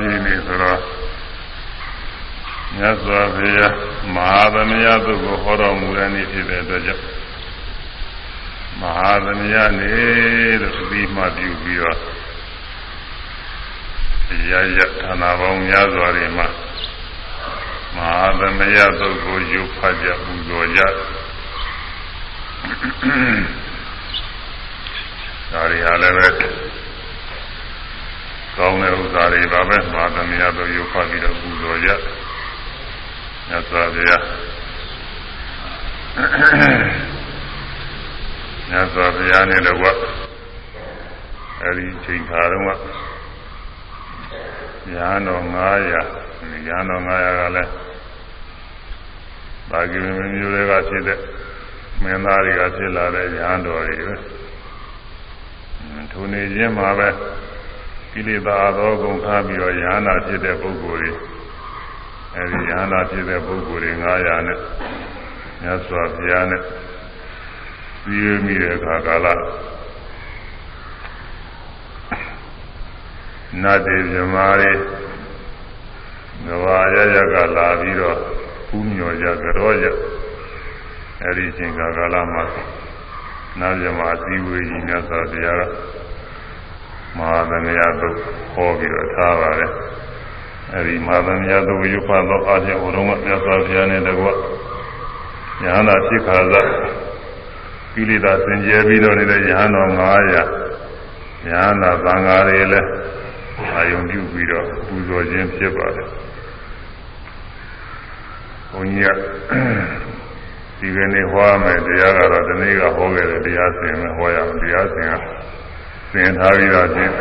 ပြီနေဆိုတော့မြတ်စွာဘုရားမဟာသမယသူကိုဟောတော်မူတဲ့နေ့ဖြစ်တဲ့အတွက်ကြောင့်မဟာသမယနေ့လို့အပြီးမှပြုပြီးတော့ရရဌာနပေါင်းများစွာတွေမှာမဟာသမယသူကိုရုပ်ဖတ်ကြပူဇော်ကြဒါတွေဟာလည်းပဲ ကောင်းတဲ့ဥစ္စာတွေပါပဲမဟာသမယသူရုပ်ဖတ်ပြီးတော့ပူဇော်ကြမြတ်စွာဘုရားမြတ်စွာဘုရားနဲ့တော့အဲဒီချိန်ခါတော့ကညာတော်900ညာတော်900ကလည်းဘာကိမမျိုးတွေကဖြစ်တဲ့မင်းသားတွေကဖြစ်လာတဲ့ညာတော်တွေပဲထိုနေခြင်းမှာပဲ ကိလေသာသောကုန်ခါပြီးတော့ညာနာဖြစ်တဲ့ပုဂ္ဂိုလ်တွေအဲဒီယန္တာဖြစ်တဲ့ပုဂ္ဂိုလ်တွေ900နဲ့မြတ်စွာဘုရားနဲ့ပြီးရမိတဲ့အခါကာလနတ်တွေမြမာတွေကဘာရရကလာပြီးတော့ပူးမြော်ကြကြောကြအဲဒီအချိန်ကာလမှာနတ်မြမာစည်းဝေးကြီးမြတ်စွာဘုရားက မဟာသမယသုဟောပြီးတော့ထားပါတယ်အဲဒီမာသမယသုရွဖသောအားဖြင့်ဘုရုံးကမြတ်စွာဘုရားနဲ့တကွယဟနာဖြစ်ခါသကိလေသာစင်ကြယ်ပြီးတော့နေတဲ့ယဟန်တော်900ယဟနာသံဃာတွေလည်းအာယုံပြုပြီးတော့ပူဇော်ခြင်းဖြစ်ပါတယ်ဘုန်းကြီးကဒီကနေ့ဟောမယ်တရားကတော့ဒီနေ့ကဟောခဲ့တယ်တရားစင်မယ်ဟောရအောင်တရားစင်က စင်ထားပြီးတော့ချင်း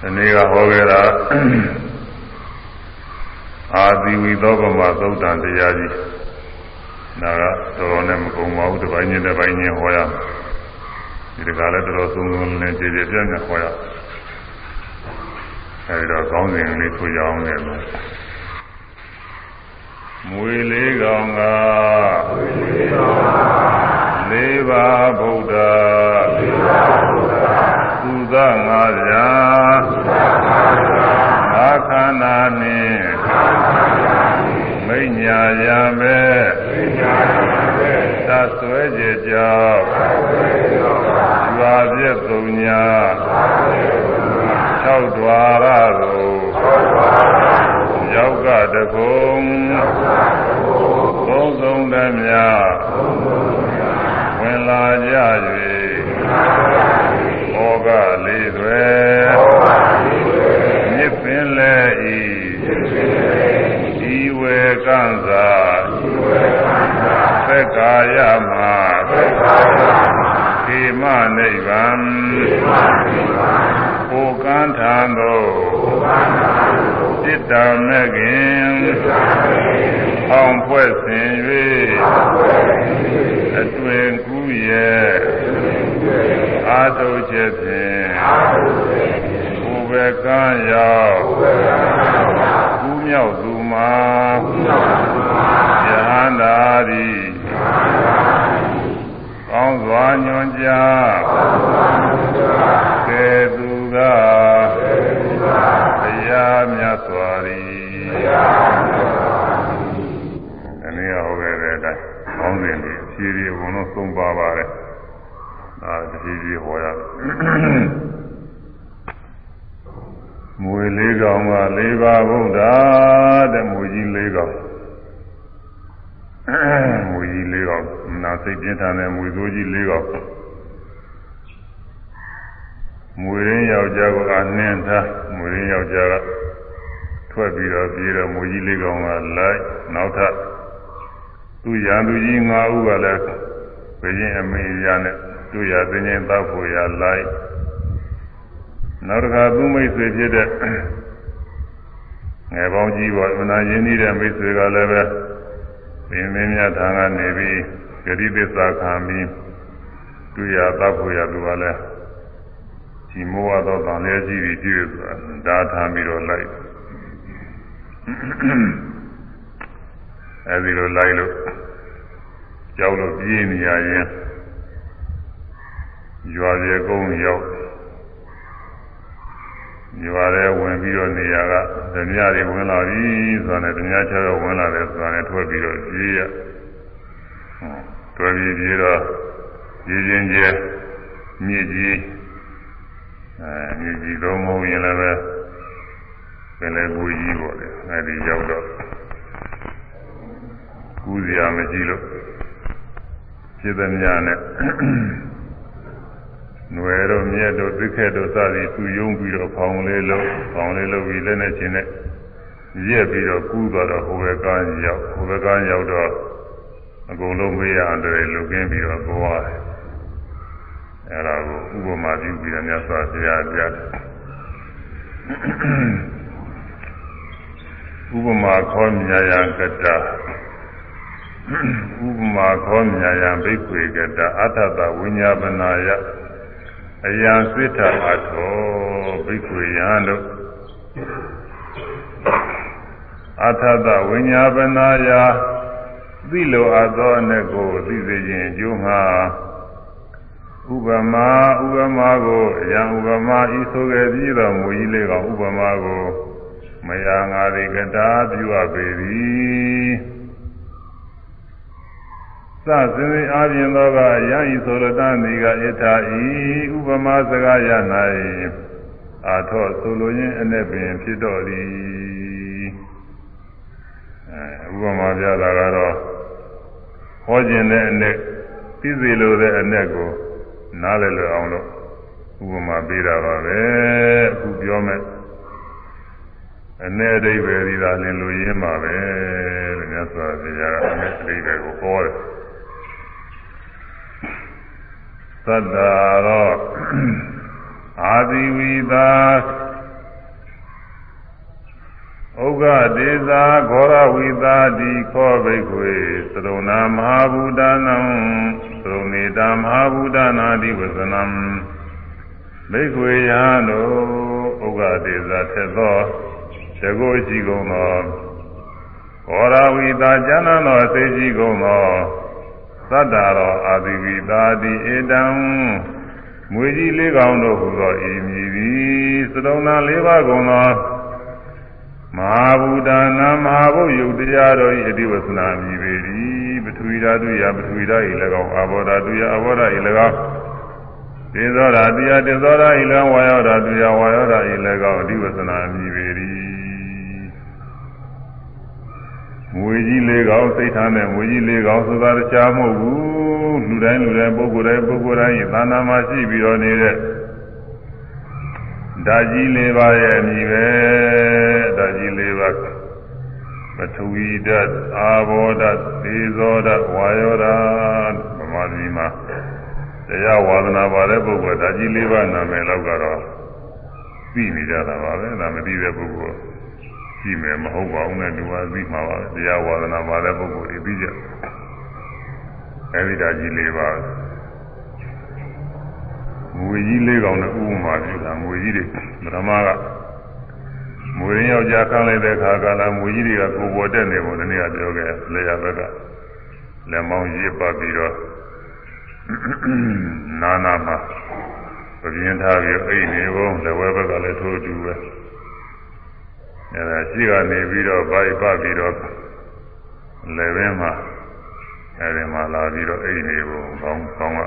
ဒီနေ့ကဟောခဲ့တာအာသီဝီသောဗမာသုတ်တန်တရားကြီးဒါကတော်တော်နဲ့မကုန်ပါဘူးတစ်ပိုင်းချင်းတစ်ပိုင်းချင်းဟောရဒီတကားလည်းတော်တော်သုံးသုံးနဲ့ကြည်ကြည်ပြည့်ပြည့်ဟောရအဲဒီတော့ကောင်းစဉ်လေးဆိုရအောင်လေမွေလေးကောင်ကလေးပါဗုဒ္ဓလေးပါဗုဒ္ဓ သုသငါးရာအခန္ဓာနှင့်မိညာရပဲသဆွဲကြကြောင်းရွာပြည့်သုံးညာ၆ဒွါရကိုရောက်ကတကုံသုံးဆုံးတည်းများဝင်လာကြ၍ဩ ကလေးတွေမြစ်ပင်လဲဤဤဝေကံသာသက်ကာယမှာခေမနိဗ္ဗာန်ကိုကံထံသို့จิตတမဲ့ခင်အောင်ဖွဲ့ဆင်၍အတွင်ကူးရဲ့ အာထုချက်ဖြင့်ကိုယ်ပဲကံရောက်ကူးမြောက်သူမှာယဟန္တာသည်ကောင်းစွာညွန်ကြားကဲသူကတရားမြတ်စွာသည်အနည်းဟောခဲ့တဲ့အတိုင်းကောင်းစဉ်ဒီအဖြေဒီအကုန်လုံးသုံးပါပါတယ် အာတဖြည်းဖြည်းဟောရမွေလေးကောင်ကလေးပါဘုရားတဲ့မွေကြီးလေးကောင်မွေကြီးလေးကောင်နာစိတ်ပြင်းထန်တဲ့မွေစိုးကြီးလေးကောင်မွေရင်းယောက်ျားကအနှင်းထားမွေရင်းယောက်ျားကထွက်ပြီးတော့ပြေးတော့မွေကြီးလေးကောင်ကလိုက်နောက်ထပ်သူရန်သူကြီး၅ဦးကလည်းဘယ်ရင်အမေရနဲ့ သူရသိချင်းတောက်ဖို့ရလိုက်နောက်တစ်ခါသူမိတ်ဆွေဖြစ်တဲ့ငယ်ပေါင်းကြီးပေါ်အနာရင်းနှီးတဲ့မိတ်ဆွေကလည်းပဲပင်မင်းများထံကနေပြီးဂရိသစ္စာခံပြီးသူရတောက်ဖို့ရသူကလည်းဒီမောဟသောတန်လဲကြီးပြီးပြည့်ဆိုတာဒါထားပြီးတော့လိုက်အဲဒီလိုလိုက်လို့ကြောက်လို့ပြေးနေရရင် ရွာပြေကုန်းရောက်ရွာထဲဝင်ပြီးတော့နေရာကဓမြတွေဝင်လာပြီဆိုတာနဲ့ဓမြချတော့ဝင်လာတယ်ဆိုတာနဲ့ထွက်ပြီးတော့ပြေးရထွက်ပြီးပြေးတော့ပြေးချင်းကျဲမြစ်ကြီးအဲမြစ်ကြီးလုံးမဟုတ်ရင်လည်းပဲပင်လေကိုကြီးပေါ့လေအဲဒီရောက်တော့ကူးစရာမရှိလို့ဖြစ်သမျှနဲ့ နွယ်တို့မြက်တို့သိခဲတို့စသည်သူယုံပြီးတော့ဖောင်လေးလုံးဖောင်လေးလုံးပြီးလက်နဲ့ချင်းနဲ့ရက်ပြီးတော့ကူးသွားတော့ဟိုဘက်ကရောက်ဟိုဘက်ကရောက်တော့အကုန်လုံးမေးရတယ်လူကင်းပြီးတော့သွားတယ်အဲဒါကိုဥပမာပြုပြီးတော့မြတ်စွာဘုရားပြတယ်ဥပမာခေါ်မြာယံကတဥပမာခေါ်မြာယံဘိက္ခွေကတအထတဝိညာပနာယ အယံစိထအထောဘိက္ခွေယံတို့အထတဝိညာပနာယသိလိုအပ်သောအ내ကိုသိစေခြင်းအကျိုးမှာဥပမာဥပမာကိုအယံဥပမာဤဆိုခဲ့ပြီးတော့မူကြီးလေးကောင်ဥပမာကိုမယာငါရိကတာပြုအပ်ပေသည် စစင်စဉ်အာပြင်သောကယံဤသောရတန်ဒီကဣထာဤဥပမာစကားရ၌အာထောဆိုလိုရင်းအနဲ့ပင်ဖြစ်တော်သည်အဲဥပမာပြတာကတော့ဟောခြင်းတဲ့အနဲ့သိစေလိုတဲ့အနဲ့ကိုနားလည်လွယ်အောင်လို့ဥပမာပေးတာပါပဲအခုပြောမယ်အနဲ့အဓိပ္ပာယ်ဒီသာလင်လူရင်းပါပဲလို့မြတ်စွာဘုရားကအနဲ့အဓိပ္ပာယ်ကိုဟောတယ် သတ္တာရောအာသီဝိသာဥက္ကဒေသာဂောရဝိသာတိခောဘိခွေသရုဏမဟာဘူတနံသရုနေတာမဟာဘူတနာတိဝဇနံဘိခွေယံတို့ဥက္ကဒေသာထက်သောတကုရှိကုန်သောဂောရဝိသာကျမ်းသောသိရှိကုန်သော သတ္တာရောအာသီဝိသာတိဧတံမွေကြီးလေးကောင်တို့ဟူသောဤမည်သည်သရုဏလေးပါးကုန်သောမဟာဗုဒ္ဓနာမဟာဘုယုတ်တရားတော်ဤအတိဝသနာမြည်ပေသည်ပထဝီဓာတုယပထဝီဓာဤ၎င်းအာဘောဓာတုယအာဘောဓာဤ၎င်းတေဇောဓာတုယတေဇောဓာဤ၎င်းဝါယောဓာတုယဝါယောဓာဤ၎င်းအတိဝသနာမြည်ပေ သည်မွေကြီးလေးကောင်စိတ်ထားနဲ့မွေကြီးလေးကောင်ဆိုတာတခြားမဟုတ်ဘူးလူတိုင်းလူတိုင်းပုဂ္ဂိုလ်တိုင်းပုဂ္ဂိုလ်တိုင်းဤသာနာမှာရှိပြီးတော့နေတဲ့ဓာကြီးလေးပါးရဲ့အမည်ပဲဓာကြီးလေးပါးပထဝီဓာတ်အာဘောဓာတ်သေဇောဓာတ်ဝါယောဓာတ်ဗမာပြည်မှာတရားဝါဒနာပါတဲ့ပုဂ္ဂိုလ်ဓာကြီးလေးပါးနာမည်တော့ကတော့သိနေကြတာပါပဲဒါမသိတဲ့ပုဂ္ဂိုလ် ကြည့်မယ်မဟုတ်ပါဘူးနဲ့လူပါသိမှာပါတရားဝါဒနာပါတဲ့ပုဂ္ဂိုလ်တွေသိကြအဲဒီဓာကြီးလေးပါးငွေကြီးလေးကောင်နဲ့ဥပမာပြုတာငွေကြီးတွေပထမကမွေရင်းယောက်ျားခန်းလိုက်တဲ့ခါကလာငွေကြီးတွေကကိုပေါ်တက်နေပုံတနေ့ကပြောခဲ့လေရဘက်ကလက်မောင်းရစ်ပတ်ပြီးတော့နာနာမှာပြင်းထားပြီးအိတ်နေပုံလက်ဝဲဘက်ကလည်းထိုးတူပဲ အဲဒါရှိကနေပြီးတော့ဗိုက်ပတ်ပြီးတော့လက်ဘင်းမှာအဲဒီမှာလာပြီးတော့အိတ်နေပုံကောင်းကောင်းက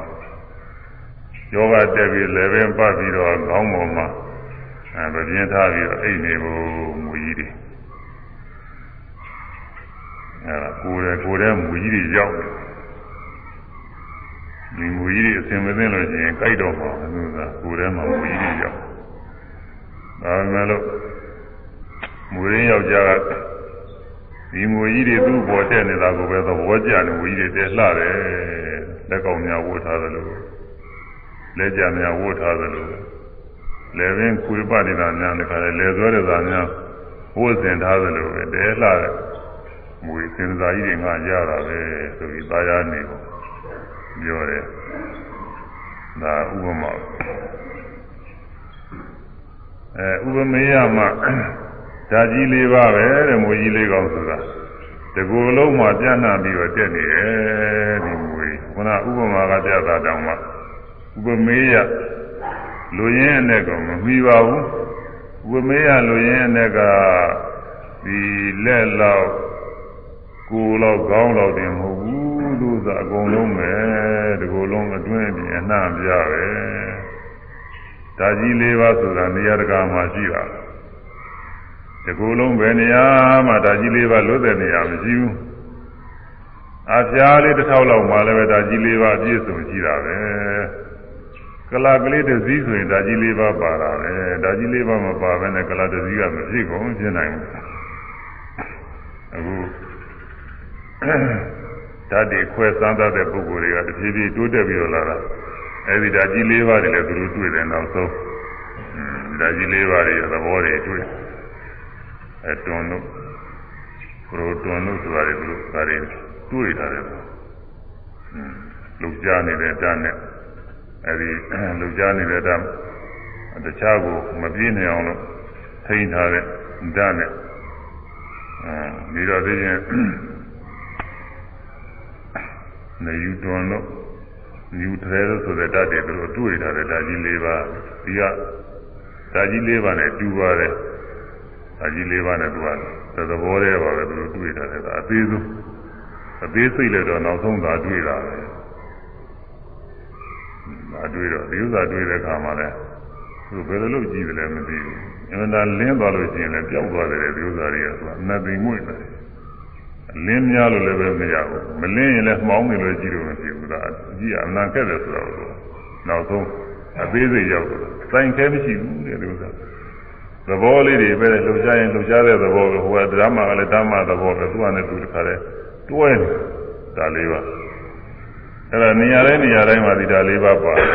ယောဂတက်ပြီးလည်းပင်ပတ်ပြီးတော့ခေါင်းပေါ်မှာအဲပြင်းထားပြီးတော့အိတ်နေဖို့မူကြီးတွေအဲဒါကိုယ်ရဲ့ကိုယ်ရဲ့မူကြီးတွေရောက်တယ်ဒီမူကြီးတွေအစင်မသိလို့ရှိရင်ကြိုက်တော့မှာသူကကိုယ်ထဲမှာမူကြီးတွေရောက်ဒါပေမဲ့လို့ မူရင်းယောက်ျားကဒီမူကြီးတွေသူ့ပေါ်တက်နေတာကိုပဲသဘောကျတယ်မူကြီးတွေတက်လှတယ်လက်ကောင်များဝတ်ထားတယ်လို့လက်ကြများဝတ်ထားသလိုလေပင်ခွေပနေတာများတခါလေလေသွဲတဲ့သားများဝတ်ဆင်ထားသလိုပဲတဲလှတဲ့မွေစင်စာကြီးတွေငါရတာပဲဆိုပြီးသားရနေပေါ့ပြောတယ်ဒါဥပမာအဲဥပမေယမှာ ဓာကြီးလေးပါပဲတဲ့မွေကြီးလေးကောင်းဆိုတာတကူလုံးမှာပြန့်နှံ့ပြီးတော့တက်နေတယ်ဒီမွေခုနဥပမာကပြတာတောင်မှဥပမေယလူရင်းအနဲ့ကမမီပါဘူးဥဝိမေးရလို့ရင်းတဲ့ကဒီလက်လောက်ကိုယ်လောက်ခေါင်းလောက်တင်မဟုတ်ဘူးလို့ဆိုအကုန်လုံးပဲဒီကိုယ်လုံးအတွင်းပြင်အနှံ့ပြပဲဒါကြီးလေးပါဆိုတာနေရာတကာမှာရှိတာ ဒီကိုယ်လုံးပဲနေရာမှာဒါကြီးလေးပါလွတ်တဲ့နေရာမရှိဘူးအပြားလေးတစ်ထောက်လောက်မှလည်းပဲဒါကြီးလေးပါအပြည့်စုံရှိတာပဲကလာကလေးတစ်စည်းဆိုရင်ဒါကြီးလေးပါပါတာပဲဒါကြီးလေးပါမပါဘဲနဲ့ကလာတစ်စည်းကမဖြစ်ကုန်ဖြစ်နိုင်ဘူးအခုဓာတ်တွေခွဲစမ်းသပ်တဲ့ပုဂ္ဂိုလ်တွေကတဖြည်းဖြည်းတိုးတက်ပြီးတော့လာတာအဲဒီဓာတ်ကြီးလေးပါးတွေလည်းသူတို့တွေ့တယ်နောက်ဆုံးဓာတ်ကြီးလေးပါးတွေသဘောတွေတွေ့ အဲတွန်တို့ပရိုတွန်တို့ဆိုတာတွေသူတို့ဒါတွေတွေ့ထားတယ်လူကြားနေတဲ့ဓာတ်နဲ့အဲဒီလူကြားနေတဲ့ဓာတ်တခြားကိုမပြေးနိုင်အောင်လို့ထိန်းထားတဲ့ဓာတ်နဲ့အဲဒီတော့သိရင်နေယူတွန်လို့ယူထဲလို့ဆိုတဲ့ဓာတ်တွေသူတို့တွေ့ထားတဲ့ဓာတ်ကြီး၄ပါးဒီကဓာတ်ကြီး၄ပါးနဲ့တူပါတယ် ဓာတ်ကြီး၄ပါးနဲ့သူကသဘောတည်းပါပဲသူတို့တွေ့ထားတယ်ဒါအသေးဆုံးအသေးစိတ်လည်းတော့နောက်ဆုံးသာတွေ့တာပဲဒါတွေ့တော့ဒီဥစ္စာတွေ့တဲ့အခါမှာလဲသူဘယ်လိုလုပ်ကြည့်တယ်လဲမသိဘူးအမှန်တန်လင်းသွားလို့ရှိရင်လည်းပျောက်သွားတယ်ဒီဥစ္စာတွေကသူကအနတ်သိမ့်မွေ့တယ်လင်းများလို့လည်းပဲမရဘူးမလင်းရင်လည်းမှောင်းနေလို့ကြည့်လို့မဖြစ်ဘူးဒါကြည့်အနံခဲ့တယ်ဆိုတော့နောက်ဆုံးအသေးစိတ်ရောက်တော့စိုင်ခဲမရှိဘူးတဲ့ဒီဥစ္စာ သဘောလေးတွေပဲလှုပ်ရှားရင်လှုပ်ရှားတဲ့သဘောပဲဟိုကဓမ္မကလည်းဓမ္မသဘောပဲသူကလည်းသူတခါလဲတွဲနေတာလေးပါအဲ့ဒါနေရာတိုင်းနေရာတိုင်းမှာဒီဓာလေးပါပါတယ်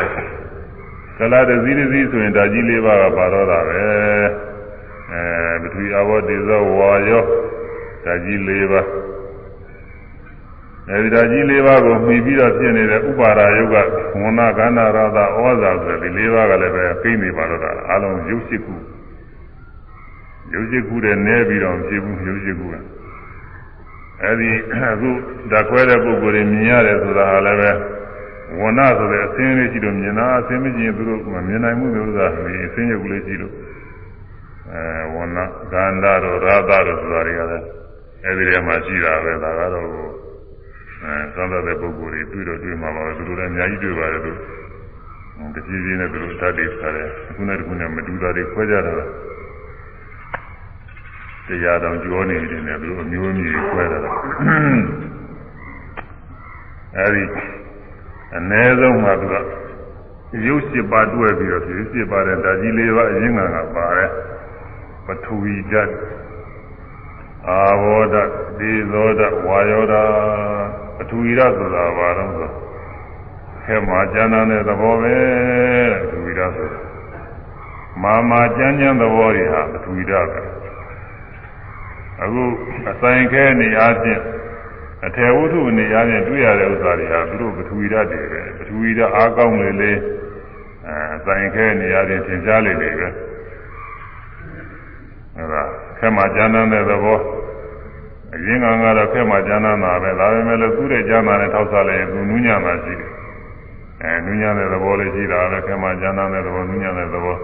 ကလာတစည်းတစည်းဆိုရင်ဓာကြီးလေးပါကပါတော့တာပဲအဲပထဝီအဘောတေဇောဝါယောဓာကြီးလေးပါအဲဒီဓာကြီးလေးပါးကိုမှီပြီးတော့ဖြစ်နေတဲ့ဥပါဒာယုတ်ကဝဏကန္နာရသဩဇာဆိုတဲ့ဒီလေးပါးကလည်းပဲကိနေပါတော့တာအလုံးရုပ်ရှိခု ရုပ်ရှိခုတဲ့နဲပြီးတော့ဖြစ်ဘူးရုပ်ရှိခုကအဲဒီအခုဓာတ်ခွဲတဲ့ပုဂ္ဂိုလ်တွေမြင်ရတယ်ဆိုတာဟာလည်းပဲဝဏဆိုတဲ့အစင်းလေးရှိလို့မြင်တာအစင်းမကြည့်ရင်သူတို့မမြင်နိုင်ဘူးလို့ဆိုတာဒီအစင်းရုပ်ကလေးရှိလို့အဲဝဏကန္နာတို့ရာသတို့ဆိုတာတွေကလည်းအဲဒီထဲမှာရှိတာပဲဒါကတော့အဲသံသာတဲ့ပုဂ္ဂိုလ်တွေတွေ့တော့တွေ့မှာပါပဲသူတို့လည်းအများကြီးတွေ့ပါတယ်သူတဖြည်းဖြည်းနဲ့သူတို့ဓာတ်တွေခါတယ်အခုနဲ့တခုနဲ့မတူတာတွေခွဲကြတာ တရားတော်ကြောနေတယ်နဲ့သူတို့အမျိုးအမည်ခွဲတာအဲဒီအ ਨੇ ဆုံးမှာသူကရုပ်ရှိပါတွဲပြီးတော့ရုပ်ရှိပါတဲ့ဓာကြီးလေးပါအရင်းငံကပါတယ်ပထဝီဓာတ်အာဘောဓဒေဇောဓဝါယောဓပထဝီဓဆိုတာဘာလို့ဆိုခဲမှာကျမ်းသာတဲ့သဘောပဲပထဝီဓဆိုတာမာမာကျမ်းကျမ်းသဘောတွေဟာပထဝီဓပဲ အခုအဆိုင်ခဲနေအားဖြင့်အထေဝုထုအနေအားဖြင့်တွေ့ရတဲ့ဥစ္စာတွေဟာသူတို့ပထဝီဓတွေပဲပထဝီဓအားကောင်းလေလေအဲအဆိုင်ခဲနေအားဖြင့်သင်ကြားလေလေပဲအဲဒါခဲမှာကျမ်းမ်းတဲ့သဘောအရင်ကကတော့ခဲမှာကျမ်းမ်းတာပဲဒါပေမဲ့လို့သူ့တဲ့ကျမ်းမ်းနဲ့ထောက်စားလိုက်ရင်သူနူးညံ့တာရှိတယ်အဲနူးညံ့တဲ့သဘောလေးရှိတာပဲခဲမှာကျမ်းမ်းတဲ့သဘောနူးညံ့တဲ့သဘော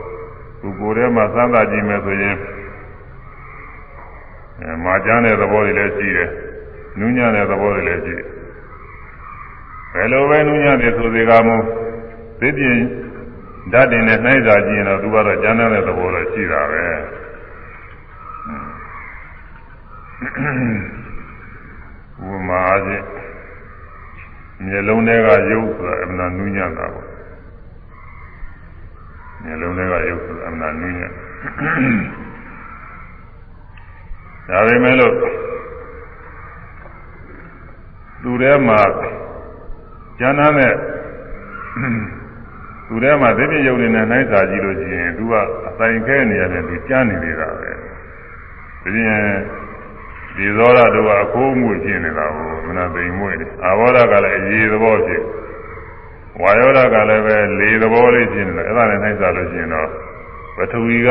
သူကိုယ်ထဲမှာစမ်းသာကြည့်မယ်ဆိုရင်အဲ မာကျမ်းတဲ့သဘောတွေလည်းရှိတယ်နူးညံ့တဲ့သဘောတွေလည်းရှိတယ်ဘယ်လိုပဲနူးညံ့တယ်ဆိုစေကမူသိပြင်းဓာတ်တင်နဲ့နှိုင်းစာကြည့်ရင်တော့သူကတော့ကျမ်းတဲ့သဘောတော့ရှိတာပဲဥပမာအားဖြင့်မျက်လုံးထဲကရုပ်ဆိုတာအမှန်နူးညံ့တာပေါ့မျက်လုံးထဲကရုပ်ဆိုတာအမှန်နူးညံ့ ဒါပေမဲ့လို့သူထဲမှာကျမ်းမ်းတဲ့သူထဲမှာသိပြရုပ်နေနဲ့နှိုင်းစာကြည့်လို့ရှိရင်သူကအတိုင်ခဲနေရတယ်ဒီကျမ်းနေနေတာပဲဒီရင်ဒီသောရတို့ကအခိုးမှုဖြစ်နေတာကိုမနာသိမ်မွေ့တယ်အာဘောဓကလည်းအရေးသဘောဖြစ်ဝါယောဓကလည်းပဲလေသဘောလေးဖြစ်နေတယ်အဲ့ဒါနဲ့နှိုင်းစာလို့ရှိရင်တော့ပထဝီက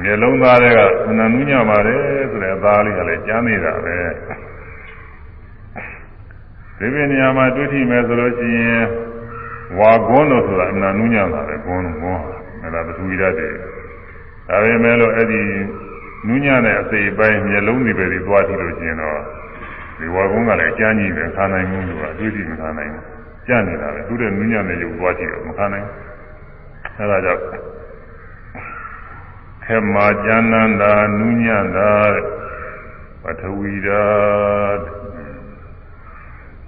မျက်လုံးသားတွေကမနာနူးညပါတယ်ဆိုတဲ့အသားလေးကလည်းကျမ်းနေတာပဲဒီပြနေရာမှာတွေ့ထိမယ်ဆိုလို့ရှိရင်ဝါကွန်းလို့ဆိုတာအနာနူးညတာပဲကွန်းကွန်းအဲ့ဒါပထဝီဓာတ်တွေဒါပေမဲ့လို့အဲ့ဒီနူးညံ့တဲ့အစိပိုင်းမျက်လုံးတွေပဲပြီးသွားကြည့်လို့ကျင်တော့ဒီဝါကုန်းကလည်းအကျမ်းကြီးပဲခါနိုင်မှုလို့အတွေ့အကြုံမခါနိုင်ဘူးကြံ့နေတာပဲသူတဲ့နူးညံ့တဲ့ရုပ်သွားကြည့်တော့မခါနိုင်အဲ့ဒါကြောင့် ခေမာကျမ်းနန္တာနူးညံ့တာပထဝီဓာတ်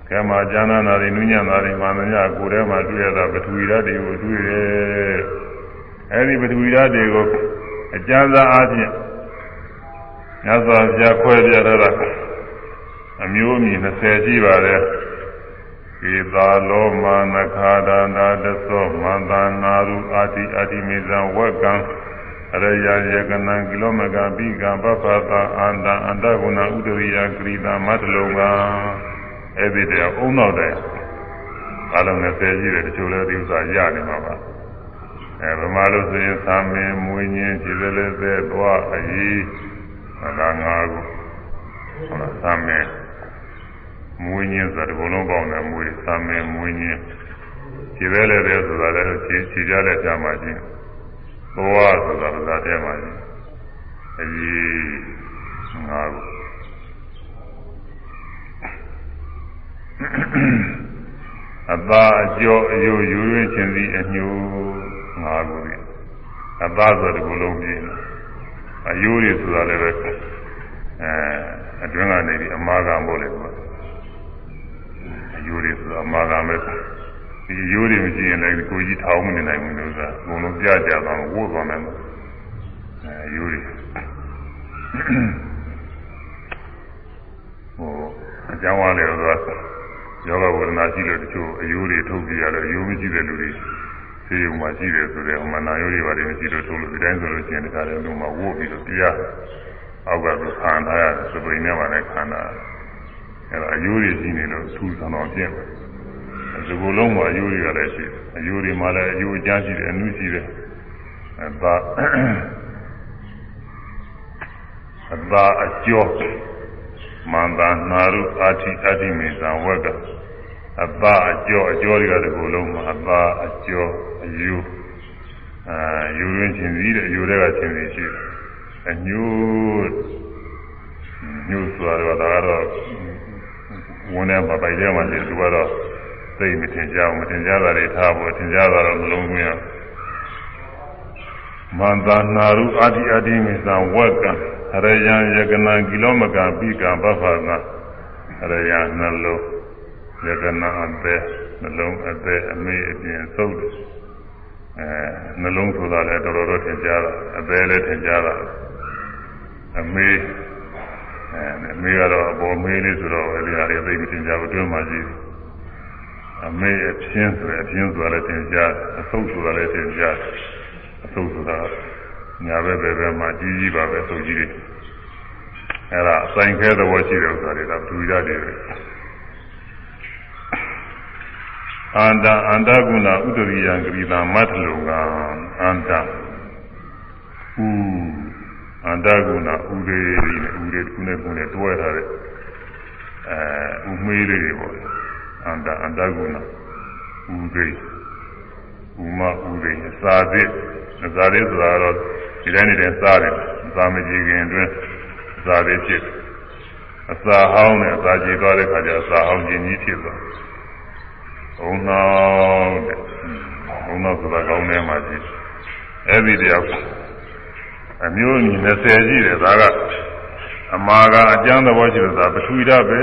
ခေမာကျမ်းနန္တာတွေနူးညံ့တာတွေမှန်သမျှကိုယ်ထဲမှာတွေ့ရတာပထဝီဓာတ်တွေကိုတွေ့တယ်အဲ့ဒီပထဝီဓာတ်တွေကိုအကျမ်းစာအားဖြင့်ညဇာပြခွဲပြထားတာအမျိုးအမည်20ရှိပါတယ်ကေသာလောမနခာဒနာတသောမန္တနာရုအာတိအာတိမေဇံဝက်ကံ ရယယကနံကိလောမကပိကပပတာအန္တအန္တဂုဏဥဒရိယကရိတာမတ္တလုံကအဲ့ဒီတဲ့အုံနောက်တဲ့အလုံး20ရှိတယ်တချို့လည်းဒီဥစ္စာရနေမှာပါအဲဗမာလို့ဆိုရင်သာမင်မွေးညင်းခြေစလဲသက်သွားအရေးဟလာငါးခုဟလာသာမင်မွေးညင်းဆိုတာဒီဘလုံးပေါင်းတယ်မွေးသာမင်မွေးညင်းခြေစလဲသက်ဆိုတာလည်းခြေခြေကြတဲ့ကြာမှချင်း သွားဆိုတာကသာတဲ့မှချင်းအရေးငါးခုအသာအကျော်အယိုယူရင်းခြင်းသည်အညိုငါးခုပြီအသာဆိုဒီလိုလုံးပြင်းအယိုးတွေဆိုတာလည်းပဲအဲအတွင်းကနေပြီးအမာကံပို့လေဆိုတာအယိုးတွေဆိုတာအမာကံပဲ ဒီအယိုးတွေမရှိရင်လည်းကိုကြီးထောင်းမနေနိုင်ဘူးလို့ဆိုတာဘုံလုံးပြကြသွားဝို့သွားမယ်အဲအယိုးတွေဟိုအကြောင်းအားလည်းဆိုတာယောဂဝေဒနာရှိလို့တချို့အယိုးတွေထုတ်ပြရတယ်အယိုးမရှိတဲ့လူတွေဆေးရုံမှာရှိတယ်ဆိုတဲ့ဟိုမှာနာယိုးတွေပါတယ်မရှိလို့ထုတ်လို့ဒီတိုင်းဆိုလို့ရှိရင်တခါတည်းလုံးမှာဝို့ပြီးတော့ပြရအောက်ကသူခံထားရတယ်စပိန်နဲ့မှလည်းခံတာအဲ့တော့အယိုးတွေရှိနေလို့ထူဆန်းအောင်ပြင့်တယ် ဒီလိုလုံးမှာအယိုးတွေကလည်းရှိတယ်အယိုးတွေမှာလည်းအယိုးအကျန်းရှိတယ်အနုရှိတယ်အသာအသာအကျော်မန္တာနာရုအာတိအတိမေသံဝက်ကအပအကျော်အကျော်တွေကတကူလုံးမှာအပအကျော်အယူအာယူရင်းချင်းစီတဲ့အယူတွေကချင်းစီရှိတယ်အညို့ညို့ဆိုတော့ဒါကတော့ဝန်ထဲမှာပိုက်ထဲမှာရှိတယ်သူကတော့ သိမထင်ကြဘူးမထင်ကြတာတွေထားဖို့ထင်ကြတာတော့မလုံးဘူးရမန္တာနာရုအာတိအတိမေသံဝက်ကရယံယကနာကိလောမကပိကဘဖနာရယံနှလုံးယကနာအသက်နှလုံးအသက်အမေအပြင်သုတ်အဲနှလုံးဆိုတာလည်းတော်တော်တော့ထင်ရှားတာအသက်လည်းထင်ရှားတာအမေအဲအမေကတော့အပေါ်မေးလေးဆိုတော့အဲဒီဟာတွေသိပြီးထင်ရှားဘူးတွင်းမှာရှိတယ် အမေအချင်းဆိုရင်အချင်းဆိုတာလည်းထင်ရှားအဆုပ်ဆိုတာလည်းထင်ရှားအဆုပ်ဆိုတာညာဘက်ဘက်ဘက်မှာကြီးကြီးပါပဲသုတ်ကြီးတွေအဲ့ဒါအဆိုင်ခဲသဘောရှိတယ်ဆိုတာတွေကဒူရတယ်ပဲအန္တအန္တကုဏဥတရိယံဂရိတာမတ်လုံကအန္တဥအန္တကုဏဥရေတွေနဲ့ဥရေကုနဲ့ကုနဲ့တွဲထားတဲ့အဲဥမေးလေးတွေပေါ့ အန္တအန္တကုဏဥရေဥမဥရေစာသစ်စာသစ်ဆိုတာတော့ဒီတိုင်းနေတဲ့စားတယ်သာမကြည်ခင်အတွင်းစားသေးဖြစ်အစာဟောင်းနဲ့အစာကြည်သွားတဲ့ခါကျအစာဟောင်းခြင်းကြီးဖြစ်သွားဘုံနောက်တဲ့ဘုံနောက်ဆိုတာကောင်းထဲမှာရှိအဲ့ဒီတယောက်အမျိုးအမည်20ရှိတယ်ဒါက အမာကအကျမ်းသဘောရှိလို့ဒါပထဝီဓာတ်ပဲ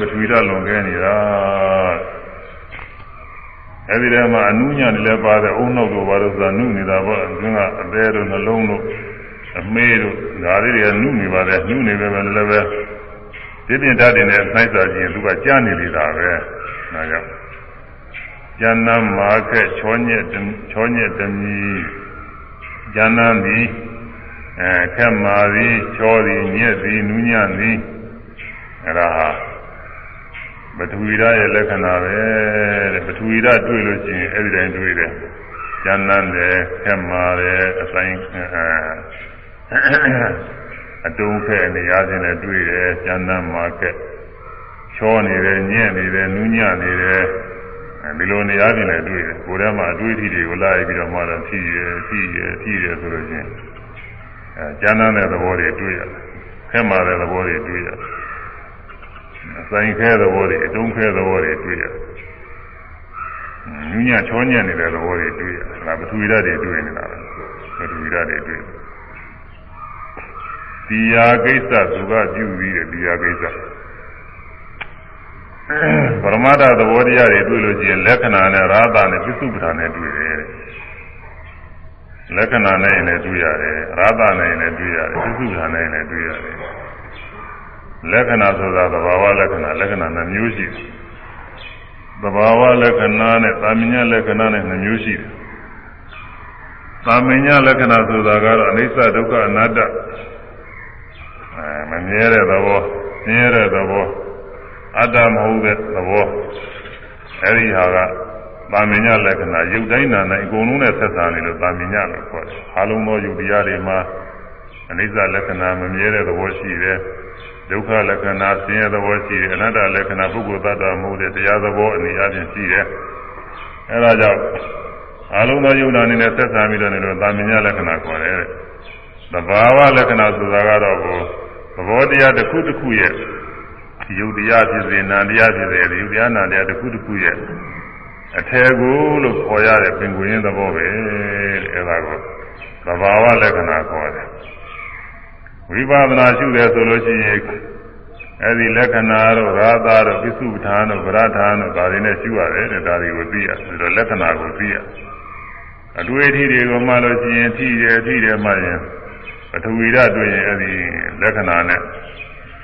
ပထဝီဓာတ်လွန်ခဲ့နေတာအဲဒီထဲမှာအနုညံ့လည်းပါတယ်အုံနောက်တို့ဘာလို့ဆိုတာနုနေတာပေါ့အင်းကအသေးတို့နှလုံးတို့အမေးတို့ဒါလေးတွေကနုနေပါတယ်နုနေပဲလည်းပဲဒီပြင်ဓာတ်တွေနဲ့နှိုက်စာခြင်းသူကကြားနေနေတာပဲဒါကြောင့်ဉာဏ်မာခက်ချောညက်ချောညက်တမီဉာဏ်သည် အဲခက်မာသည်ချောသည်ညက်သည်နူးညံ့သည်အဲဒါဟာပထဝီဓာတ်ရဲ့လက္ခဏာပဲတဲ့ပထဝီဓာတ်တွေ့လို့ရှိရင်အဲ့ဒီတိုင်းတွေ့တယ်ဉာဏ်နဲ့ခက်မာတယ်အဆိုင်အတုံးခဲနေရာချင်းနဲ့တွေ့တယ်ဉာဏ်မှာခက်ချောနေတယ်ညံ့နေတယ်နူးညံ့နေတယ်ဒီလိုနေရာချင်းနဲ့တွေ့တယ်ကိုယ်ထဲမှာအတွေ့အထိတွေကိုလိုက်ပြီးတော့မှတော့ဖြည့်ရဖြည့်ရဖြည့်ရဆိုလို့ချင်း အဲကျမ်းမ်းတဲ့သဘောတွေတွေ့ရတယ်ခဲမာတဲ့သဘောတွေတွေ့ရတယ်ဆိုင်ခဲသဘောတွေအတုံးခဲသဘောတွေတွေ့ရတယ်ညညချောညံ့နေတဲ့သဘောတွေတွေ့ရတယ်ဒါပထဝီဓာတ်တွေတွေ့နေတာပဲပထဝီဓာတ်တွေတွေ့ဒီယာကိစ္စသူကပြုပြီးတယ်ဒီယာကိစ္စပရမတ္ထသဘောတရားတွေတွေ့လို့ရှိရင်လက္ခဏာနဲ့ရာသနဲ့ပြစ္စုပ္ပန်နဲ့တွေ့တယ် လက္ခဏာနဲ့လည်းတွေ့ရတယ်ရာသနဲ့လည်းတွေ့ရတယ်ပြစ္စုပ္ပန်နဲ့လည်းတွေ့ရတယ်လက္ခဏာဆိုတာသဘာဝလက္ခဏာလက္ခဏာနှမျိုးရှိတယ်သဘာဝလက္ခဏာနဲ့သာမညလက္ခဏာနဲ့နှမျိုးရှိတယ်သာမညလက္ခဏာဆိုတာကတော့အနိစ္စဒုက္ခအနတ္တအဲမမြဲတဲ့သဘောမြဲတဲ့သဘောအတ္တမဟုတ်တဲ့သဘောအဲဒီဟာက သာမညလက္ခဏာရုပ်တိုင်းနာတိုင်းအကုန်လုံးနဲ့ဆက်ဆံနေလို့သာမညလို့ခေါ်တယ်။အားလုံးသောယုတ်တရားတွေမှာအနိစ္စလက္ခဏာမမြဲတဲ့သဘောရှိတယ်။ဒုက္ခလက္ခဏာဆင်းရဲသဘောရှိတယ်။အနတ္တလက္ခဏာပုဂ္ဂိုလ်သတ္တမဟုတ်တဲ့တရားသဘောအနေအချင်းရှိတယ်။အဲဒါကြောင့်အားလုံးသောယုတ်နာနေနဲ့ဆက်ဆံပြီးတော့နေလို့သာမညလက္ခဏာခေါ်တယ်။သဘာဝလက္ခဏာဆိုတာကတော့သဘောတရားတစ်ခုတစ်ခုရဲ့ယုတ်တရားဖြစ်စေနာတရားဖြစ်စေယုတ်တရားနာတရားတစ်ခုတစ်ခုရဲ့ အထေကိုလို့ခေါ်ရတဲ့ပင်ကိုရင်းသဘောပဲအဲဒါကိုသဘာဝလက္ခဏာခေါ်တယ်ဝိပဿနာရှုတယ်ဆိုလို့ရှိရင်အဲဒီလက္ခဏာတို့ရာသတို့ပိစုပ္ပထာတို့ဗရထာတို့ဒါတွေနဲ့ရှုရတယ်တဲ့ဒါတွေကိုသိရဆိုတော့လက္ခဏာကိုသိရအတွေ့အထိတွေကိုမှလို့ရှိရင်ထိတယ်ထိတယ်မှရင်ပထဝီဓာတ်တွေ့ရင်အဲဒီလက္ခဏာနဲ့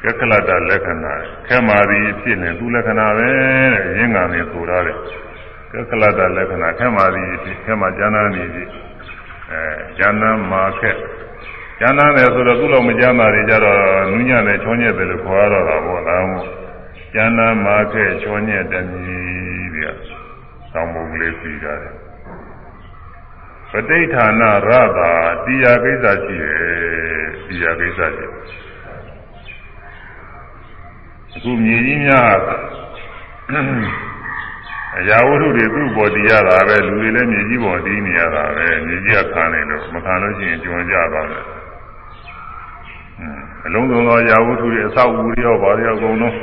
ကက္ခလတ္တလက္ခဏာခဲမာသည်ဖြစ်နေသူလက္ခဏာပဲတဲ့ရင်းငံနေဆိုရတဲ့ ကက္ခလတ္တလက္ခဏာခဲမာသည်ဖြစ်ခဲမာကျမ်းသာနေပြီအဲကျမ်းသာမာခက်ကျမ်းသာတယ်ဆိုတော့သူ့လိုမကျမ်းသာတွေကြတော့နူးညံ့တယ်ချောညက်တယ်လို့ခေါ်ရတော့တာပေါ့ဒါမှမဟုတ်ကျမ်းသာမာခက်ချောညက်တယ်မြည်ပြီးတော့ဆောင်းပုံကလေးပြီးကြတယ်ပဋိဌာနရတာတရားကိစ္စရှိတယ်တရားကိစ္စရှိတယ်အခုမြေကြီးများ အရာဝတ္ထုတွေသူ့ပေါ်တည်ရတာပဲလူတွေလည်းမြေကြီးပေါ်တည်နေရတာပဲမြေကြီးကခံနေလို့မခံလို့ရှိရင်ကျွံကြပါမယ်အလုံးစုံသောအရာဝတ္ထုတွေအဆောက်အဦတွေရောဘာတွေရောအကုန်လုံး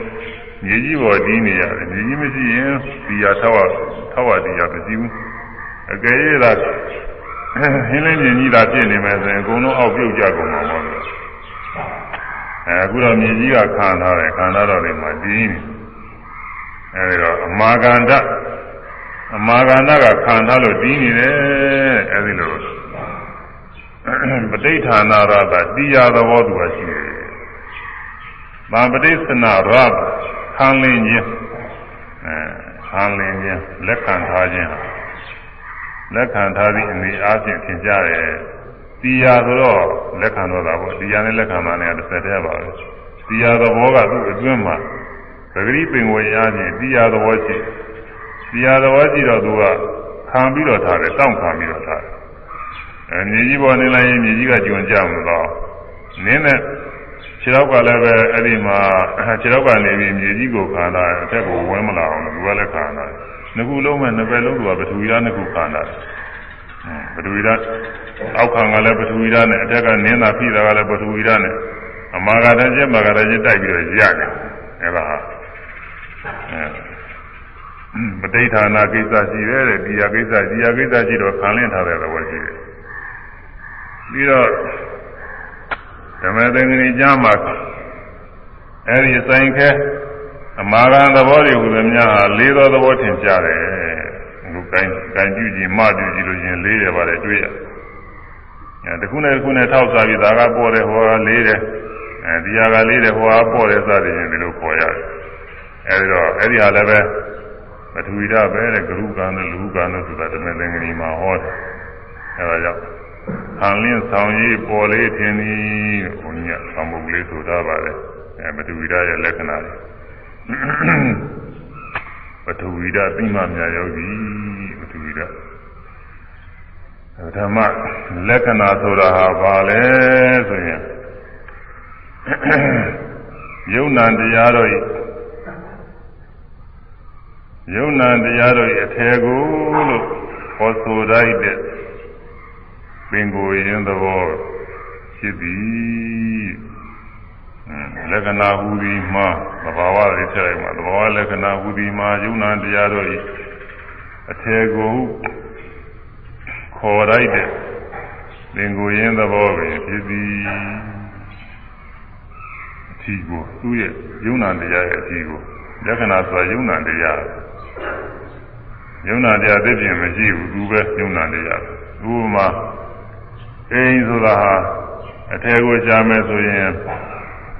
မြေကြီးပေါ်တည်နေရတယ်မြေကြီးမရှိရင်ဒီဟာထောက်ထောက်ရတရားမရှိဘူးအကယ်၍သာဟင်းလင်းမြင်ကြီးသာဖြစ်နေမယ်ဆိုရင်အကုန်လုံးအောက်ပြုတ်ကြကုန်မှာပေါ့လေအဲအခုတော့မြေကြီးကခံထားတယ်ခံထားတော့ဒီမှာဒီ အဲဒီတော့အမာကန္တအမာကန္တကခံထားလို့ဒီနေတယ်အဲဒီလိုပဋိဌာနာရတာတရားသဘောတူရှိတယ်။ဗာပဋိသနာရတာခံလင်းခြင်းအဲခံလင်းခြင်းလက်ခံထားခြင်းလက်ခံထားသည့်အနေအားဖြင့်သင်ကြားတယ်တရားဆိုတော့လက်ခံတော့တာပေါ့တရားနဲ့လက်ခံတာနဲ့တစ်ဆက်တည်းပါပဲတရားသဘောကသူ့အတွင်းမှာ ပဂရိပင်ဝေရခြင်းတရားသဘောရှိတရားသဘောရှိတော့သူကခံပြီးတော့ထားတယ်တောင့်ခံပြီးတော့ထားတယ်အဲမြေကြီးပေါ်နေလိုက်ရင်မြေကြီးကကျွံကြမှာတော့နင်းနဲ့ခြေတော့ကလည်းပဲအဲ့ဒီမှာခြေတော့ကနေပြီးမြေကြီးကိုခံတာအထက်ကိုဝဲမလာအောင်သူကလည်းခံတာနှစ်ခုလုံးမဲ့နှစ်ဘက်လုံးကပထဝီဓာတ်နှစ်ခုခံတာပထဝီဓာတ်အောက်ခံကလည်းပထဝီဓာတ်နဲ့အထက်ကနင်းတာဖိတာကလည်းပထဝီဓာတ်နဲ့အမာဂတန်ကျက်မာဂတန်ကျက်တိုက်ပြီးတော့ရတယ်အဲ့ဒါဟာ ပဋိဌာနာကိစ္စရှိတယ်တဲ့ဒီဟာကိစ္စဒီဟာကိစ္စရှိတော့ခံလင်းထားတဲ့သဘောရှိတယ်ပြီးတော့ဓမ္မသင်္ကနီကျမ်းမှာအဲ့ဒီဆိုင်ခဲအမာဂန်သဘောတွေဟူသည်များဟာလေးသောသဘောထင်ရှားတယ်အခုကိုင်းကိုင်းကြည့်ကြည့်မကြည့်ကြည့်လို့ရှင်လေးတယ်ပါလေတွေ့ရအဲတခုနဲ့တခုနဲ့ထောက်စားပြီးဒါကပေါ်တယ်ဟောကလေးတယ်အဲဒီဟာကလေးတယ်ဟောကပေါ်တယ်စသည်ဖြင့်ဒီလိုခေါ်ရတယ် အဲဒီတော့အဲ့ဒီဟာလည်းပဲပထဝီဓာတ်ပဲတဲ့ဂရုကံနဲ့လူကံနဲ့ဆိုတာဓမ္မသင်္ကနီမှာဟောတယ်အဲဒါကြောင့်ခံလင်းဆောင်ရည်ပေါ်လေးထင်သည်ဘုန်းကြီးကသံပုတ်လေးဆိုထားပါတယ်အဲပထဝီဓာတ်ရဲ့လက္ခဏာတွေပထဝီဓာတ်ပြီးမှများရောက်ပြီပထဝီဓာတ်ဓမ္မလက္ခဏာဆိုတာဟာဘာလဲဆိုရင်ယုံနာတရားတို့ ယုံနာတရားတို့အထေကိုလို့ဟောဆိုလိုက်တဲ့ပင်ကိုယ်ရင်သဘောရှဖြစ်သည်လက္ခဏာဟူသည်မှာသဘာဝတွေထည့်လိုက်မှာသဘာဝလက္ခဏာဟူသည်မှာယုံနာတရားတို့ဤအထေကိုခေါ်လိုက်တဲ့သင်ကိုရင်းသဘောပင်ဖြစ်သည်အထီကိုသူ့ရဲ့ယုံနာတရားရဲ့အထီကိုလက္ခဏာဆိုတာယုံနာတရား ယုံနာတရားသိပြင်မရှိဘူးသူပဲယုံနာတရားဥပမာအိမ်ဆိုတာဟာအထေကိုရှားမယ်ဆိုရင်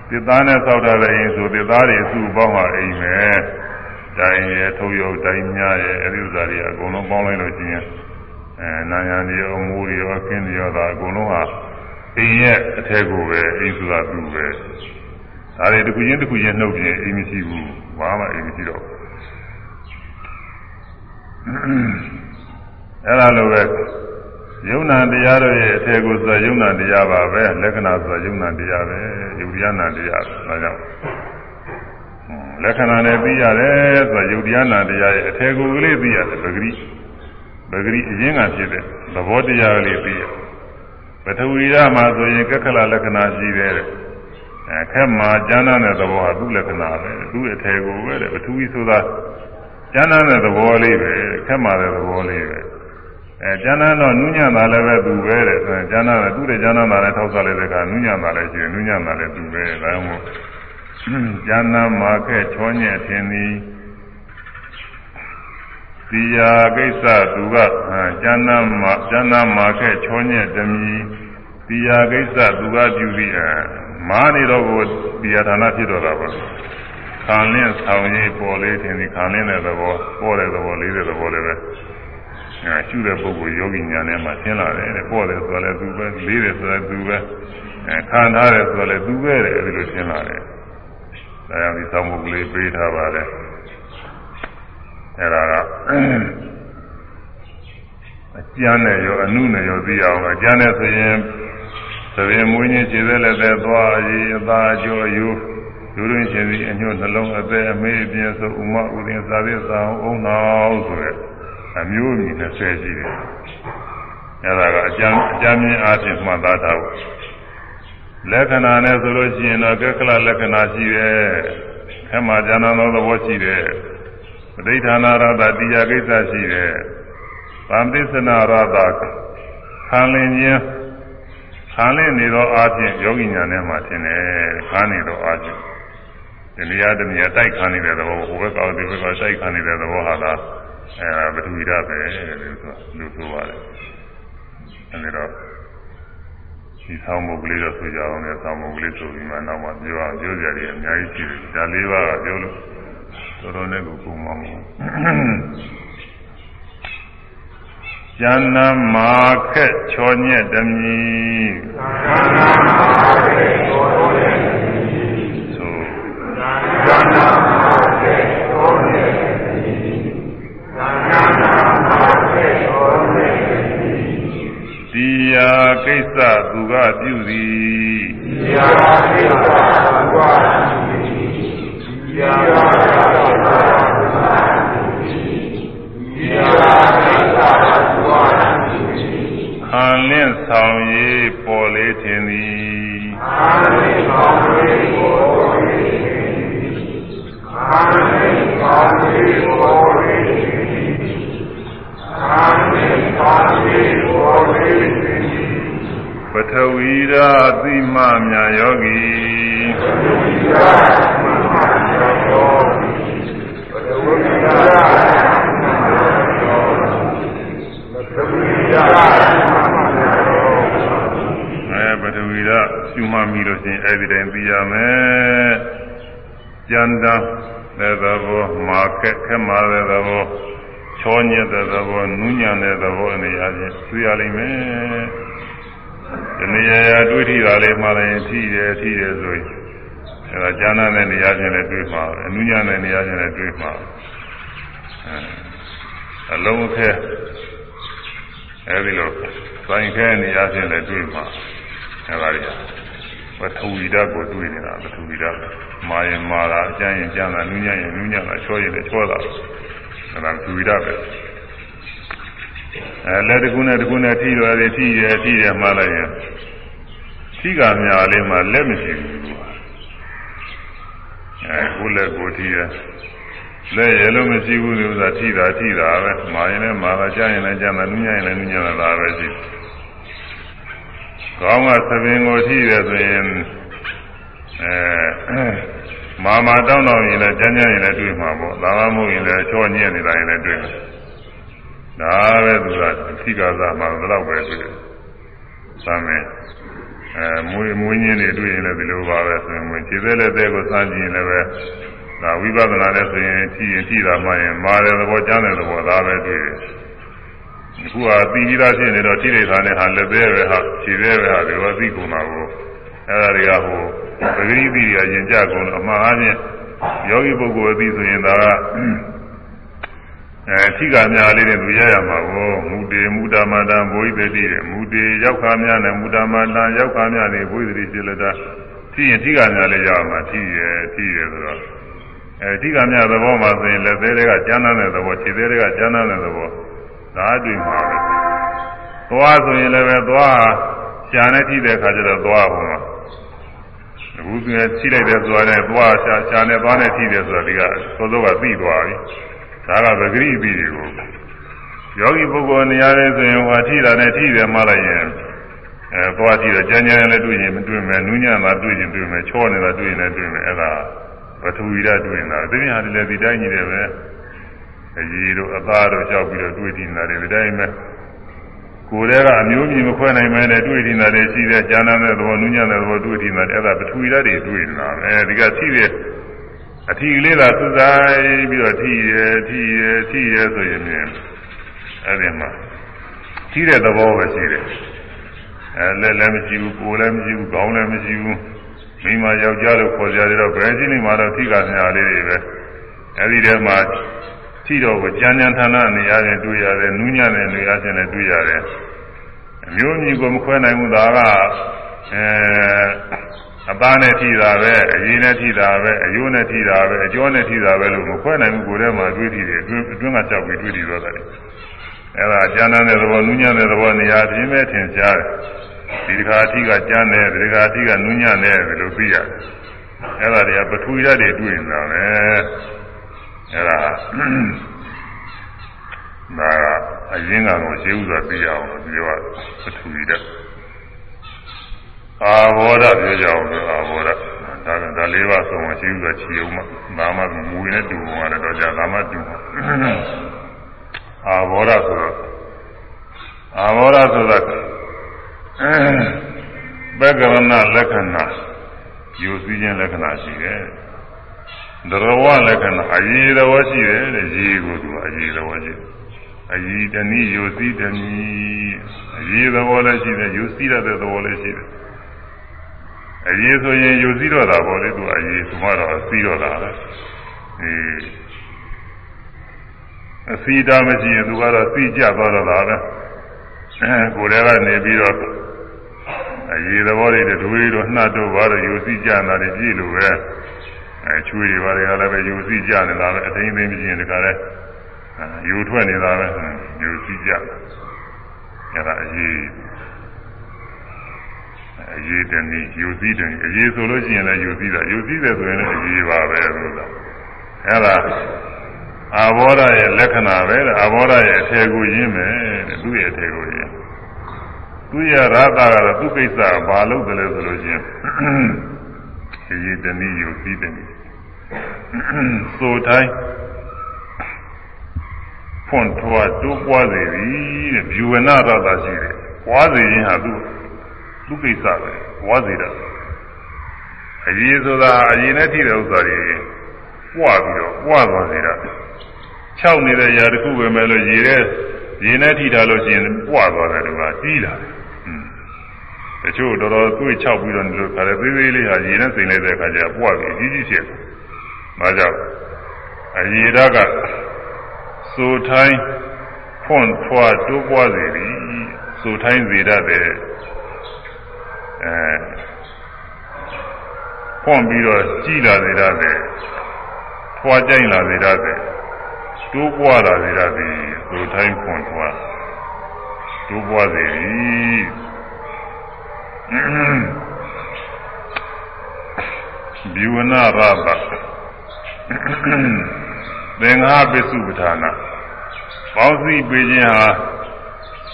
သစ်သားနဲ့ဆောက်ထားတဲ့အိမ်ဆိုသစ်သားတွေအစုပေါင်းဟာအိမ်ပဲတိုင်းရဲ့ထုတ်ရုပ်တိုင်းများရဲ့အဲဒီဥစ္စာတွေအကုန်လုံးပေါင်းလိုက်လို့ရှိရင်အဲနာယံတွေရောမိုးတွေရောခင်းတွေရောဒါအကုန်လုံးဟာအိမ်ရဲ့အထက်ကိုပဲအိမ်ဆိုတာသူ့ပဲဒါတွေတစ်ခုချင်းတစ်ခုချင်းနှုတ်ပြင်အိမ်မရှိဘူးဘာမှအိမ်မရှိတော့ အဲ့ဒါလိုပဲယုံနာတရားတို့ရဲ့အထက်ကိုဆိုယုံနာတရားပါပဲလက္ခဏာဆိုယုံနာတရားပဲယုတ်တရားနာတရားဒါကြောင့်လက္ခဏာနဲ့သိရတယ်ဆိုယုတ်တရားနာတရားရဲ့အထက်ကိုကလေးသိရတယ်ပဂရိပဂရိအရင်းကဖြစ်တဲ့သဘောတရားကလေးသိရပထဝီရမှာဆိုရင်ကက္ခလလက္ခဏာရှိတယ်အဲခက်မှာကျမ်းတဲ့သဘောဟာသူ့လက္ခဏာပဲသူ့အထယ်ကိုပဲတဲ့ပထဝီဆိုတာ ကျမ်းတဲ့သဘောလေးပဲခက်မှာတဲ့သဘောလေးပဲအဲကျမ်းတော့နုညံ့တာလည်းပဲသူပဲတဲ့ဆိုရင်ကျမ်းတဲ့သူ့တဲ့ကျမ်းတာလည်းထောက်စားလိုက်တဲ့ကနုညံ့တာလည်းရှိတယ်နုညံ့တာလည်းသူပဲဒါကြောင့်မို့ကျမ်းနာမှာခက်ချောညက်ထင်သည်ဒီယာကိစ္စသူကကျမ်းနာမှာကျမ်းနာမှာခက်ချောညက်တမီဒီယာကိစ္စသူကပြုပြီးအဲမာနေတော့ကိုဒီယာဌာနဖြစ်တော့တာပါ ခံလင်းဆောင်ရေးပေါ်လေးထင်သည်ခံလင်းတဲ့သဘောပေါ်တဲ့သဘောလေးတဲ့သဘောလည်းပဲအဲရှုတဲ့ပုဂ္ဂိုလ်ယောဂီညာနဲ့မှရှင်းလာတယ်တဲ့ပေါ်တယ်ဆိုလည်းသူပဲလေးတယ်ဆိုလည်းသူပဲအဲခံထားတယ်ဆိုလည်းသူပဲတဲ့အဲဒီလိုရှင်းလာတယ်ဒါကြောင့်ဒီဆောင်မှုကလေးပေးထားပါတယ်အဲဒါကအကျမ်းနဲ့ရောအနုနဲ့ရောသိအောင်အကျမ်းနဲ့ဆိုရင်သဘင်မွေးခြင်းခြေသက်လည်းသက်သွားအရေးအသာအကျိုးအယိုး လူရင်းရှင်စီအညွတ်နှလုံးအသက်အမေးအပြင်းဆိုဥမဥဒင်သာသစ္စာအောင်နောက်ဆိုတဲ့အမျိုးအမည်20ရှိတယ်အဲဒါကအကျမ်းအကျမ်းမြင်အားဖြင့်မှတ်သားထားဖို့လက္ခဏာနဲ့ဆိုလို့ရှိရင်တော့ကက္ခလလက္ခဏာရှိတယ်ခမဇာနာသောသဘောရှိတယ်ပဋိဌာနာရတာတရားကိစ္စရှိတယ်သံသစ္စနာရတာခံလင်ခြင်းခံလင်နေသောအားဖြင့်ယောဂီညာနဲ့မှထင်တယ်ခံနေသောအားဖြင့် ဒီနေရာတနေရာတိုက်ခံနေတဲ့သဘောဟိုဘက်ကောဒီဘက်ကောတိုက်ခံနေတဲ့သဘောဟာလားအဲပထဝီဓာတ်ပဲလို့ဆိုလို့ဆိုပါတယ်အဲဒီတော့ဒီဆောင်းမုတ်ကလေးတော့ဆိုကြအောင်လေဆောင်းမုတ်ကလေးဆိုပြီးမှနောက်မှပြောအောင်ပြောကြတယ်အများကြီးရှိတယ်ဒါလေးပါးကပြောလို့တော်တော်နဲ့ကိုပုံမှန်ဘူးကျန်နာမာခက်ချောညက်တမီကျန်နာမာခက်ချောညက်တမီဆို ကျန်နာမာခက်ချောညက်တမီကျန်နာမာခက်ချောညက်တမီဒီယာကိစ္စသူကပြုသည်ဒီယာကိစ္စသူကပြုသည်ဒီယာကိစ္စသူကပြုသည်ဒီယာခံလင့်ဆောင်ရေးပေါ်လေးထင်သည်ခံလင့်ဆောင်ရေးပေါ်လေးထင်သည်ခံလင့်ဆောင်ရေး ပေါ်လေးထင်သည်ခံလင့်ဆောင်ရေးပေါ်လေးထင်သည်ပထဝီရာသိမမြယောဂီပထဝီရာသိမမြယောဂီပထဝီရာပထဝီရာပထဝီဓာတ်ရှုမှတ်ပြီးလို့ရှိရင်အဲ့ဒီတိုင်းသိရမယ်။ကြံတန်းတဲ့သဘောမာခ က်ခက်မာတဲ့သဘောချောညက်တဲ့သဘောနူးညံ့တဲ့သဘောအနေအချင်းသိရလိမ့်မယ်။ဒီနေရာတွေ့ထိတာလေးမှလည်းထိတယ်ထိတယ်ဆိုရင်အဲဒါကျမ်းနာတဲ့နေရာချင်းလည်းတွေ့မှာအနူးညံ့တဲ့နေရာချင်းလည်းတွေ့မှာအဲအလုံးခဲအဲဒီလိုဆိုင်ခဲနေရာချင်းလည်းတွေ့မှာအဲဒါတွေ ပထဝီဓာတ်ကိုတွေ့နေတာပထဝီဓာတ်မာရင်မာတာအကျဉ်းရင်ကျမ်းတာနူးညံ့ရင်နူးညံ့တာချောရင်လည်းချောတာအဲဒါပထဝီဓာတ်ပဲအဲလက်တကူနဲ့တကူနဲ့ထိရတယ်ထိရထိရမှလိုက်ရင်ထိထိကများလေးမှလက်မရှိဘူးသူကအဲကိုလက်ကိုထိရလက်ရလို့မရှိဘူးလို့ဆိုတာထိတာထိတာပဲမာရင်လည်းမာတာကြားရင်လည်းကြားမှာနူးညံ့ရင်လည်းနူးညံ့တာပဲရှိ ကောင်းကသပင်ကိုထိရဆိုရင်အဲမာမာတောင်းတောင်းရင်လည်းကြမ်းကြမ်းရင်လည်းတွေ့မှာပေါ့သာမမဟုတ်ရင်လည်းချောညံ့နေတာရင်လည်းတွေ့မှာဒါပဲသူကထိကသာမှာတော့ပဲတွေ့တယ်။သမင်အဲမွေးမွေးညင်းတွေတွေ့ရင်လည်းဒီလိုပါပဲဆိုရင်ခြေသေးလက်သေးကိုစမ်းကြည့်ရင်လည်းပဲဒါဝိပဿနာနဲ့ဆိုရင်ထိရင်ထိတာမှရင်မာတဲ့သဘောကျမ်းတဲ့သဘောဒါပဲတွေ့တယ်။ အခုဟာသီကြီးသားဖြစ်နေတော့ထိနေတာနဲ့ဟာလက်သေးပဲဟာခြေသေးပဲဟာဒီလိုသိကုန်တာကိုအဲဒါတွေကဟိုပဂရိသီရရင်ကြကုန်အမှားအားဖြင့်ယောဂီပုဂ္ဂိုလ်အသိဆိုရင်ဒါကအဲထိကများလေးနဲ့သူရရမှာကိုမူတေမူတာမတံဘိုးဣတိတဲ့မူတေရောက်ခါများနဲ့မူတာမတံရောက်ခါများနဲ့ဘိုးဣတိစေလတာထိရင်ထိကများလေးရမှာထိရထိရဆိုတော့အဲထိကများသဘောမှာဆိုရင်လက်သေးတွေကကျမ်းမ်းတဲ့သဘောခြေသေးတွေကကျမ်းမ်းတဲ့သဘော ဒါအတွေ့မှာပဲသွားဆိုရင်လည်းပဲသွားရှာနဲ့ထိတဲ့ခါကျတော့သွားဟောမှာအခုကထိလိုက်တဲ့သွားနဲ့သွားရှာရှာနဲ့သွားနဲ့ထိတယ်ဆိုတာဒီကသောသောကသိသွားပြီဒါကပဂရိပိတွေကိုယောဂီပုဂ္ဂိုလ်နေရာလေးဆိုရင်ဟောထိတာနဲ့ထိတယ်မှလိုက်ရင်အဲသွားထိတော့ကြမ်းကြမ်းလည်းတွေ့ရင်မတွေ့မယ်နူးညံ့တာတွေ့ရင်တွေ့မယ်ချောနေတာတွေ့ရင်လည်းတွေ့မယ်အဲ့ဒါပထဝီဓာတ်တွေ့နေတာအသိဉာဏ်တွေလည်းဒီတိုင်းကြီးတယ်ပဲ အကြီးတို့အသားတို့ကြောက်ပြီးတော့တွေ့ထိနေတာတွေဒီတိုင်းပဲကိုယ်တည်းကအမျိုးမြင်မခွဲနိုင်မဲနဲ့တွေ့ထိနေတာတွေရှိတဲ့ကျမ်းမ်းတဲ့သဘောနူးညံ့တဲ့သဘောတွေ့ထိနေတာအဲ့ဒါပထဝီဓာတ်တွေတွေ့နေတာအဲဒီကထိတဲ့အထီလေးသာသုဆိုင်ပြီးတော့ထီရထီရထီရဆိုရင်လည်းအဲ့ဒီမှာထီတဲ့သဘောပဲရှိတယ်အဲလက်လည်းမရှိဘူးကိုယ်လည်းမရှိဘူးခေါင်းလည်းမရှိဘူးမိမယောက်ျားလို့ခေါ်ကြတယ်တော့ဘယ်ရှိနေမှာတော့ထီကညာလေးတွေပဲအဲ့ဒီထဲမှာ ထီတော့ကိုကြမ်းကြမ်းဌာနနေရာနဲ့တွေ့ရတယ်နူးညံ့တဲ့နေရာချင်းနဲ့တွေ့ရတယ်အမျိုးမျိုးကိုမခွဲနိုင်ဘူးဒါကအဲအသားနဲ့ထိတာပဲအရည်နဲ့ထိတာပဲအယိုးနဲ့ထိတာပဲအကျော်နဲ့ထိတာပဲလို့မခွဲနိုင်ဘူးကိုယ်ထဲမှာတွေးထိတယ်အတွင်းအတွင်းကကြောက်ပြီးတွေးထိသွားတယ်အဲ့ဒါကျမ်းမ်းတဲ့သဘောနူးညံ့တဲ့သဘောနေရာပြင်းမဲ့ထင်ရှားတယ်ဒီတစ်ခါအထိကကျမ်းတယ်ဒီတစ်ခါအထိကနူးညံ့တယ်လို့သိရတယ်အဲ့ဒါတွေကပထဝီဓာတ်တွေတွေ့နေတာပဲ အဲ့ဒါဒါကအရင်ကတော့ရှင်းဥစွာသိရအောင်လို့ပြောရပထဝီဓာတ်အာဘောဓပြောကြအောင်ဆိုအာဘောဓဒါကဒါလေးပါဆုံးမရှိဘူးဆိုချီအောင်မှဒါမှမူနဲ့တူအောင်လည်းတော့ကြာဒါမှတူအာဘောဓဆိုတော့အာဘောဓဆိုတာဘဂဝနာလက္ခဏာယူစည်းခြင်းလက္ခဏာရှိတယ် ဒရဝလက္ခဏာအရေးတော်ရှိတယ်တဲ့ရေကိုသူအရေးတော်ရှိတယ်အရေးတနည်းယူစည်းတနည်းအရေးတော်လည်းရှိတယ်ယူစည်းရတဲ့သဘောလည်းရှိတယ်အရေးဆိုရင်ယူစည်းတော့တာပေါ့လေသူအရေးသူမှတော့အစည်းတော့တာပဲအေးအစည်းတာမရှိရင်သူကတော့စီးကြသွားတော့တာပဲအဲကိုယ်တည်းကနေပြီးတော့အရေးသဘောတွေဒွေးတော့နှတ်တော့ဘာလို့ယူစည်းကြတာတွေကြည့်လို့ပဲ အဲချွေးတွေဘာတွေကလည်းပဲယူစည်းကြနေတာပဲအသိသိမရှိရင်တခါလဲယူထွက်နေတာပဲယူစည်းကြအဲဒါအရေးအရေးတနည်းယူစည်းတယ်အရေးဆိုလို့ရှိရင်လည်းယူစည်းတာယူစည်းတယ်ဆိုရင်လည်းအရေးပါပဲဆိုတာအဲ့ဒါအာဘောဓရဲ့လက္ခဏာပဲအာဘောဓရဲ့အထေကိုရင်းမယ်သူ့ရဲ့အထေကိုရင်းသူ့ရဲ့ရတာကတော့သူ့ကိစ္စဘာလို့တယ်လဲဆိုလို့ရှိရင် အရေးတနည်းယူစည်းတယ်ဆိုတိုင်းဖွင့်ထွားတိုးပွားစေသည်တဲ့ဘီဝနာရတာရှိတယ်ပွားစေခြင်းဟာသူ့သူကိစ္စပဲဝါစီတာအရေးဆိုတာအရင်နဲ့ထိတဲ့ဥစ္စာတွေပွားပြီးတော့ပွားသွားစေတာ၆နေတဲ့ຢာတစ်ခုပဲမဲ့လို့ရေတဲ့ရေနဲ့ထိတာလို့ရှိရင်ပွားသွားတယ်ဒီမှာကြီးလာတယ် တချို့တော်တော်သွေးချောက်ပြီးတော့လို့ခါတယ်သေးသေးလေးဟာရေနဲ့စိန်လိုက်တဲ့အခါကျပွားပြီးကြီးကြီးဖြစ်တယ်။ဒါကြောင့်အရေဓာတ်ကစိုးထိုင်းဖွန့်ထွားတိုးပွားစေသည်စိုးထိုင်းစေတတ်တဲ့အဲဖွင့်ပြီးတော့ကြီးလာစေရတယ်ဖွာကြိုင်လာစေရတယ်တိုးပွားလာစေရတယ်သူတိုင်းဖွင့်ထွားတိုးပွားစေသည် ဘီဝနာရဘသင်္ဃာပစ္စုပ္ပထာနာပေါင်းစည်းပေးခြင်းဟာ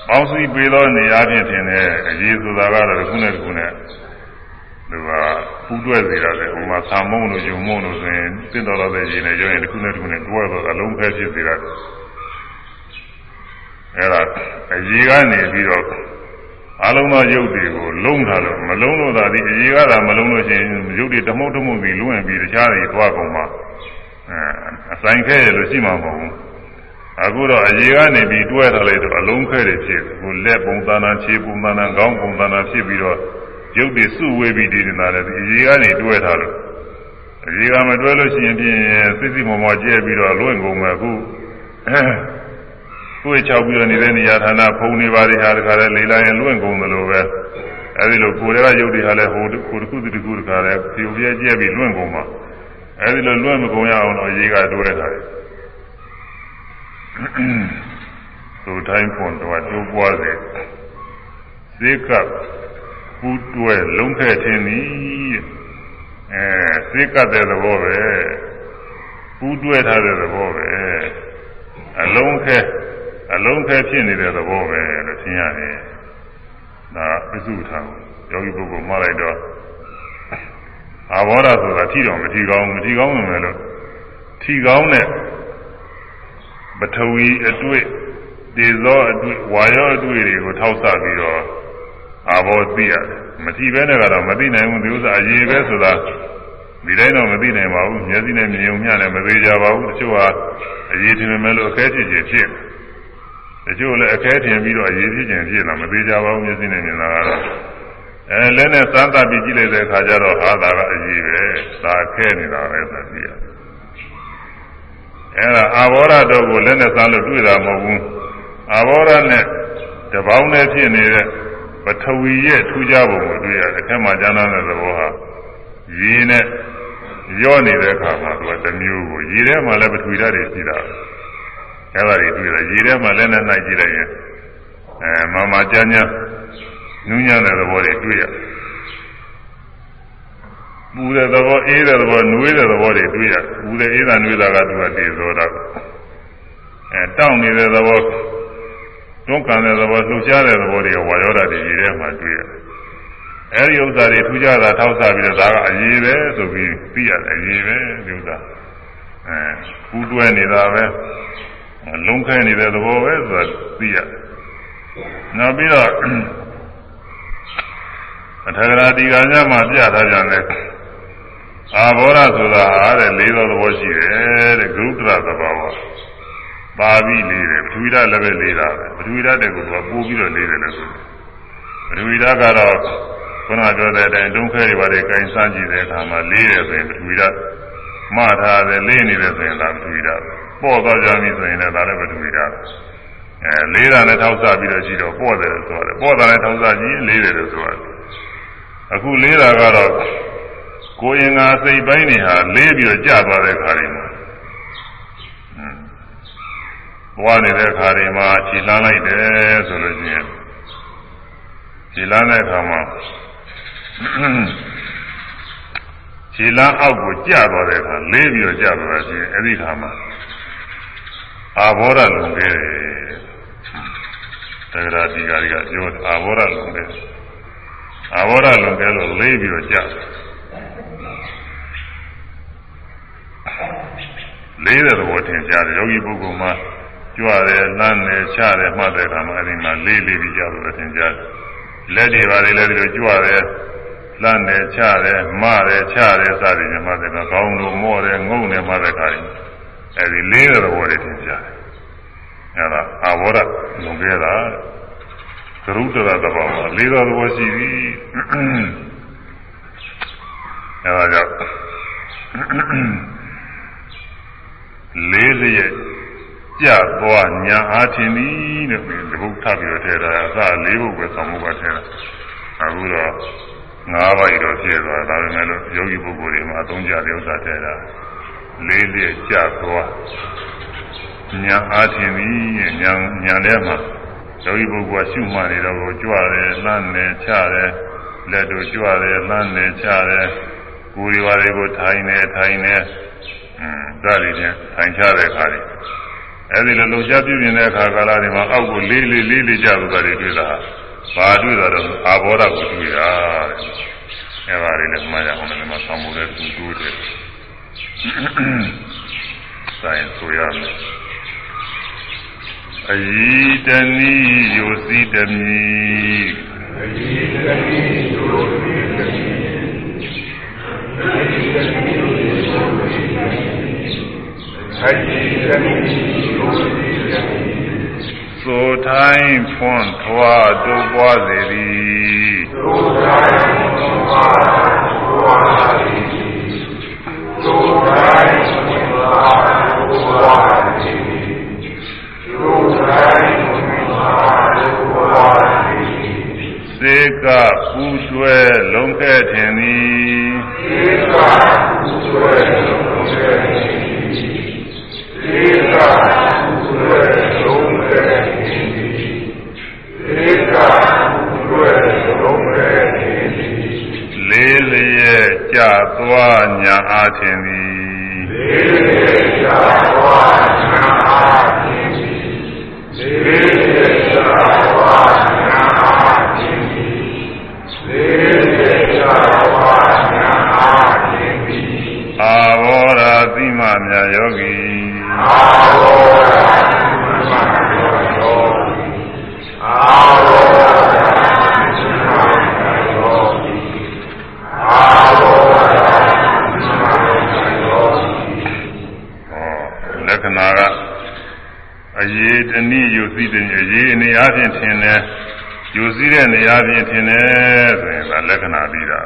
ပေါင်းစည်းပေးသောနေရာဖြင့်ထင်တယ်အရေးဆိုတာကတော့တစ်ခုနဲ့တစ်ခုနဲ့သူကပူးတွဲစေတာလေဟိုမှာသာမုံတို့ယုံမုံတို့ဆိုရင်တင့်တော်တော်တဲ့ရင်နဲ့ရောရင်တစ်ခုနဲ့တစ်ခုနဲ့တွဲတော့အလုံးဖဲဖြစ်စေတာအဲ့ဒါအရေးကနေပြီးတော့ အလုံးသောရုပ်တွေကိုလုံးထားလို့မလုံးလို့သာဒီအရေးကသာမလုံးလို့ရှိရင်ရုပ်တွေတမုတ်တမုတ်ပြီးလုံးဝင်ပြီးတခြားတွေသွားကုန်မှာအဲအဆိုင်ခဲရလို့ရှိမှာမဟုတ်ဘူးအခုတော့အရေးကနေပြီးတွဲထားလိုက်တော့အလုံးခဲတွေဖြစ်ဟိုလက်ပုံသဏ္ဍာန်ခြေပုံသဏ္ဍာန်ခေါင်းပုံသဏ္ဍာန်ဖြစ်ပြီးတော့ရုပ်တွေစုဝေးပြီးတည်နေတာလေအရေးကနေတွဲထားလို့အရေးကမတွဲလို့ရှိရင်ဖြင့်စစ်စစ်မော်မော်ကျဲပြီးတော့လွင့်ကုန်မယ်အခု ကိုယ်ချောက်ပြီးတော့နေတဲ့နေရာဌာနဖုံနေပါလေဟာတခါလဲလေလာရင်လွင့်ကုန်သလိုပဲအဲဒီလိုကိုယ်တွေကရုပ်တွေဟာလဲဟိုကိုယ်တစ်ခုတစ်ခုတခါလဲဖြူပြဲကျဲပြီးလွင့်ကုန်မှာအဲဒီလိုလွင့်မကုန်ရအောင်တော့အရေးကတွဲထားတယ်သူတိုင်းဖွန်တော့တိုးပွားစေစေကပူတွဲလုံးခဲ့ခြင်းသည်အဲစေကတဲ့သဘောပဲပူတွဲထားတဲ့သဘောပဲအလုံးခဲ အလုံးခဲဖြစ်နေတဲ့သဘောပဲလို့သင်ရတယ်ဒါပစ္စုထာယောဂီပုဂ္ဂိုလ်မှားလိုက်တော့အာဘောဓဆိုတာထီတော်မထီကောင်းမထီကောင်းမယ်လို့ထီကောင်းတဲ့ပထဝီအတွေ့ဒေဇောအတွေ့ဝါရောအတွေ့တွေကိုထောက်ဆပြီးတော့အာဘောသိရတယ်မထီပဲနဲ့ကတော့မသိနိုင်ဘူးဒီဥစ္စာအရေးပဲဆိုတာဒီတိုင်းတော့မသိနိုင်ပါဘူးမျက်စိနဲ့မြင်ုံမျှလည်းမသေးကြပါဘူးတချို့ဟာအရေးထင်မယ်လို့အခဲဖြစ်ခြင်းဖြစ်တ ချို့လည်းအခဲထင်ပြီးတော့အရေးဖြစ်ခြင်းဖြစ်တာမသေးကြပါဘူးမျက်စိနဲ့မြင်တာကတော့အဲလက်နဲ့စမ်းသပ်ပြီးကြည့်လိုက်တဲ့အခါကျတော့ဟာတာကအရေးပဲဒါခဲနေတာပဲဆိုပြီးရအဲဒါအာဘောရတော့ကိုလက်နဲ့စမ်းလို့တွေ့တာမဟုတ်ဘူးအာဘောရနဲ့တပေါင်းနဲ့ဖြစ်နေတဲ့ပထဝီရဲ့ထူးခြားပုံကိုတွေ့ရတယ်အဲမှာကျမ်းသာတဲ့သဘောဟာရေနဲ့ရောနေတဲ့အခါမှာသူကတစ်မျိုးကိုရေထဲမှာလည်းပထဝီဓာတ်တွေရှိတာ အဲဒါတွေတွေ့တယ်ရေထဲမှာလည်းနဲ့နိုင်ကြည့်လိုက်ရင်အဲမမကြမ်းကြမ်းနူးညံ့တဲ့သဘောတွေတွေ့ရပူတဲ့သဘောအေးတဲ့သဘောနွေးတဲ့သဘောတွေတွေ့ရပူတဲ့အေးတာနွေးတာကသူကတည်သောတာအဲတောင့်နေတဲ့သဘောတွန်းကန်တဲ့သဘောလှုပ်ရှားတဲ့သဘောတွေဝါရောဓာတွေရေထဲမှာတွေ့ရတယ်အဲဒီဥစ္စာတွေထူးခြားတာထောက်ဆပြီးတော့ဒါကအရေးပဲဆိုပြီးသိရတယ်အရေးပဲဒီဥစ္စာအဲကူးတွဲနေတာပဲ လုံးခဲနေတဲ့သဘောပဲဆိုတာသိရတယ်နောက်ပြီးတော့အထကရာဒီကညမှာပြထားကြတယ်အာဘောရဆိုတာအားတဲ့လေးသောသဘောရှိတယ်တဲ့ဂရုတရသဘာဝပါပြီးလေးတယ်ပထဝီဓာတ်လည်းပဲလေးတာပဲပထဝီဓာတ်တဲ့ကိုကပိုးပြီးတော့လေးတယ်လို့ဆိုတယ်ပထဝီဓာတ်ကတော့ခုနပြောတဲ့အတိုင်းတုံးခဲတွေပါတွေကင်စမ်းကြည့်တဲ့အခါမှာလေးတယ်ဆိုရင်ပထဝီဓာတ်မှတ်ထားတယ်လေးနေတယ်ဆိုရင်ဒါပထဝီဓာတ်ပေါ့ သွားကြပြီဆိုရင်လည်းဒါလည်းပထဝီဓာတ်အဲလေးတာနဲ့ထောက်ဆပြီးတော့ရှိတော့ပေါ့တယ်လို့ဆိုရတယ်ပေါ့တာနဲ့ထောက်ဆကြည့်လေးတယ်လို့ဆိုရတယ်အခုလေးတာကတော့ကိုယ်ရင်ကစိတ်ပိုင်းတွေဟာလေးပြီးတော့ကျသွားတဲ့ခါတွေမှာဘဝနေတဲ့ခါတွေမှာခြေလှမ်းလိုက်တယ်ဆိုလို့ရှိရင်ခြေလှမ်းတဲ့ခါမှာခြေလမ်းအောက်ကိုကျသွားတဲ့အခါလေးပြီးတော့ကျသွားတာရှိရင်အဲ့ဒီခါမှာ အာဘောဓလုံခဲ့တယ်တဂရတိကာရီကပြောအာဘောဓလုံခဲ့အာဘောဓလုံခဲ့လို့လေးပြီးတော့ကျလေးတဲ့သဘောထင်ရှားတယ်ယောဂီပုဂ္ဂိုလ်မှာကြွတယ်လမ်းတယ်ချတယ်မှတ်တဲ့အခါမှာအဲ့ဒီမှာလေးလေးပြီးကျလို့ထင်ရှားတယ်လက်တွေပါလေလည်းဒီလိုကြွတယ်လမ်းတယ်ချတယ်မတယ်ချတယ်စသည်ဖြင့်မှတဲ့ကောင်းလို့မော့တယ်ငုံတယ်မှတဲ့ခါရင် အဲဒီလေးတဲ့သဘောတွေသင်ကြားတယ်အဲဒါအာဘောဓလုံခဲ့တာသရုတ္တရသဘောမှာလေးသောသဘောရှိပြီအဲဒါကြောင့်လေးလျက်ကြသွားညာအားထင်သည်တဲ့ဒီဘုထပ်ပြီးတော့ထဲတာအစလေးဘုပဲဆောင်မှုပါထဲတာအခုတော့ငါးပါးတော့ပြည့်သွားဒါပေမဲ့လို့ယောဂီပုဂ္ဂိုလ်တွေမှာအသုံးကျတဲ့ဥစ္စာထဲတာ လေးလျက်ကြသွားညာအားထင်သည်ညာညာထဲမှာယောဂီပုဂ္ဂိုလ်ကရှုမှတ်နေတော့ကိုကြွတယ်လှမ်းတယ်ချတယ်လက်တို့ကြွတယ်လှမ်းတယ်ချတယ်ကိုယ်ရွာတွေကိုထိုင်နေထိုင်နေอืมဒါတွေချင်းထိုင်ချတဲ့အခါတွေအဲဒီလိုလှုပ်ရှားပြင်းနေတဲ့အခါကာလတွေမှာအောက်ကိုလေးလေးလေးလေးကျသွားတာတွေတွေ့တာဘာတွေ့တာတော့အာဘောဓကိုတွေ့တာတဲ့အဲပါလေးလည်းမှတ်ရအောင်လည်းမဆောင်မှုတဲ့သူတွေ့တယ် ဆိုင်ဆိုရမယ်အယီတဏီယိုစီတမီအယီတဏီယိုစီတမီအယီတဏီယိုစီတမီအယီတဏီယိုစီတမီသို့ထိုင်းဖွင့်ထွားတို့ပွားစေသည်သို့ထိုင်းဖွင့်ထွားတို့ပွားစေသည်သို့ထိုင်းဖွင့်ထွားတို့ပွားစေသည်သို့ထိုင်းဖွင့်ထွားတို့ပွားစေသည် စေကပူဆွဲလုံးခဲ့ထင်သည်စေကပူဆွဲလုံးခဲ့ထင်သည်စေကပူဆွဲလုံးခဲ့ထင်သည်စေကပူဆွဲလုံးခဲ့ထင်သည်လေးလျက်ကြသွားညာအားထင်သည်လေးလျက်ကြသွားညာ အားထင်သည်လေးလျက်ကြသွားညာအားထင်သည်လေးလျက်ကြသွားညာအားထင်သည်အာဘောရာသိမမြတ်ယောဂီအာဘောရာသိမမြတ်ယောဂီအာဘောရာသိမမြတ်ယောဂီအာဘောရာသိမမြတ်ယောဂီဟောလက္ခဏာက အရေးတနည်းယူသိတဲ့အရေးအနေအချင်းထင်တယ်ယူစည်းတဲ့နေရာပြင်ထင်တယ်ဆိုရင်ဒါလက္ခဏာပြီးတာ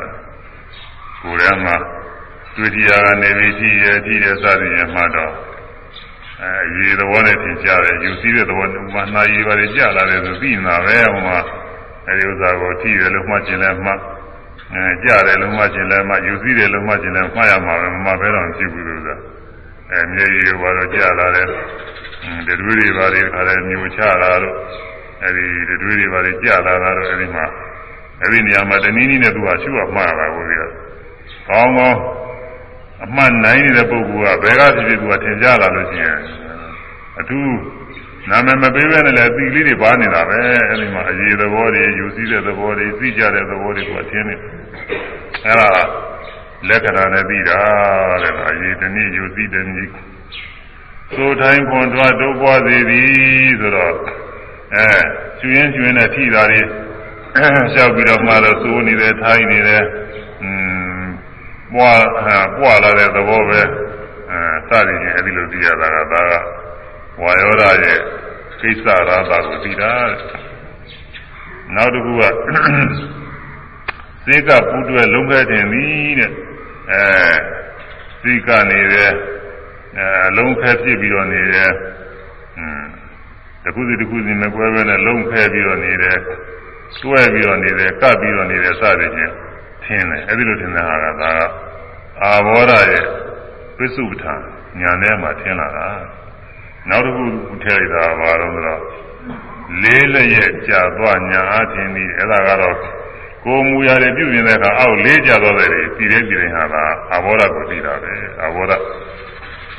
ကိုယ်ထဲမှာတွေ့တရားကနေပြီးကြည့်ရကြည့်ရစသည်ဖြင့်မှတော့အဲရေသဘောနဲ့သင်ကြားတယ်ယူစည်းတဲ့သဘောဥမာနာရီပါလေကြာလာတယ်ဆိုပြီးနေတာပဲဟိုမှာအဲဒီဥစ္စာကိုကြည့်တယ်လို့မှတ်ကျင်လဲမှတ်အဲကြာတယ်လို့မှတ်ကျင်လဲမှတ်ယူစည်းတယ်လို့မှတ်ကျင်လဲမှတ်ရမှာပဲမမှတ်ဘဲတော့ဖြစ်ဘူးလို့ဆိုတာအဲမြေကြီးဘာလို့ကြာလာတယ် တတွေးတွေပါလေခါတယ်မျိုးချလာတော့အဲဒီတတွေးတွေပါလေကြာလာတာတော့အဲဒီမှာအဲဒီနေရာမှာတနည်းနည်းနဲ့သူကရှုရမှားတာကိုပြီးတော့ကောင်းကောင်းအမှန်နိုင်နေတဲ့ပုဂ္ဂိုလ်ကဘယ်ကဖြစ်ဖြစ်သူကထင်ရှားလာလို့ရှိရင်အထူးနာမည်မပေးဘဲနဲ့လည်းသီလေးတွေပါနေတာပဲအဲဒီမှာအရေးသဘောတွေယူစည်းတဲ့သဘောတွေသိကြတဲ့သဘောတွေကထင်းနေအဲဒါလက္ခဏာနဲ့ပြီးတာတဲ့အရေးတနည်းယူစည်းတဲ့နည်း သို့ထိုင်းခွန်သွားတို့ပွားစေသည်ဆိုတော့အဲကျွင်းကျွင်းနဲ့ထိတာတွေလျှောက်ပြီးတော့မှတော့သိုးနေတယ်ထိုင်းနေတယ်อืมပွားပွားလာတဲ့သဘောပဲအဲစသည်ချင်းအဲဒီလိုသိရတာကဒါကဝါယောဓာရဲ့ကိစ္စရာသာကိုသိတာနောက်တစ်ခုကစေကပူတွဲလုံးခဲတင်သည်တဲ့အဲစေကနေတယ် အဲလုံးခဲပြစ်ပြီးတော့နေတယ်อืมတခုစီတခုစီမကွဲဘဲနဲ့လုံးခဲပြီးတော့နေတယ်တွဲပြီးတော့နေတယ်ကပ်ပြီးတော့နေတယ်စသည်ချင်းထင်းတယ်အဲဒီလိုထင်တဲ့ဟာကဒါကအာဘောဓရဲ့ပစ္စုပ္ပန်ညာထဲမှာထင်းလာတာနောက်တစ်ခုထည့်လိုက်တာဘာလို့လဲဆိုတော့လေးလျက်ကြာသွားညာအထင်ဒီအဲ့ဒါကတော့ကိုမူရတယ်ပြုပြင်တဲ့အခါအောက်လေးကြာသွားတယ်ပြည်တဲ့ပြည်တဲ့ဟာကအဘောဓကိုသိတာပဲအဘောဓ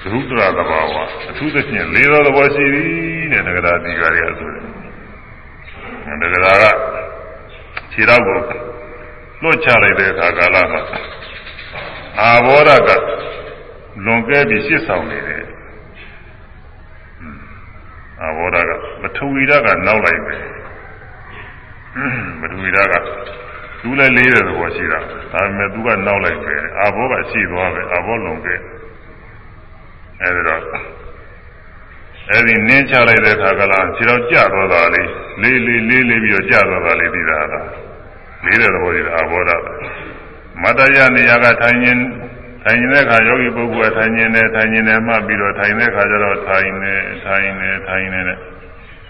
ဒုဒရသဘာဝအထူးသဖြင့်လေးသောသဘောရှိသည်တဲ့ငကရာဒီကာရီအဆိုတယ်ငကရာကခြေတော့ကိုလွတ်ချလိုက်တဲ့အခါကာလမှာအာဘောဓကလွန်ကဲပြီးရှစ်ဆောင်နေတယ်အာဘောဓကပထဝီဓာတ်ကနောက်လိုက်ပဲပထဝီဓာတ်ကသူလည်းလေးတဲ့သဘောရှိတာဒါပေမဲ့သူကနောက်လိုက်ပဲအာဘောကရှိသွားပဲအာဘောလွန်ကဲ အဲဒီတော့အဲဒီနင်းချလိုက်တဲ့အခါကလားခြေတော့ကျသွားတာလေးလေးလေးလေးလေးပြီးတော့ကျသွားတာလေးသိတာလားလေးတဲ့သဘောကြီးအာဘောဓမတ္တယနေရာကထိုင်ရင်ထိုင်နေတဲ့အခါယောဂီပုဂ္ဂိုလ်ကထိုင်နေတယ်ထိုင်နေတယ်မှတ်ပြီးတော့ထိုင်တဲ့အခါကျတော့ထိုင်နေထိုင်နေထိုင်နေတဲ့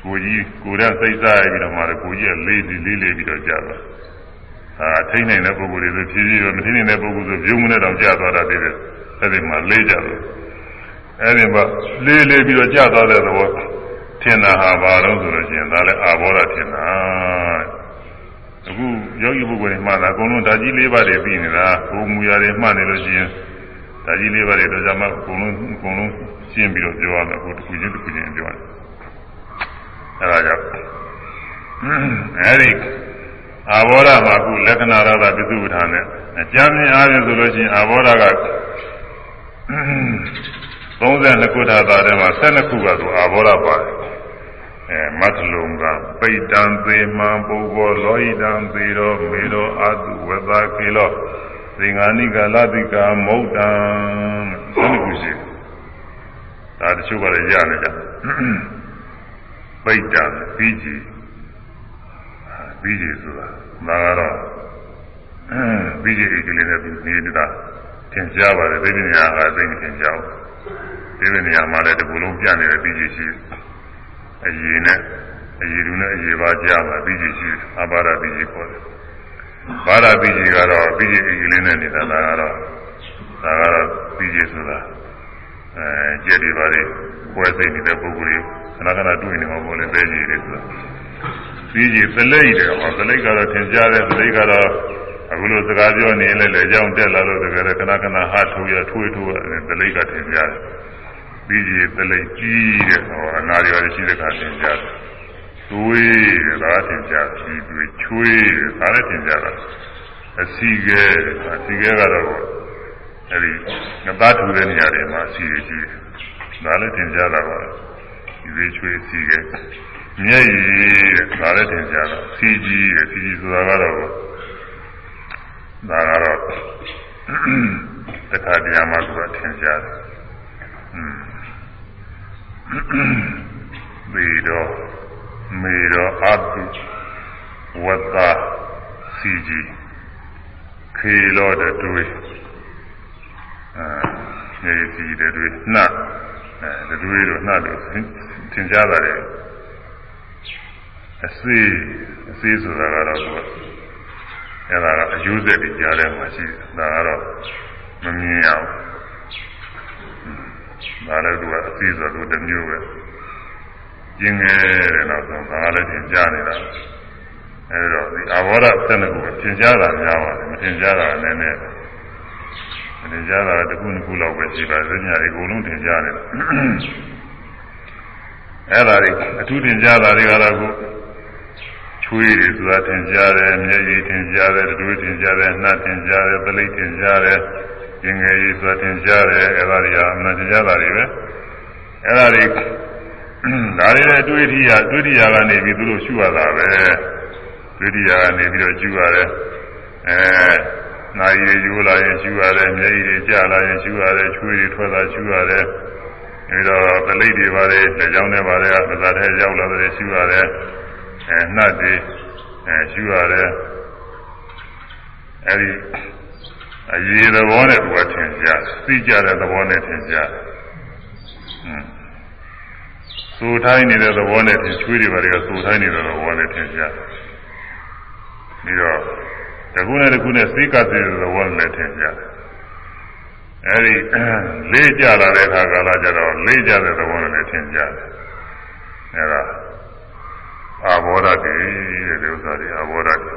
ကိုကြီးကိုယ်ကစိတ်စားရပြီးတော့မှကိုကြီးကလေးလေးလေးလေးပြီးတော့ကြာသွားအာထိနိုင်တဲ့ပုဂ္ဂိုလ်တွေဆိုဖြည်းဖြည်းတော့မထိနိုင်တဲ့ပုဂ္ဂိုလ်ဆိုပြုံးမနဲ့တော့ကြာသွားတာတည်းတယ်အဲဒီမှာလေးကြလို့ အဲဒီမှာလေးလေးပြီးတော့ကြာသွားတဲ့သဘောထင်တာဟာဘာလို့ဆိုလို့ရှိရင်ဒါလည်းအာဘောဓထင်တာအခုအခုယောဂီပုဂ္ဂိုလ်တွေမှတ်တာအကုန်လုံးဓာကြီးလေးပါးတွေပြီးနေတာကိုယ်မူရာတွေမှတ်နေလို့ရှိရင်ဓာကြီးလေးပါးတွေတော့ကြမှာအကုန်လုံးအကုန်လုံးရှင်းပြီးတော့ပြောရမယ်အခုတစ်ခုချင်းတစ်ခုချင်းပြောရတယ်အဲဒါကြောင့်အဲဒီအာဘောဓမှာအခုလက္ခဏာရတာပြစုပ္ပထာနဲ့အကြမ်းမြင်အားဖြင့်ဆိုလို့ရှိရင်အာဘောဓက 32ခုထာတာထဲမှာ12ခုကဆိုအာဘောဓပါတယ်အဲမတ်လုံကပိတံသေးမှန်ပုဂ္ဂောလောဟိတံသေရောမေရောအတုဝသကေလောသင်္ဃာနိကလတိကာမௌတံ12ခုရှိဒါတချို့ကလည်းရနေကြပိတံပြီးကြည့်ပြီးကြည့်ဆိုတာဒါကတော့ပြီးကြည့်ကလေးနဲ့သူနေတာသင်ကြားပါတယ်သိပညာကသိနေသင်ကြား သိပညာမှာလည်းဒီကုလုံးပြနေတဲ့ပြီးကြည့်ရှိအရည်နဲ့အရည်လူနဲ့အရည်ပါကြားမှာပြီးကြည့်ရှိအပါဒပြီးကြည့်ခေါ်တယ်ဘာဒပြီးကြည့်ကတော့ပြီးကြည့်ကလေးနဲ့နေတာဒါကတော့ဒါကတော့ပြီးကြည့်ဆိုတာအဲကြက်တွေပါလေပွဲစိတ်နေတဲ့ပုဂ္ဂိုလ်တွေခဏခဏတွေ့နေမှာပေါ့လေပဲကြည့်တယ်ဆိုတာပြီးကြည့်သလိတ်တယ်ဟောသလိတ်ကတော့သင်ကြားတယ်သလိတ်ကတော့ အခုလိုစကားပြောနေလဲလေကြောင်းတက်လာလို့တကယ်ခဏခဏဟာထိုးရထွေးထိုးရတယ်သလိတ်ကသင်ကြားတယ်ပြီးကြည့်သလိတ်ကြီးတဲ့ဟောအနာရောရှိတဲ့ခါသင်ကြားတယ်သွေးတဲ့ဒါသင်ကြားပြီးပြီးချွေးတဲ့ဒါလည်းသင်ကြားတာအစီကဲအစီကဲကတော့အဲဒီငသားထူတဲ့နေရာတွေမှာအစီရရှိတယ်ဒါလည်းသင်ကြားတာပါဒီချွေးအစီကဲမျက်ရည်တဲ့ဒါလည်းသင်ကြားတာစီကြီးတဲ့စီကြီးဆိုတာကတော့ ဒါကတော့တခါတရားမှသူကသင်ကြားတယ်မေတော်မေတော်အတုဝတ္တစီကြီးခေလောတတွေအဲနေစီတတွေနှတ်အဲတတွေတော့နှတ်လို့သင်ကြားတာလေအစေးအစေးဆိုတာကတော့သူက အဲ့ဒါကအယူဆက်တွေကြားထဲမှာရှိတယ်ဒါကတော့မမြင်ရဘူးဒါလည်းသူကအစေးဆိုတော့တစ်မျိုးပဲကျင်ငယ်တဲ့နောက်ဆုံးဒါလည်းသင်ကြားနေတာအဲဒီတော့ဒီအဘောဓဆက်နှစ်ခုကသင်ကြားတာများပါတယ်မသင်ကြားတာနည်းနည်းပဲမသင်ကြားတာတစ်ခုနှစ်ခုလောက်ပဲရှိပါသေးညာတွေအကုန်လုံးသင်ကြားနေတာအဲ့ဒါတွေအထူးသင်ကြားတာတွေကတော့ကို ချွေးတွေဆိုတာသင်ကြားတယ်မျက်ရည်သင်ကြားတယ်တွေးသင်ကြားတယ်နှာသင်ကြားတယ်ပလိတ်သင်ကြားတယ်ကျင်ငယ်ရည်ဆိုတာသင်ကြားတယ်အဲ့ဒါတွေကအမှန်တရားတာတွေပဲအဲ့ဒါတွေဒါတွေလည်းတွေးထီးရတွေးထီးရကနေပြီးသူတို့ရှုရတာပဲတွေးထီးရကနေပြီးတော့ရှုရတယ်အဲနာရီတွေယူလာရင်ရှုရတယ်မျက်ရည်တွေကျလာရင်ရှုရတယ်ချွေးတွေထွက်လာရှုရတယ်အဲတော့ပလိတ်တွေပါလေလက်ကြောင်းတွေပါလေကပဇာထဲရောက်လာတယ်ရှုရတယ် အဲနှတ်တွေအဲရှုရတယ်အဲဒီအရေးသဘောနဲ့သူကထင်ရှားသိကြတဲ့သဘောနဲ့ထင်ရှားဟွန်းစူထိုင်းနေတဲ့သဘောနဲ့ထင်ချွေးတွေပါတွေကစူထိုင်းနေတဲ့သဘောနဲ့ထင်ရှားပြီးတော့တခုနဲ့တခုနဲ့စိတ်ကတဲ့သဘောနဲ့ထင်ရှားအဲဒီလေးကြလာတဲ့အခါကာလကျတော့လေးကြတဲ့သဘောနဲ့ထင်ရှားအဲဒါ အာဘောဓတိတဲ့ဒီဥစ္စာတွေအာဘောဓတိ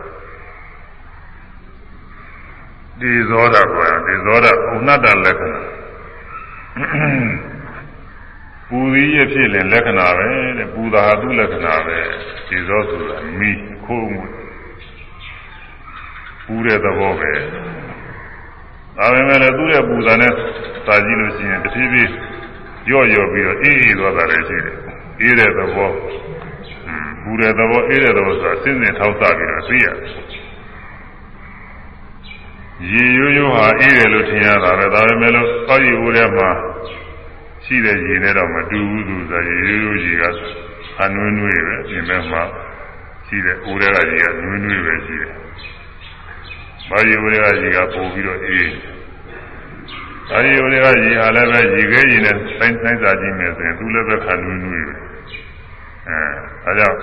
ဒီဇောဓကိုဒီဇောဓဥဏတ္တလက္ခဏာပူရည်ရဖြစ်ရင်လက္ခဏာပဲတဲ့ပူတာဟာသူ့လက္ခဏာပဲဒီဇောဆိုတာမိခိုးမှုပူတဲ့သဘောပဲဒါပေမဲ့လည်းသူ့ရဲ့ပူတာနဲ့စာကြည့်လို့ရှိရင်တဖြည်းဖြည်းကြော့ကြော့ပြီးတော့အေးအေးသွားတာလည်းရှိတယ်အေးတဲ့သဘောပူ တဲ့သဘောအေးတဲ့သဘောဆိုတာစဉ်စဉ်ထောက်ဆပြီးတော့သိရတယ်ရေရိုးရိုးဟာအေးတယ်လို့ထင်ရတာပဲဒါပေမဲ့လို့သောက်ရည်ဦးထဲမှာရှိတဲ့ရေနဲ့တော့မတူဘူးသူဆိုရေရိုးရိုးရေကအနွေးနွေးပဲပြင်မဲ့မှာရှိတဲ့ဦးထဲကရေကနွေးနွေးပဲရှိတယ်။ဘာရေဦးထဲကရေကပို့ပြီးတော့အေး။ဘာရေဦးထဲကရေဟာလည်းပဲရေခဲရေနဲ့ဆိုင်ဆိုင်စားကြည့်မယ်ဆိုရင်သူလည်းပဲခံနွေးနွေးပဲ။ အဲဒါကြောင့်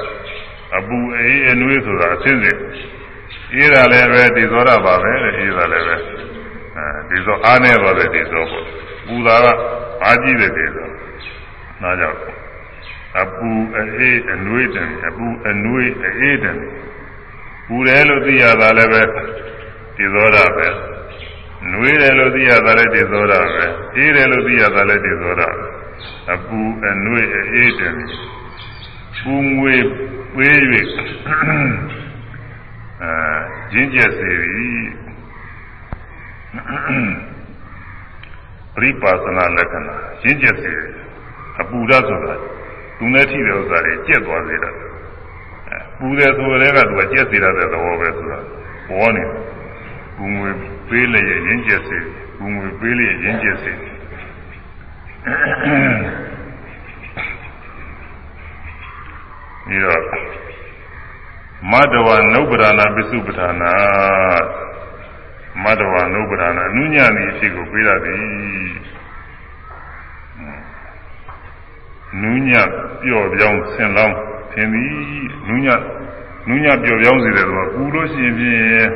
အပူအေးအနွေးဆိုတာအစစ်စစ်အေးတာလည်းပဲဒီသောတာပါပဲတဲ့အေးတာလည်းပဲအဲဒီသောအားနေပါပဲဒီသောပေါ့ပူတာကအားကြီးတဲ့ဒီသောနားကြောင့်အပူအေးအနွေးတံအပူအနွေးအေးတံပူတယ်လို့သိရတာလည်းပဲဒီသောတာပဲနွေးတယ်လို့သိရတာလည်းဒီသောတာပဲအေးတယ်လို့သိရတာလည်းဒီသောတာပဲအပူအနွေးအေးတယ် ပူငွေပေး၍အဲရင်းကျက်စေသည်ပရိပါစနာလက္ခဏာရင်းကျက်စေအပူရဆိုတာသူနဲ့ထိတဲ့ဥစ္စာတွေကျက်သွားစေတာပူတယ်ဆိုတဲ့ကသူကကျက်စေတဲ့သဘောပဲဆိုတာပေါ်နေပူငွေပေးလျက်ရင်းကျက်စေပူငွေပေးလျက်ရင်းကျက်စေ ပြီးတော့မတ္တဝနုပ္ပဒါနာပစ္စုပ္ပထာနာမတ္တဝနုပ္ပဒါနာအနုညံ့ဤဖြစ်ကိုပေးရသည်နုညံ့ပျော့ပြောင်းဆင်လောင်းသင်သည်နုညံ့နုညံ့ပျော့ပြောင်းစေတယ်ဆိုတော့ပူလို့ရှိရင်ဖြင့်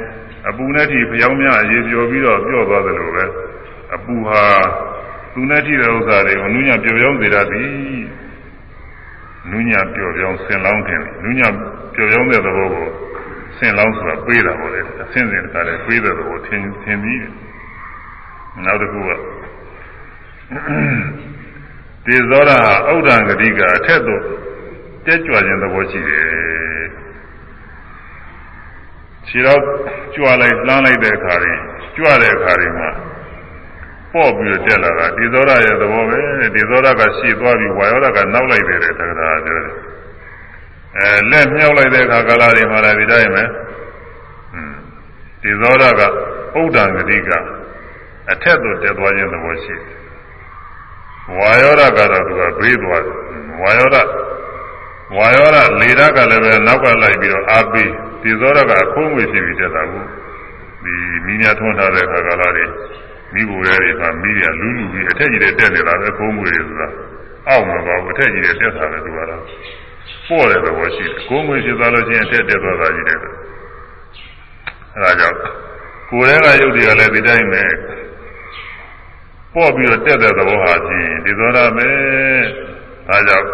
အပူနဲ့ထိဖျောင်းများအရေးပျော်ပြီးတော့ပျော့သွားတယ်လို့ပဲအပူဟာသူနဲ့ထိတဲ့ဥစ္စာတွေကိုနုညံ့ပျော့ပြောင်းစေတတ်သည် နုညံ့ပျော့ပြောင်းဆင်လောင်းတယ်နုညံ့ပျော့ပြောင်းတဲ့သဘောကိုဆင်လောင်းဆိုတာပေးတာပေါ့လေအဆင့်ဆင့်တခါတည်းပေးတဲ့သဘောထင်ထင်ပြီးနောက်တစ်ခုကတေဇောရဟာဥဒ္ဒံဂတိကအထက်သို့တက်ကြွခြင်းသဘောရှိတယ်ခြေတော့ကြွလိုက်လှမ်းလိုက်တဲ့အခါတွေကြွတဲ့အခါတွေမှာ ပေါ့ပြီးတော့တက်လာတာဒီသောရရဲ့သဘောပဲဒီသောရကရှည်သွားပြီးဝါယောရကနောက်လိုက်တယ်တဲ့သက္ကရာပြောတယ်အဲလက်မြောက်လိုက်တဲ့အခါကာလတွေမှာလည်းဒီတိုင်းပဲဒီသောရကဥဒ္ဒံဂတိကအထက်သို့တက်သွားခြင်းသဘောရှိတယ်ဝါယောရကတော့သူကဘေးသွားတယ်ဝါယောရဝါယောရလေရကလည်းပဲနောက်ကလိုက်ပြီးတော့အာပိဒီသောရကအခိုးငွေဖြစ်ပြီးတက်တာကိုဒီမိညာထွန်းထားတဲ့ခါကာလတွေ မိဘရဲတွေမှာမိရလူလူပြီးအထက်ကြီးတဲ့တက်နေတာပဲခိုးငွေတွေဆိုတာအောက်မှာပါဘူးအထက်ကြီးတဲ့တက်တာပဲသူကတော့ပေါ့တဲ့သဘောရှိတယ်ခိုးငွေဖြစ်သွားလို့ချင်းအထက်တက်သွားတာကြီးတယ်အဲဒါကြောင့်ကိုယ်ထဲကယုတ်တွေကလည်းဒီတိုင်းပဲပေါ့ပြီးတော့တက်တဲ့သဘောဟာဖြင့်ဒီသောတာပဲဒါကြောင့်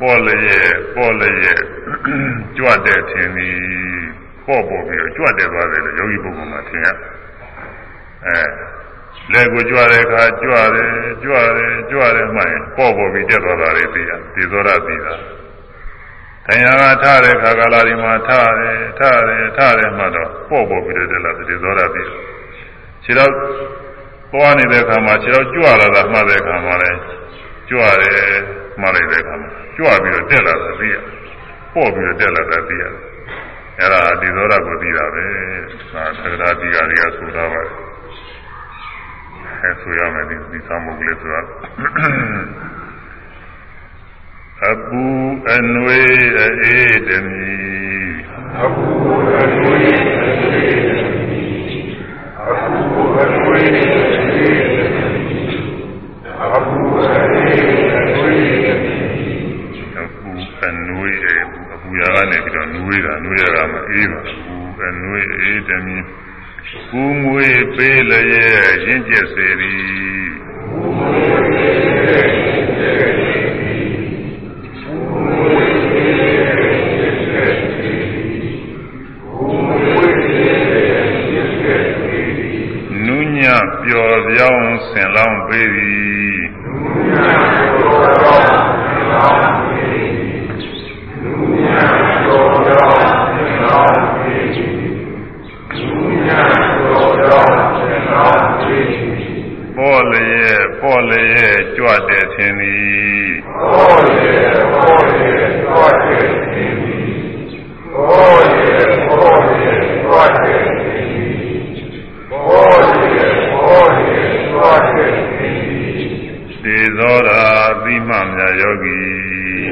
ပေါ့လျက်ပေါ့လျက်ကြွတဲ့ထင်သည်ပေါ့ပေါ်ပြီးတော့ကြွတဲ့သွားတယ်လို့ယောဂီပုဂ္ဂိုလ်မှာထင်ရ အဲလက်ကိုကြွတဲ့အခါကြွတယ်ကြွတယ်ကြွတယ်မှရင်ပေါ့ပေါ်ပြီးတက်သွားတာတွေသိရဒီသောတာသိတာတရားကထားတဲ့ခါကာလဒီမှာထားတယ်ထားတယ်ထားတယ်မှတော့ပေါ့ပေါ်ပြီးတော့တက်လာတယ်ဒီသောတာသိခြေတော့သွားနေတဲ့အခါမှာခြေတော့ကြွလာတာမှတ်တဲ့အခါမှာလဲကြွတယ်မှတ်လိုက်တဲ့အခါမှာကြွပြီးတော့တက်လာတာသိရပေါ့ပြီးတော့တက်လာတာသိရအဲ့ဒါဒီသောတာကိုသိတာပဲသာသက္ကရာတိကတွေကဆိုတာပါ အဲဆိုရမယ်ဒီဒီသမှုကလေးဆိုတာအပူအနွေအေးတမီအပူအနွေအေးတမီအပူအနွေအေးအပူအေးအနွေအပူအနွေအေးအပူရာကနေပြီးတော့နွေးတာနွေးရတာမအေးပါဘူးအနွေအေးတမီ ကူငွေပေးလျက်ရင့်ကျက်စေသည်ကူငွေပေးလျက်ရင့်ကျက်စေပျော်ပြောင်းဆင်လောင်း ပေးသည်ပေါ်လျက်ပေါ်လျက်ကြွတဲ့ထင်သည်ပေါ်လျက်ပေါ်လျက်ကြွတဲ့ထင်သည်ပေါ်လျက်ပေါ်လျက်ကြွတဲ့ထင်သည်ပေါ်လျက်သေသောရာသိမှမြတ်ယောဂီ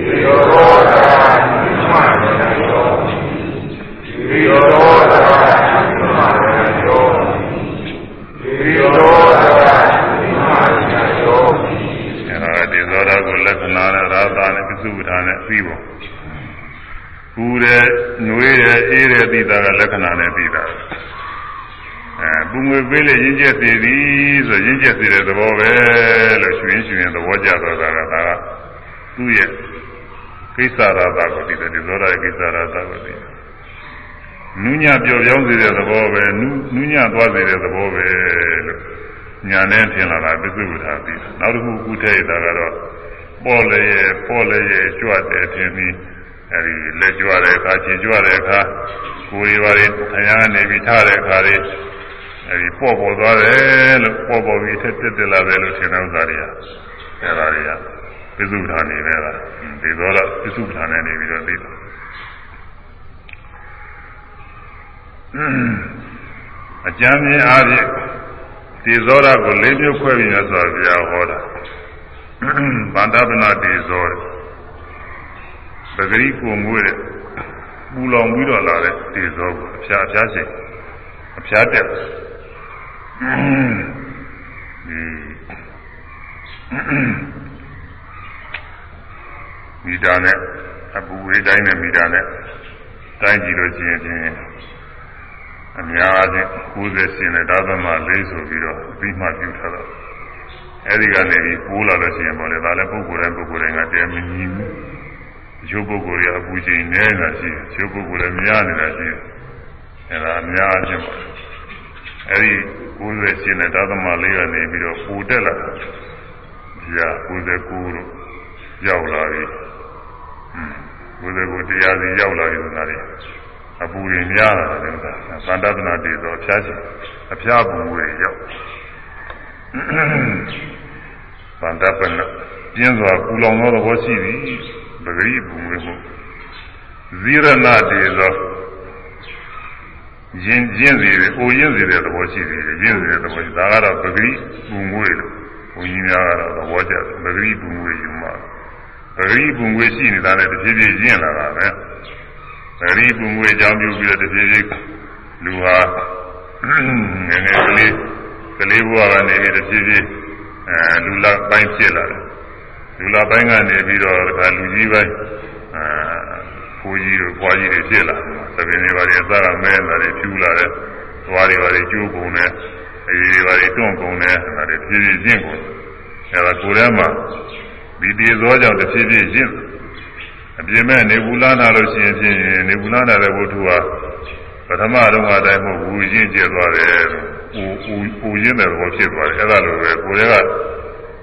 သေသောရာသိမှမြတ်ယောဂီသေသောရာသိမှမြတ်ယောဂီသေသောရာသိမှမြတ်ယောဂီအဲဒါသေသော ရာကိုလက္ခဏာနဲ့ရာသာနဲ့ပြစုပ္ပထာနဲ့ပြီးပုံပူတဲ့၊နှွေးတဲ့၊အေးတဲ့သိတာကလက္ခဏာနဲ့ပြီးတာအဲပူငွေပေးလေရင်းကျက်စေသည်ဆိုရင်းကျက်စေတဲ့သဘောပဲလို့ရှင်ရှင်သဘောကျတော့တာကဒါကသူ့ရဲ့ကိစ္စရာသာကိုသိတယ်ဒီသောတာရဲ့ကိစ္စရာသာကိုသိတယ်နူးညံ့ပျော်ပြောင်းစေတဲ့သဘောပဲနူးနူးညံ့သွားစေတဲ့သဘောပဲလို့ညာနဲ့ထင်လာတာပစ္စုပ္ပန်ပြီးနောက်တစ်ခုကုထဲ့တာကတော့ ပေါ်လေရဲ့ပေါ်လေရဲ့ကြွတဲ့ထင်ပြီးအဲဒီလက်ကြွတဲ့အခါခြေကြွတဲ့အခါကိုယ်ရီပါတွေခရမ်းနေပြီးထားတဲ့အခါတွေအဲဒီပေါ်ပေါ်သွားတယ်လို့ပေါ်ပေါ်ပြီးထက်တက်တက်လာတယ်လို့ထင်တဲ့ဥစ္စာတွေကအဲဒါတွေကပစ္စုပ္ပန်နေပဲလားဒီတော့ပစ္စုပ္ပန်နဲ့နေပြီးတော့သိတယ်အကျမ်းမြင်အားဖြင့်ဒီဇောရကိုလေးမျိုးခွဲပြီးမြတ်စွာဘုရားဟောတာ ဗန္ဒပနာဒီဇောပဂရိကိုငွေတဲ့ပူလောင်ပြီးတော့လာတဲ့ဒီဇောကိုအဖျားအဖျားရှိအဖျားတက်ဒီမိတာနဲ့အပူဝေးတိုင်းနဲ့မိတာနဲ့တိုင်းကြည့်လို့ရှိရင်အများအားဖြင့်90ရှင်နဲ့ဒါသမ4ဆိုပြီးတော့အပြီးမှပြုထားတော့ အဲဒီကနေပြီးပိုးလာလို့ရှိရင်ပေါ့လေဒါလည်းပုဂ္ဂိုလ်တိုင်းပုဂ္ဂိုလ်တိုင်းကတည်းကမညီဘူးရုပ်ပုဂ္ဂိုလ်ရဲ့အပူချိန်နည်းနေတာရှိတယ်ရုပ်ပုဂ္ဂိုလ်လည်းများနေတာရှိတယ်အဲဒါအများအားဖြင့်ပေါ့အဲဒီ90ရှင်နဲ့ဒါသမ4ကနေပြီးတော့ပိုတက်လာတာဒီက99လို့ရောက်လာပြီ99တရားစီရောက်လာပြီဆိုတာလေအပူတွေများလာတယ်ကွာသန္တသနာတည်သောအဖျားချင်းအဖျားပူတွေရောက် သန္တပနပြင်းစွာပူလောင်သောသဘောရှိသည်ပဂရိပူငွေမှုဇိရဏတည်သောရင်းရင်းစီတယ်အိုရင်းစီတဲ့သဘောရှိသည်ရင်းစီတဲ့သဘောရှိဒါကတော့ပဂရိပူငွေလို့ဘုန်းကြီးများကတော့သဘောကျတယ်ပဂရိပူငွေယူမှာပဂရိပူငွေရှိနေတာနဲ့တဖြည်းဖြည်းရင့်လာတာပဲပရိပုငွေအကြောင်းပြုပြီးတော့တဖြည်းဖြည်းလူဟာငယ်ငယ်ကလေး ကလေးဘဝကနေပြီးတဖြည်းဖြည်းအဲလူလာပိုင်းဖြစ်လာတယ်လူလာပိုင်းကနေပြီးတော့ဒါလူကြီးပိုင်းအဲဖိုးကြီးတို့ဘွားကြီးတွေဖြစ်လာတယ်သပင်တွေပါတွေအသားကမဲလာတယ်ဖြူလာတယ်သွားတွေပါတွေကျိုးကုန်တယ်အေးတွေပါတွေတွန့်ကုန်တယ်အဲဒါတွေဖြည်းဖြည်းကျင့်ကုန်အဲဒါကိုယ်ထဲမှာဒီတည်သောကြောင့်တဖြည်းဖြည်းကျင့်အပြင်မဲ့နေဘူးလာနာလို့ရှိရင်ဖြင့်နေဘူးလာနာတဲ့ဘုထုဟာပထမတော့အတိုင်းမဟုတ်ဘူးရင့်ကျက်သွားတယ်။ ဦးဦးဦးရင်းတဲ့ဘောဖြစ်သွားတယ်။အဲ့ဒါလိုပဲကိုယ်က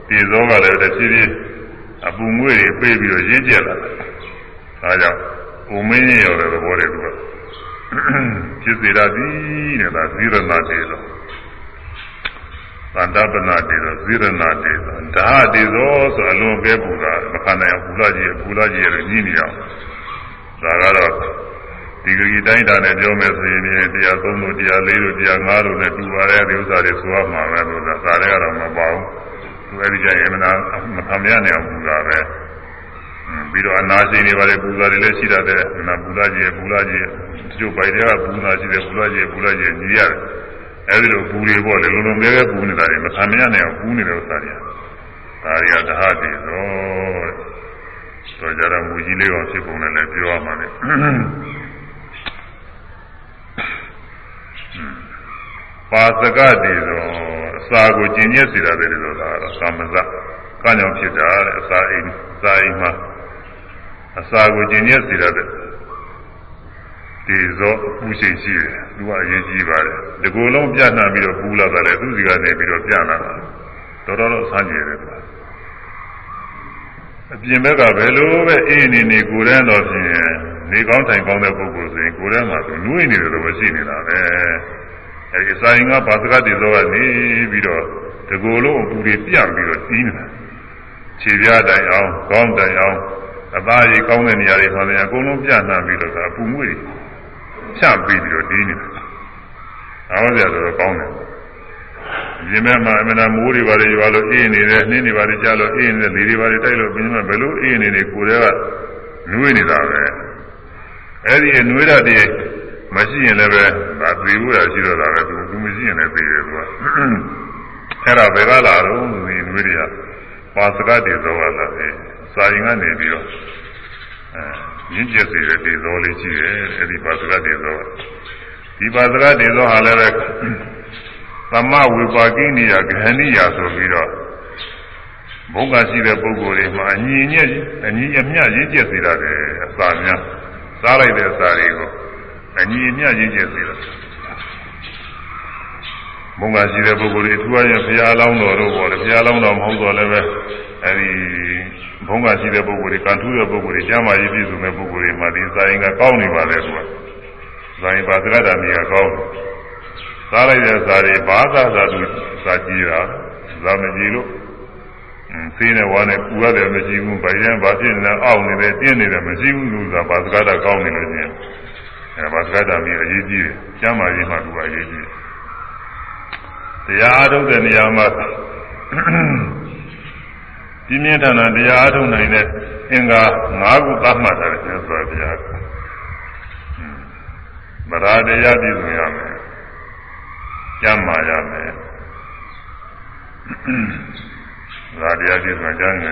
တည်သောကလည်းတစ်ဖြည်းဖြည်းအပူငွေ့တွေပြေးပြီးတော့ရင့်ကျက်လာတယ်။ဒါကြောင့်ဦးမင်းရရောတဲ့ဘောတွေကဖြစ်စေရသည်တဲ့ဒါသီရဏတေသောသန္တပနာတေသောသီရဏတေသောဓာတေသောဆိုအလွန်ပဲပူတာမခံနိုင်ဘူးလားကြီးဘူးလားကြီးရညှိနေအောင်ဒါကတော့ ဒီဂရီတိုင်းတာနဲ့ပြောမယ်ဆိုရင်တရားသုံးလို့တရားလေးလို့တရားငါးလို့နဲ့တူပါတဲ့ဒီဥစ္စာတွေဆိုရမှာပဲလို့သာဒါလည်းကတော့မပါဘူးသူအဲဒီကြရင်မနာမခံရနိုင်အောင်ပူတာပဲပြီးတော့အနာရှင်တွေပါလေပူဇာတွေလည်းရှိတတ်တယ်နာပူဇာကြီးပူဇာကြီးတချို့ပိုင်တွေကပူဇာရှိတယ်ပူဇာကြီးပူဇာကြီးညီရတယ်အဲဒီလိုပူတွေပေါ့လေလုံးလုံးပဲပဲပူနေတာတွေမခံရနိုင်အောင်ပူနေတဲ့ဥစ္စာတွေဒါတွေကဓာတ်တွေဆိုတော့ကြတော့မူကြီးလေးအောင်ဖြစ်ပုံနဲ့လည်းပြောရမှာလေ ပါစကတည်သောအစာကိုကျင်ညက်စေတာတယ်လို့လားတော့သမဇကကြောင့်ဖြစ်တာတဲ့အစာအိမ်စာအိမ်မှာအစာကိုကျင်ညက်စေတာတဲ့ဒီဇောပူရှိရှိတယ်သူကအရေးကြီးပါတယ်ဒီကိုယ်လုံးပြန့်နှံ့ပြီးတော့ပူလာတယ်လေသူစီကနေပြီးတော့ပြန့်လာတာတော်တော်တော့ဆန်းကျင်တယ်ကွာအပြင်ဘက်ကဘယ်လိုပဲအေးနေနေကိုယ်တန်းတော့ဖြင့်နေကောင်းထိုင်ကောင်းတဲ့ပုဂ္ဂိုလ်ဆိုရင်ကိုယ်တန်းမှာသူနှွေးနေတယ်လို့ပဲရှိနေတာပဲ အဲဒီစာရင်ကဘာသကတည်းကနေပြီးတော့ဒီကိုယ်လုံးအပူတွေပြန့်ပြီးတော့ကြီးနေတာခြေပြားတိုင်အောင်ကောင်းတိုင်အောင်အသားရည်ကောင်းတဲ့နေရာတွေမှာလည်းအကုန်လုံးပြန့်နှံ့ပြီးတော့အပူငွေ့ဖြန့်ပြီးပြီးတော့ဒီနေတာ။အားရတော့ကောင်းတယ်။ဒီမဲ့မှာအမှန်တမိုးတွေပါလေရွာလို့အေးနေတယ်နှင်းတွေပါလေကြားလို့အေးနေတယ်လေတွေပါလေတိုက်လို့ပြင်းမဲ့ဘယ်လိုအေးနေနေကိုယ်တည်းကနှွေးနေတာပဲ။အဲဒီနှွေးတာတည်း မရှိရင်လည်းပဲမသိဘူးရရှိတော့တာပဲသူသူမရှိရင်လည်းသိတယ်သူက။အဲ့ဒါဘယ်ကလာတော့ဒီနှွေးတွေကပါစကတည်းသောလာတယ်။စာရင်ကနေပြီးတော့အဲရင်းကျက်စေတဲ့ဒေသောလေးရှိတယ်အဲဒီပါစကဒေသောဒီပါစကဒေသောဟာလည်းပဲသမဝေပါကိနိယဂဟဏိယဆိုပြီးတော့ဘုံကရှိတဲ့ပုဂ္ဂိုလ်တွေမှာအညီညက်အညီအမျှရင်းကျက်စေတာတယ်အစာများစားလိုက်တဲ့အစာတွေကို အညီအမျှရင်းကျက်စေတာဘုံကရှိတဲ့ပုဂ္ဂိုလ်တွေအထူးအရင်ဘုရားလောင်းတော်တို့ပေါ်တယ်ဘုရားလောင်းတော်မဟုတ်တော့လည်းပဲအဲဒီဘုံကရှိတဲ့ပုဂ္ဂိုလ်တွေကံထူးတဲ့ပုဂ္ဂိုလ်တွေကျမ်းမာရေးပြည့်စုံတဲ့ပုဂ္ဂိုလ်တွေမှာဒီစာရင်ကကောင်းနေပါလေသူကဇာယပါသရတာမြေကကောင်းစားလိုက်တဲ့ဇာတွေဘာသာသာသူစာကြည့်တာဇာမကြည့်လို့ဆေးနဲ့ဝါနဲ့ပူရတယ်မရှိဘူးဗိုင်ရန်ဘာဖြစ်နေလဲအောက်နေတယ်တင်းနေတယ်မရှိဘူးလို့ဆိုတာဘာသကတာကောင်းနေလို့ချင်း အဲဘာသကတာမြေအရေးကြီးတယ်ကျမ်းမာရေးမှာသူကအရေးကြီးတယ်တရားအားထုတ်တဲ့နေရာမှာပြင်းပြင်းထန်ထန်တရားအားထုတ်နိုင်တဲ့အင်္ဂါ၅ခုသတ်မှတ်ထားတယ်ဆိုတော့ဘုရားဗရာတရားပြည့်စုံရမယ်ကျမ်းမာရမယ်ဗရာတရားပြည့်စုံကြမ်းရ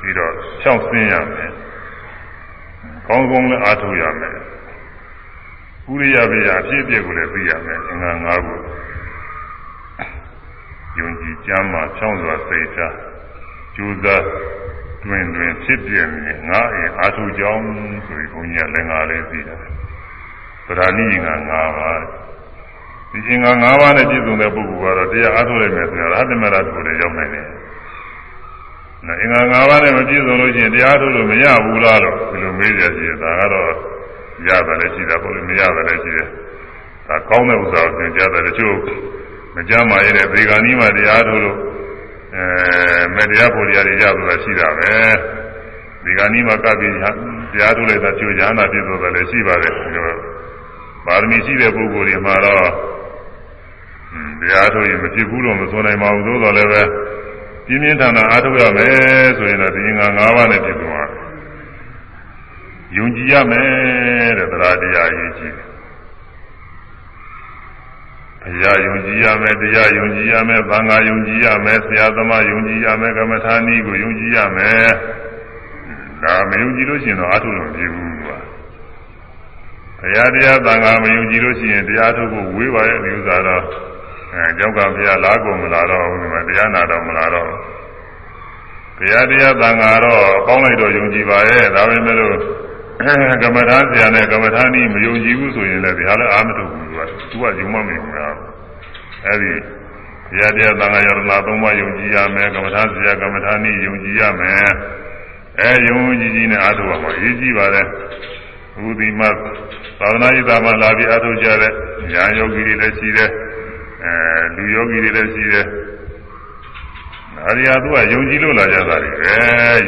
ပြီးတော့ဖြောင့်ဆင်းရမယ်ကောင်းကောင်းလည်းအားထုတ်ရမယ် ဥရိယဘေယအဖြစ်အပျက်ကိုလည်းသိရမယ်အင်္ဂါ၅ခုယုံကြည်ကြမ်းမှဖြောင်းစွာစိတ်ထားကြိုးစားတွင်တွင်ဖြစ်ပြနေငါအင်အာထုကြောင်းဆိုပြီးဘုန်းကြီးကလည်းငါလေးသိတယ်ဗราဏိငါ၅ပါးဒီအင်္ဂါ၅ပါးနဲ့ပြည့်စုံတဲ့ပုဂ္ဂိုလ်ကတော့တရားအားထုတ်လိုက်မယ်ဆိုရင်ရဟတမရတ်ကိုလည်းရောက်နိုင်တယ်။နော်အင်္ဂါ၅ပါးနဲ့မပြည့်စုံလို့ရှိရင်တရားထုတ်လို့မရဘူးလားလို့ဒီလိုမေးကြည့်ရင်ဒါကတော့ ရတယ်လည်းရှိတာပေါ့လေမရတယ်လည်းရှိတယ်။ဒါကောင်းတဲ့ဥစ္စာကိုသင်ကြားတယ်တချို့မကြမ်းမာရတဲ့ဗေဂာနီးမှတရားထုတ်လို့အဲမတရားဖို့တရားတွေရဆိုတာရှိတာပဲဗေဂာနီးမှကပ်ပြီးတရားထုတ်လိုက်တာကျိုးညာနာပြည့်စုံတယ်လည်းရှိပါတယ်ဒီလိုပါရမီရှိတဲ့ပုဂ္ဂိုလ်တွေမှာတော့တရားထုတ်ရင်မဖြစ်ဘူးလို့မဆိုနိုင်ပါဘူးသို့တော်လည်းပဲပြင်းပြင်းထန်ထန်အားထုတ်ရမယ်ဆိုရင်တော့ဒီငါ၅ပါးနဲ့ပြည့်စုံပါယုံ ကြည်ရမယ်တဲ့တရားတရားရေးကြည့်ဘုရားယုံကြည်ရမယ်တရားယုံကြည်ရမယ်သံဃာယုံကြည်ရမယ်ဆရာသမားယုံကြည်ရမယ်ကမ္မထာနည်းကိုယုံကြည်ရမယ်ဒါမယုံကြည်လို့ရှိရင်တော့အားထုတ်လို့မဖြစ်ဘူးကွာဘုရားတရားသံဃာမယုံကြည်လို့ရှိရင်တရားထုတ်ဖို့ဝေးပါရဲ့ဒီဥစ္စာတော့အဲကြောက်ကဘုရားလားကုန်မလာတော့ဘူးဒီမှာတရားနာတော့မလာတော့ဘုရားတရားသံဃာတော့ပေါင်းလိုက်တော့ယုံကြည်ပါရဲ့ဒါပေမဲ့လို့ ကမ္မထာဆရာနဲ့ကမ္မထာနည်းမယုံကြည်ဘူးဆိုရင်လည်းဒါလည်းအာမထုတ်ဘူးကွာသူကယုံမမယုံတာအဲဒီဘုရားတရားသံဃာယရဏသုံးပါးယုံကြည်ရမယ်ကမ္မထာဆရာကမ္မထာနည်းယုံကြည်ရမယ်အဲယုံကြည်ကြည်နဲ့အားထုတ်ပါမှာအရေးကြီးပါတယ်ဘုဒ္ဓိမသာသနာ့ရေးသားမှလာပြီးအားထုတ်ကြတဲ့ညာယောဂီတွေလည်းရှိတယ်အဲလူယောဂီတွေလည်းရှိတယ်ဒါရီယာသူကယုံကြည်လို့လာကြတာတွေပဲ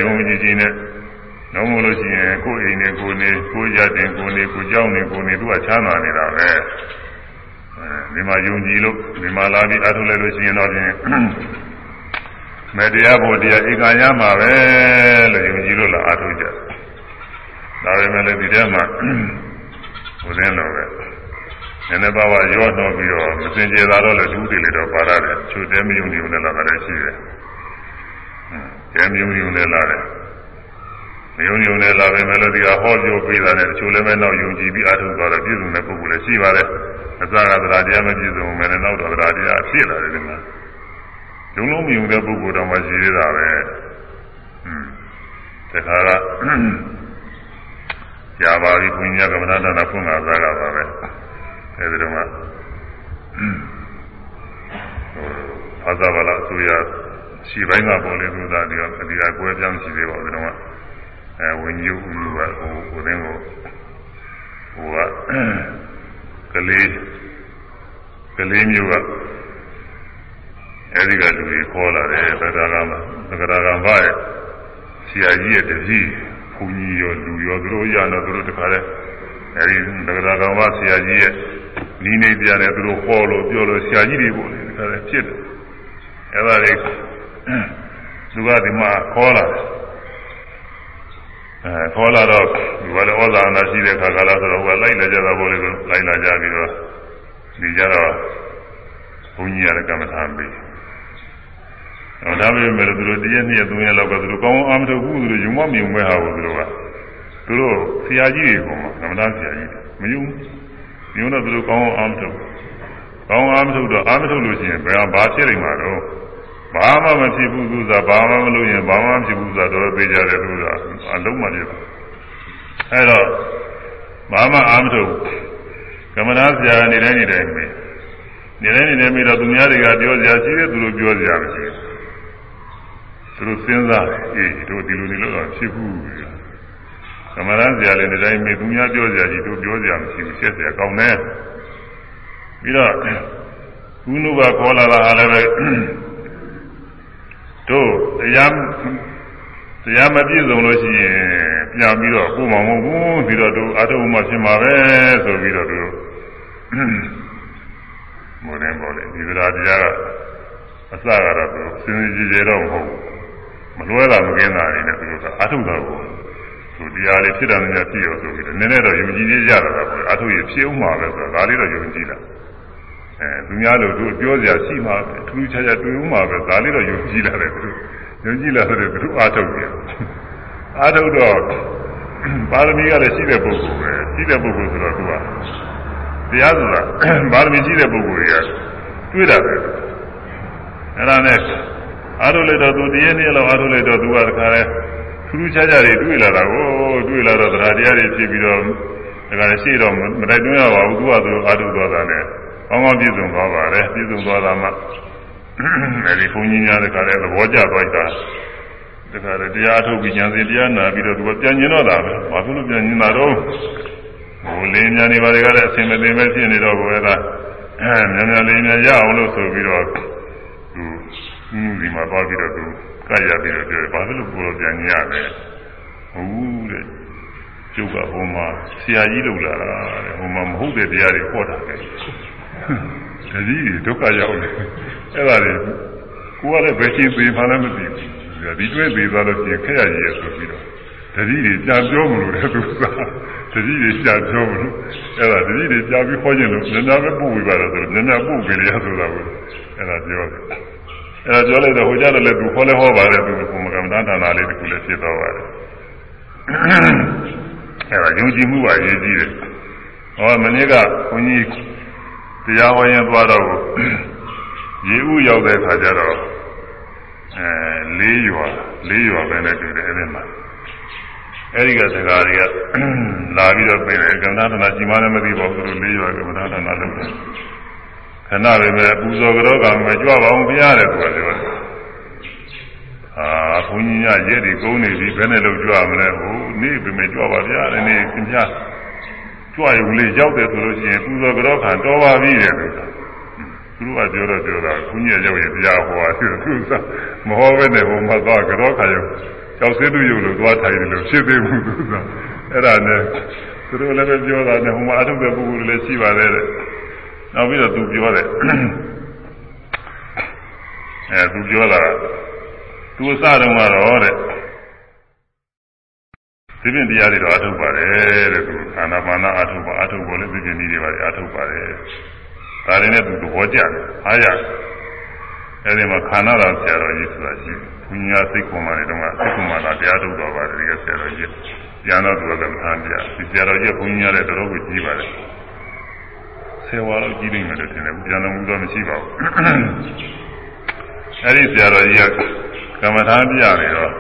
ယုံကြည်ကြည်နဲ့ တော့မလို့ရှိရင်ကိုယ်အိမ်နဲ့ကိုယ်နေကိုယ်ကြတင်ကိုယ်နေကိုယ်ကြောင်းနေကိုယ်နေသူကချမ်းသာနေတာပဲအဲဒီမှာယုံကြည်လို့ဒီမှာလာပြီးအားထုတ်လိုက်လို့ရှိရင်တော့ဖြင့်မေတ္တရားဘုရားဧကံရမှာပဲလို့ယုံကြည်လို့လာအားထုတ်ကြဒါပေမဲ့လည်းဒီထဲမှာဘုရင်တော်ပဲနည်းနည်းပါးပါးရောတော့ပြီးတော့မစင်ကြယ်တာတော့လည်းဒုတိယလေးတော့ပါရတယ်ချိုတဲမယုံကြည်နဲ့လာတာလည်းရှိတယ်တဲမယုံကြည်နဲ့လာတယ် မယုံကြည်နဲ့လာပေမဲ့လည်းဒီကဟောပြောပေးတာနဲ့တချို့လည်းပဲနောက်ယုံကြည်ပြီးအားထုတ်သွားတော့ပြည့်စုံတဲ့ပုဂ္ဂိုလ်လည်းရှိပါတယ်အစကသရာတရားမပြည့်စုံမယ်နဲ့နောက်တော့သရာတရားဖြစ်လာတယ်ဒီမှာလုံးလုံးမယုံတဲ့ပုဂ္ဂိုလ်တော့မှရှိသေးတာပဲอืมတခါကကြာပါပြီဘုညာကမ္မနာနာဖွင့်လာတာကပါပဲအဲဒီတော့မှဟိုသာသဗလာဆိုရရှိပိုင်းကပေါ်လေသူသားဒီအဒီအကွဲပြောင်းရှိသေးပါဦးဒီတော့မှ အဲဝင်းကြီးဦးလူကဟိုဟိုတင်းကိုဟိုကကလေးကလေးမျိုးကအဲဒီကလူကြီးခေါ်လာတယ်သက္ကရာကသက္ကရာကဘာရဲ့ဆရာကြီးရဲ့တပည့်ဘုန်းကြီးရောလူရောသူတို့ရတော့သူတို့တခါလဲအဲဒီသက္ကရာကဘာဆရာကြီးရဲ့နီးနေပြတယ်သူတို့ဟောလို့ပြောလို့ဆရာကြီးတွေပေါ့လေတခါလဲဖြစ်တယ်အဲဒါလေးသူကဒီမှာခေါ်လာတယ် အဲခေါ်လာတော့ဒီကလည်းဩဇာနာရှိတဲ့ခါကလာဆိုတော့ဟိုကလိုက်လာကြတာပေါ့လေလိုက်လာကြပြီးတော့ဒီကြတော့ဘုန်းကြီးရတဲ့ကမ္မထာပေး။ဒါပေမဲ့သူတို့တရက်နှစ်ရက်သုံးရက်လောက်ကသူတို့ကောင်းအောင်အားမထုတ်ဘူးသူတို့ယုံမမြုံမဲ့ဟာကိုသူတို့ကသူတို့ဆရာကြီးတွေကောင်ကမ္မထာဆရာကြီးမယုံယုံတော့သူတို့ကောင်းအောင်အားမထုတ်ကောင်းအားမထုတ်တော့အားမထုတ်လို့ရှိရင်ဘယ်ဟာဘာဖြစ်နေမှာတော့ ဘာမှမဖြစ်ဘူးသူစားဘာမှမလုပ်ရင်ဘာမှမဖြစ်ဘူးစားတော့သိကြတယ်သူစားအလုံးမဖြစ်ဘူးအဲတော့ဘာမှအားမထုတ်ဘူးကမ္မနာဆရာကနေတိုင်းနေတိုင်းမေးနေတိုင်းနေတိုင်းမေးတော့သူများတွေကပြောစရာရှိတယ်သူတို့ပြောစရာမရှိဘူးသူတို့စဉ်းစားတယ်အေးတို့ဒီလိုနေလို့တော့ဖြစ်ဘူးကမ္မနာဆရာလည်းနေတိုင်းမေးသူများပြောစရာရှိတို့ပြောစရာမရှိဘူးချက်စရာကောင်းတယ်ပြီးတော့ကုနုဘခေါ်လာတာလည်းပဲ တို့တရားတရားမပြည့်စုံလို့ရှိရင်ပြန်ပြီးတော့ကိုယ်မှမဟုတ်ဘူးပြီးတော့တို့အထုံးမှဖြစ်မှာပဲဆိုပြီးတော့တို့မိုးတယ်ပေါ့လေဒီသရာတရားကအစကတော့သူစင်စင်ကြည်ကြည်တော့မဟုတ်ဘူးမလွဲတာမကင်းတာတွေနဲ့သူတို့ကအထုတာကိုသူတရားလေးဖြစ်တယ်များဖြစ်ရောဆိုပြီးတော့နည်းနည်းတော့ယုံကြည်နေကြတာပေါ့အထုရဖြစ်အောင်မှာပဲဆိုတာဒါလေးတော့ယုံကြည်လာ အဲသူများတို့တို့ပြောစရာရှိမှာပဲထူးခြားခြားတွေ့ဦးမှာပဲဒါလေးတော့ယုံကြည်လာတယ်သူတို့ယုံကြည်လာတဲ့သူအားထုတ်တယ်အားထုတ်တော့ပါရမီကလည်းရှိတဲ့ပုဂ္ဂိုလ်ပဲရှိတဲ့ပုဂ္ဂိုလ်ဆိုတော့သူကတရားဆိုတာပါရမီရှိတဲ့ပုဂ္ဂိုလ်တွေကတွေ့တာပဲအဲ့ဒါနဲ့အားထုတ်လိုက်တော့သူတည်းနေ့လောက်အားထုတ်လိုက်တော့သူကတခါလဲထူးထူးခြားခြားတွေတွေ့လာတာကိုတွေ့လာတော့တရားတရားတွေဖြစ်ပြီးတော့ဒါကလည်းရှိတော့မတိုက်တွန်းရပါဘူးသူကသူအားထုတ်သွားတာနဲ့ ကောင်းကောင်းပြည့်စုံသွားပါတယ်ပြည့်စုံသွားတာမှအဲဒီဘုန်းကြီးများတခါလဲသဘောကျသွားတာတခါလဲတရားထုတ်ပြီးဉာဏ်စဉ်တရားနာပြီးတော့သူကပြန်ကျင်တော့တာပဲဘာဖြစ်လို့ပြန်ကျင်တာတော့ဟိုလင်းများနေပါလေကလည်းအစင်မသိပဲဖြစ်နေတော့ကိုယ်ကအဲမြန်မြန်လေးများရအောင်လို့ဆိုပြီးတော့သူဒီမှာသွားပြီးတော့သူကရပြီးတော့ပြောတယ်ဘာဖြစ်လို့ကိုယ်တော့ပြန်ကျင်ရလဲဟုတ်တဲ့ကျုပ်ကဟိုမှာဆရာကြီးလောက်လာတာတဲ့ဟိုမှာမဟုတ်တဲ့တရားတွေဟောတာပဲ တတိဒုက္ခရောက်တယ်အဲ့ဒါတွေကိုယ်ကလည်းဘယ်ချင်းသေးမှလည်းမသိဘူးဒီတွဲသေးသွားလို့ပြင်ခက်ရရည်ဆိုပြီးတော့တတိတွေကြာပြောမလို့တဲ့သူကတတိတွေကြာပြောမလို့အဲ့ဒါတတိတွေကြာပြီးခေါ်ကျင်လို့ညညာပဲပို့ပြီးပါတော့ဆိုညညာပို့ပြီးရဆိုတာကိုအဲ့ဒါပြောတယ်အဲ့ဒါပြောလိုက်တော့ဟိုကြတော့လည်းသူခေါ်လဲဟောပါတယ်သူကမကမ္မဋ္ဌာန်းဌာနလေးတခုလည်းဖြစ်သွားပါတယ်အဲ့ဒါယုံကြည်မှုပါရေးကြည့်တယ်ဟောမနေ့ကဘုန်းကြီး တရားဟောရင်သွားတော့ရေဥရောက်တဲ့ခါကျတော့အဲလေးရွာလေးရွာပဲနဲ့တွေ့တယ်အဲ့ဒီမှာအဲ့ဒီကစကားတွေကလာပြီးတော့ပြင်တယ်ကမ္ဘာဌာနကြီးမားလည်းမသိပါဘူးသူတို့လေးရွာကမ္ဘာဌာနလုပ်တယ်ခဏပဲပဲပူဇော်ကြောကမကြွပါအောင်ဘုရားတဲ့သူကပြောတယ်အာဘုန်းကြီးကရက်ဒီကုန်းနေပြီဘယ်နဲ့လို့ကြွမလဲဟိုနေ့ပြင်ကြွပါဗျာတဲ့နေ့သင်ပြ ကြွရုံလေးရောက်တယ်ဆိုလို့ရှိရင်ပူဇော်ကြောခံတော်ပါပြီတဲ့သူကသူတို့ကပြောတော့ပြောတာဘုန်းကြီးရောက်ရင်တရားဟောတာသူကမဟောဘဲနဲ့ဟိုမှာသွားကြောခါရုံကျောက်စင်းသူရုပ်လို့သွားထိုင်တယ်လို့ဖြစ်သေးဘူးသူကအဲ့ဒါနဲ့သူတို့လည်းပဲပြောတာနဲ့ဟိုမှာအထုပ်တဲ့ပုဂ္ဂိုလ်တွေလည်းရှိပါတယ်တဲ့နောက်ပြီးတော့သူပြောတယ်အဲသူပြောတာသူအစတုန်းကတော့တဲ့ ဒီပြင်တရားတွေတော့အထုတ်ပါတယ်တဲ့သူအာနာပါနာအထုတ်ပါအထုတ်ဖို့လည်းဒီပြင်နည်းတွေပါအထုတ်ပါတယ်ဒါတွေနဲ့သူသဘောကျတယ်အားရအဲဒီမှာခန္ဓာတော်ဆရာတော်ကြီးဆိုတာရှိဘုညာစိတ်ကုမာတွေတော့စိတ်ကုမာတာတရားထုတ်တော်ပါတယ်ဒီကဆရာတော်ကြီးပြန်တော့သူကလည်းမထားပြဒီဆရာတော်ကြီးဘုညာတဲ့တော်တော်ကိုကြီးပါတယ်ဆယ်ဝါတော့ကြီးနေမယ်လို့ထင်တယ်ပြန်တော်မူတော့မရှိပါဘူးအဲဒီဆရာတော်ကြီးကကမ္မထာပြနေတော့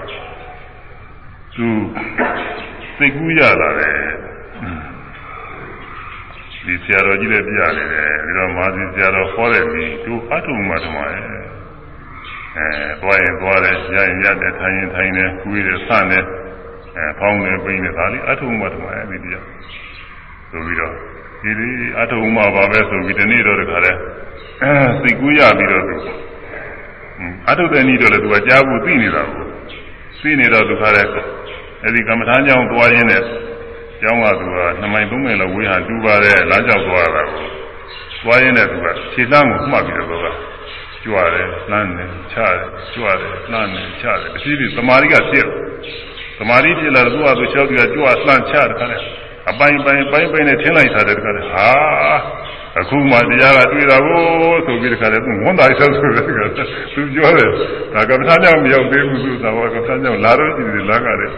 သူစိတ်ကူးရလာတယ်ဒီဆရာတော်ကြီးလည်းပြနေတယ်ပြီးတော့မာသီဆရာတော်ဟောတယ်ပြီးသူအထုမှတမရဲ့အဲသွားရင်သွားတယ်ရရင်ရတယ်ထိုင်ရင်ထိုင်တယ်ကူးတယ်ဆန့်တယ်အဲဖောင်းတယ်ပိန်တယ်ဒါလေးအထုမှတမရဲ့ဒီတရားဆိုပြီးတော့ဒီလေးအထုမှပါပဲဆိုပြီးဒီနေ့တော့တခါလဲအဲစိတ်ကူးရပြီးတော့သူအထုတဲ့နည်းတော့လည်းသူကကြားဖို့သိနေတာကိုသိနေတော့သူခါလဲ အဲဒီကမ္မထာကြောင့်သွားရင်းနဲ့ကျောင်းကသူက2မိုင်3မိုင်လောက်ဝေးဟာတူပါတယ်လမ်းကြောက်သွားတာကိုသွားရင်းနဲ့သူကခြေလှမ်းကိုမှတ်ပြီးတော့ကကြွတယ်လှမ်းတယ်ချတယ်ကြွတယ်လှမ်းတယ်ချတယ်တတိတိသမာဓိကဖြစ်သမာဓိဖြစ်လာတော့သူကသူလျှောက်ပြီးတော့ကြွလှမ်းချတယ်ခါတယ် အပိုင်းပိုင်းပိုင်းပိုင်းနဲ့ထင်းလိုက်တာတဲ့ခါတယ်ဟာအခုမှတရားကတွေ့တာကိုဆိုပြီးတခါတည်းသူဝန်တာဆက်ဆိုတဲ့ခါသူပြောတယ်ဒါကမ္မထာကြောင့်မရောက်သေးဘူးသူသာဘောကမ္မထာကြောင့်လာတော့ကြည့်တယ်လာကြတယ်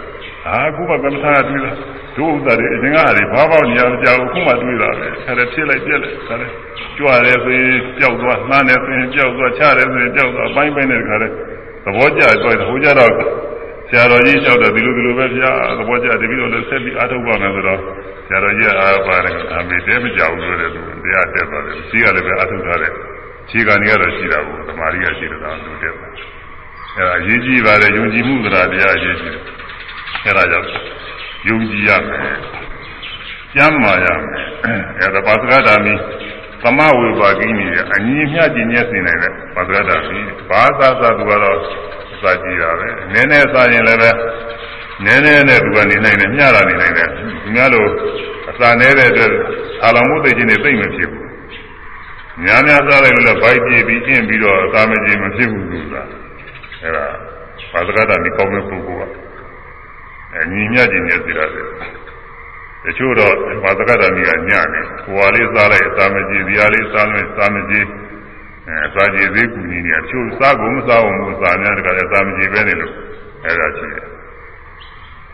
ဟာအခုမှကမ္မထာတွေ့တာတို့ဥစ္စာတွေအရင်ကဟာတွေဘာပေါနေရကြဘူးအခုမှတွေ့တာပဲခါတယ်ဖြစ်လိုက်ပြက်လိုက်ခါတယ်ကြွတယ်ဆိုရင်ပျောက်သွားနှမ်းတယ်ဆိုရင်ပျောက်သွားချတယ်ဆိုရင်ပျောက်သွားအပိုင်းပိုင်းနဲ့ခါတယ်သဘောကျတော့ဟိုကြတော့ ဆရာတော်ကြီးလျှောက်တယ်ဒီလိုဒီလိုပဲဗျာသဘောကျတပည့်တော်လည်းဆက်ပြီးအားထုတ်ပါမယ်ဆိုတော့ဆရာတော်ကြီးအားပါတယ်အမေတဲမကြဘူးလို့လည်းသူတရားတက်သွားတယ်ရှိကလည်းပဲအားထုတ်ထားတယ်ခြေကနေကတော့ရှိတာကိုသမာဓိကရှိတယ်တော့သူတက်တယ်အဲဒါအရေးကြီးပါတယ်ယုံကြည်မှုကတရားအရေးကြီးတယ်အဲဒါကြောင့်ယုံကြည်ရမယ်ကျမ်းမာရမယ်အဲဒါပါစကဓာမီသမဝေပါကိနေအညီမျှကျင်ညက်စင်နေတဲ့ပါစကဓာမီဘာသာသာသူကတော့ စာကြည့်တာပဲနည်းနည်းစားရင်လည်းပဲနည်းနည်းနဲ့သူကနေနိုင်တယ်မျှတာနေနိုင်တယ်သူများလို့အစာနေတဲ့အတွက်အာလောင်မှုသိခြင်းတွေသိမ့်မဖြစ်ဘူးများများစားလိုက်လို့လည်းဗိုက်ပြေးပြီးကျင့်ပြီးတော့အစာမကြေမဖြစ်ဘူးသူကအဲဒါဘာသကတာဒီကောင်းတဲ့ပုဂ္ဂိုလ်ကအညီမျှခြင်းနဲ့စီရတယ်တချို့တော့ဘာသကတာမိကညံ့တယ်ဟိုဟာလေးစားလိုက်အစာမကြေဒီဟာလေးစားလိုက်အစာမကြေ အဲစားကြည်သေးကူနေတယ်တချို့စားကုန်မစားအောင်လို့စားများတကလည်းစားမကြေပဲနေလို့အဲဒါရှိတယ်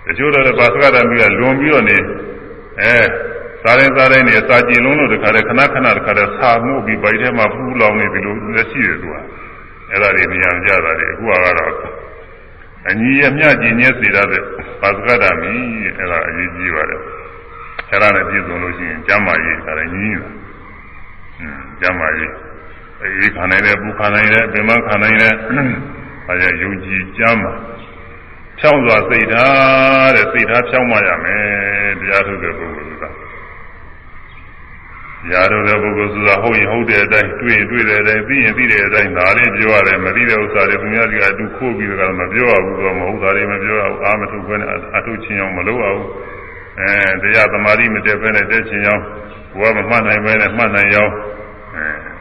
တချို့တော့ဘာသကတာမိကလွန်ပြီးတော့နေအဲစားရင်စားတိုင်းနေစာကြည်လုံးလို့တခါတည်းခဏခဏတခါတည်းစာမှုပြီးဗိုက်ထဲမှာပူလောင်နေပြီလို့လက်ရှိတယ်သူကအဲ့ဒါတွေဉာဏ်ကြတာတွေအခုကတော့အညီရမျှကျင်ညက်စေရတဲ့ပါစကတာမီအဲ့ဒါအရေးကြီးပါတယ်အဲ့ဒါနဲ့ပြည့်စုံလို့ရှိရင်ကျမ်းမာရေးဒါလည်းညီးတာอืมကျမ်းမာရေး အေးခံနိုင်တယ်ပူခံနိုင်တယ်ပင်မခံနိုင်တယ်အဲဒါယုံကြည်ကျမ်းမာဖြောင်းစွာစိတ်ထားတဲ့စိတ်ထားဖြောင်းမှရမယ်တရားထုတ်တဲ့ပုဂ္ဂိုလ်ကရာတော်တဲ့ပုဂ္ဂိုလ်ဆိုတာဟုတ်ရင်ဟုတ်တဲ့အတိုင်းတွေ့ရင်တွေ့တဲ့အတိုင်းသိရင်သိတဲ့အတိုင်းဒါလေးပြောရတယ်မသိတဲ့ဥစ္စာတွေသူများကအတူခိုးပြီးတော့မပြောရဘူးတော့မဟုတ်တာတွေမပြောရဘူးအာမထုတ်ခွင့်အထုတ်ချင်းအောင်မလုပ်ရဘူးအဲတရားသမာဓိမတက်ဘဲနဲ့တက်ချင်းအောင်ဘုရားမမှတ်နိုင်ဘဲနဲ့မှတ်နိုင်အောင်အဲ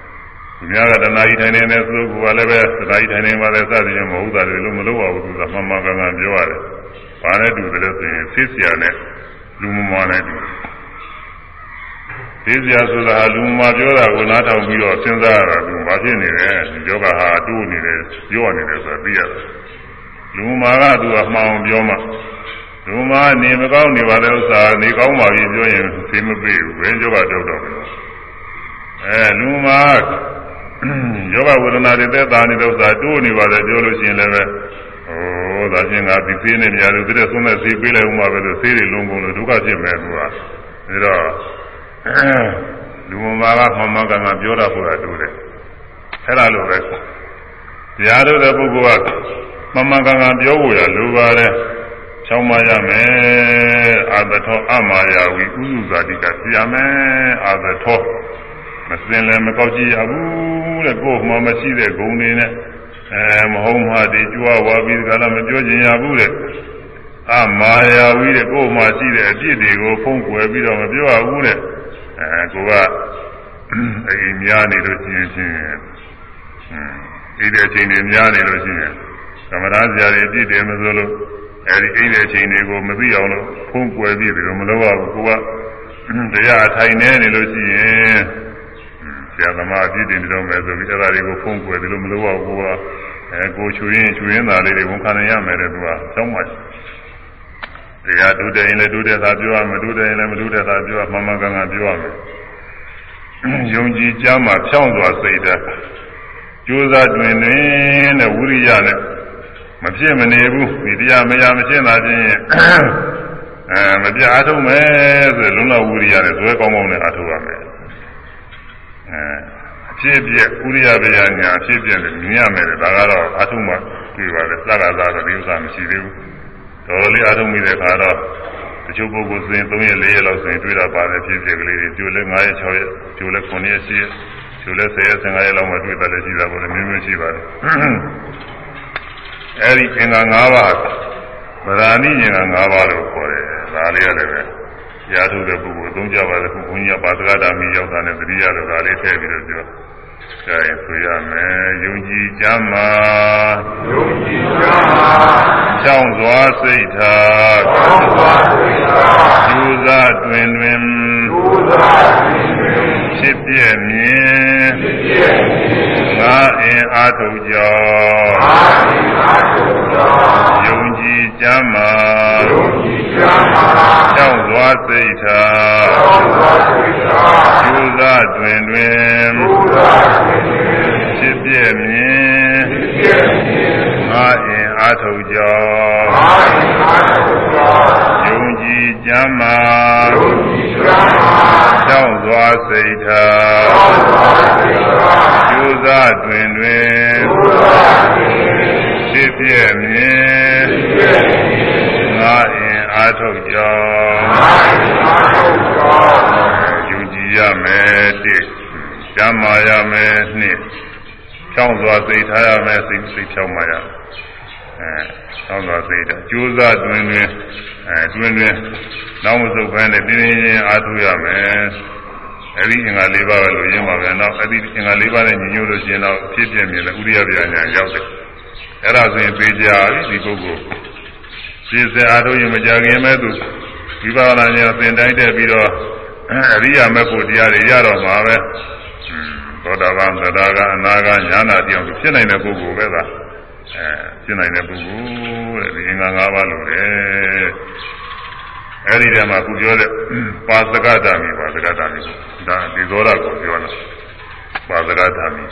သူများကတဏှာကြီးထိုင်နေတဲ့သူကလည်းပဲတဏှာကြီးထိုင်နေပါလေစသည်ဖြင့်မဟုတ်တာတွေလို့မလုပ်ရဘူးသူကမှန်မှန်ကန်ကန်ပြောရတယ်ဘာနဲ့တူတယ်လို့ဆိုရင်သိစရာနဲ့လူမမာနဲ့တူတယ်သိစရာဆိုတာလူမှာပြောတာကိုနားထောင်ပြီးတော့စဉ်းစားရတာသူဘာဖြစ်နေလဲယောဂဟာတိုးနေတယ်ပြောနေတယ်ဆိုတာသိရတယ်လူမှာကသူကမှောင်ပြောမှလူမှာနေမကောင်းနေပါတဲ့ဥစ္စာနေကောင်းပါပြီပြောရင်သိမပေးဘူးဘယ်ယောဂတောက်တော့မလို့အဲလူမှာ ယောဂဝေဒနာတွေသက်သာနေတဲ့ဥစ္စာတိုးနေပါတယ်ပြောလို့ရှိရင်လည်းပဲဟိုဒါချင်းကဒီသေးနဲ့ညာလို့တဲ့ဆုံးမဲ့သေးပေးလိုက်ဦးမှာပဲလို့သေးတွေလုံးကုန်လို့ဒုက္ခဖြစ်မယ်သူကဒါတော့လူမမာကမှန်မှန်ကန်ကန်ပြောတာဆိုတာတူတယ်အဲ့ဒါလိုပဲတရားထုတ်တဲ့ပုဂ္ဂိုလ်ကမှန်မှန်ကန်ကန်ပြောဖို့ရလိုပါတယ်ချောင်းမရမယ်အာသထောအမာယာဝီဥစုဇာတိကပြရမယ်အာသထောမ စင်လည်းမကောက်ကြည့်ရဘူးတဲ့ကိုယ်မှမရှိတဲ့ဂုံတွေနဲ့အဲမဟုတ်မှဒီကြွားဝါပြီးကလည်းမပြောချင်ရဘူးတဲ့အမာယာဝီတဲ့ကိုယ်မှရှိတဲ့အပြစ်တွေကိုဖုံးကွယ်ပြီးတော့မပြောရဘူးတဲ့အဲကိုကအိမ်များနေလို့ရှိရင်ဖြင့်အိမ်တဲ့အချိန်တွေများနေလို့ရှိရင်သမထဆရာတွေပြည့်တယ်မဆိုလို့အဲဒီအိမ်တဲ့အချိန်တွေကိုမသိအောင်လို့ဖုံးကွယ်ပြီးပြီးတော့မလုပ်ရဘူးကိုကတရားထိုင်နေနေလို့ရှိရင် ဆရာသမားပြည့်တယ်တော့မယ်ဆိုပြီးအဲဒါတွေကိုဖုံးကွယ်ပြီးလို့မလုပ်ရဘူးကိုကအဲကိုချွေရင်ချွေရင်သားလေးတွေဝန်ခံရမယ်တဲ့သူကတောင်းပါတရားဒုတဲ့ရင်လည်းဒုတဲ့သာပြောရမယ်ဒုတဲ့ရင်လည်းမဒုတဲ့သာပြောရမှန်မှန်ကန်ကန်ပြောရမယ်ယုံကြည်ကြမှာဖြောင်းစွာစိတ်ဓာတ်ကြိုးစားတွင်နေတဲ့ဝိရိယနဲ့မဖြစ်မနေဘူးဒီတရားမရမရှင်းတာချင်းအဲမပြအားထုတ်မယ်ဆိုလုံလဝိရိယနဲ့ဇွဲကောင်းကောင်းနဲ့အားထုတ်ရမယ် အဲအဖြစ်ပြက်ဥရိယဗျာညာအဖြစ်ပြက်နဲ့မြင်ရမယ်ဒါကတော့အားထုတ်မှတွေ့ပါတယ်စကားသာတော့ဒီဥစ္စာမရှိသေးဘူးတော်တော်လေးအားထုတ်မိတဲ့အခါတော့တချို့ပုဂ္ဂိုလ်စဉ်3ရက်4ရက်လောက်ဆိုရင်တွေ့တာပါတယ်ဖြစ်ဖြစ်ကလေးတွေကျိုးလဲ9ရက်6ရက်ကျိုးလဲ9ရက်10ရက်ကျိုးလဲ10ရက်15ရက်လောက်မှတွေ့တယ်လည်းရှိတာပေါ့လေမျိုးမျိုးရှိပါတယ်အဲဒီအင်္ဂါ5ပါးဗราဏိအင်္ဂါ5ပါးလို့ခေါ်တယ်ဒါလေးရတယ်ပဲ ရာထုတဲ့ပုဂ္ဂိုလ်သုံးကြပါလေခုဘုန်းကြီးကပါသကတာမီရောက်တာနဲ့သတိရတော့ဒါလေးထည့်ပြီးတော့ပြောကြရင်ဆိုရမယ်ယုံကြည်ကြမှာယုံကြည်ကြမှာချောင်းစွာစိတ်ထားချောင်းစွာစိတ်ထားကျူသာတွင်တွင်ကျူသာတွင်တွင်ဖြစ်ပြည့်မြင်ဖြစ်ပြည့်မြင်ငါအင်အားထုတ်ကြောငါအင်အားထုတ်ကြောယုံ ကြည်ကြမှာယုံကြည်ကြမှာချောင်းစွာစိတ်ထားချောင်းစွာစိတ်ထားကျူသာတွင်တွင်ကျူသာတွင်တွင်ဖြစ်ပြည့်မြင်ဖြစ်ပြည့်မြင်ငါအင်အအားထုတ်ကြောင်းယုံကြည်ကြမ်းမာကြောက်စွာစိတ်ထားကျိုးစားတွင်တွင်ဖြစ်ပြည့်မြင်ငါ အင်အားထုတ်ကြောင်းယုံကြည်ရမယ်တစ်ကျမ်းမာရမယ်နှစ်ချောင်းစွာစိတ်ထားရမယ်စိတ်စိတ်ချောင်းမာရအဲချောင်းစွာစိတ်ထားကြိုးစားတွင်တွင်အဲတွင်တွင်နောက်မစုပ်ဘဲနဲ့ပြင်းပြင်းချင်းအားထုတ်ရမယ်အဲ့ဒီအင်္ဂါ၄ပါးပဲလို့ရင်းပါပဲ။နောက်အဲ့ဒီအင်္ဂါ၄ပါးနဲ့ညီညွတ်လို့ရှိရင်တော့ဖြစ်ပြမြင်တဲ့ဥရိယပြညာရောက်တယ်။အဲ့ဒါဆိုရင်ပေးကြပြီဒီပုဂ္ဂိုလ်။ ရှင်းစအားထုတ်ရင်မကြခင်မဲ့သူဝိပါဒနာညာသင်တိုင်းတက်ပြီးတော့အရိယာမေဖို့တရားတွေရတော့မှာပဲ။သောတာပန်သဒ္ဒါကအနာကညာနာတရားဖြစ်နိုင်တဲ့ပုဂ္ဂိုလ်ပဲသာအဲဖြစ်နိုင်တဲ့ပုဂ္ဂိုလ်တဲ့ဒီအင်္ဂါ၅ပါးလို့တယ်အဲ့ဒီထဲမှာခုပြောတဲ့ပါစကဓာမီပါစကဓာမီဒါဒီသောရကိုပြောတာပါစကဓာမီ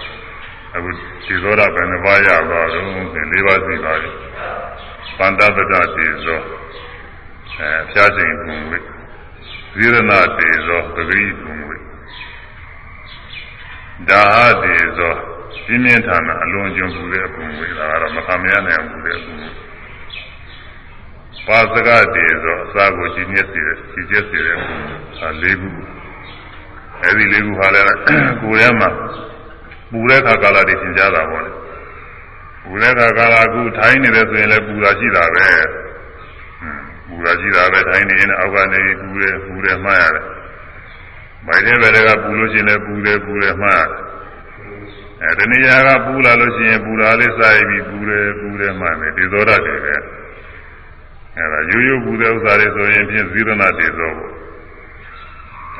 အခုဒီသောရဘယ်နှပါးရပါတော့ဆို၄ပါးရှိပါပြီ ပန္တသဒ္ဒတေဇောအဲဖြားချိန်ဘုံဝိသီရဏတေဇောသတိဘုံဝိဒါဟတေဇောပြင်းပြင်းထန်ထန်အလွန်ကျွံပူတဲ့အပုံဝေးတာကတော့မခံမရနိုင်ဘူးတဲ့အပုံပါစကတေဇောအစာကိုကြီးမြတ်စေတဲ့ကြီးကျက်စေတဲ့ပုံဟာ၄ခုအဲဒီ၄ခုဟာလည်းကိုယ်ထဲမှာပူတဲ့ခါကာလတွေသင်ကြတာပေါ့လေ ပူတဲ့ခါကာလအခုထိုင်းနေတယ်ဆိုရင်လည်းပူတာရှိတာပဲပူတာရှိတာပဲထိုင်းနေရင်အောက်ကနေပူတယ်ပူတယ်မှတ်ရတယ်မိုက်တဲ့ဘက်ကပူလို့ရှိရင်လည်းပူတယ်ပူတယ်မှတ်အဲဒီနေရာကပူလာလို့ရှိရင်ပူတာလေးစားပြီးပူတယ်ပူတယ်မှတ်တယ်ဒီသောရတွေပဲအဲဒါရိုးရိုးပူတဲ့ဥစ္စာတွေဆိုရင်ဖြင့်ဇီရဏတေဇောပေါ့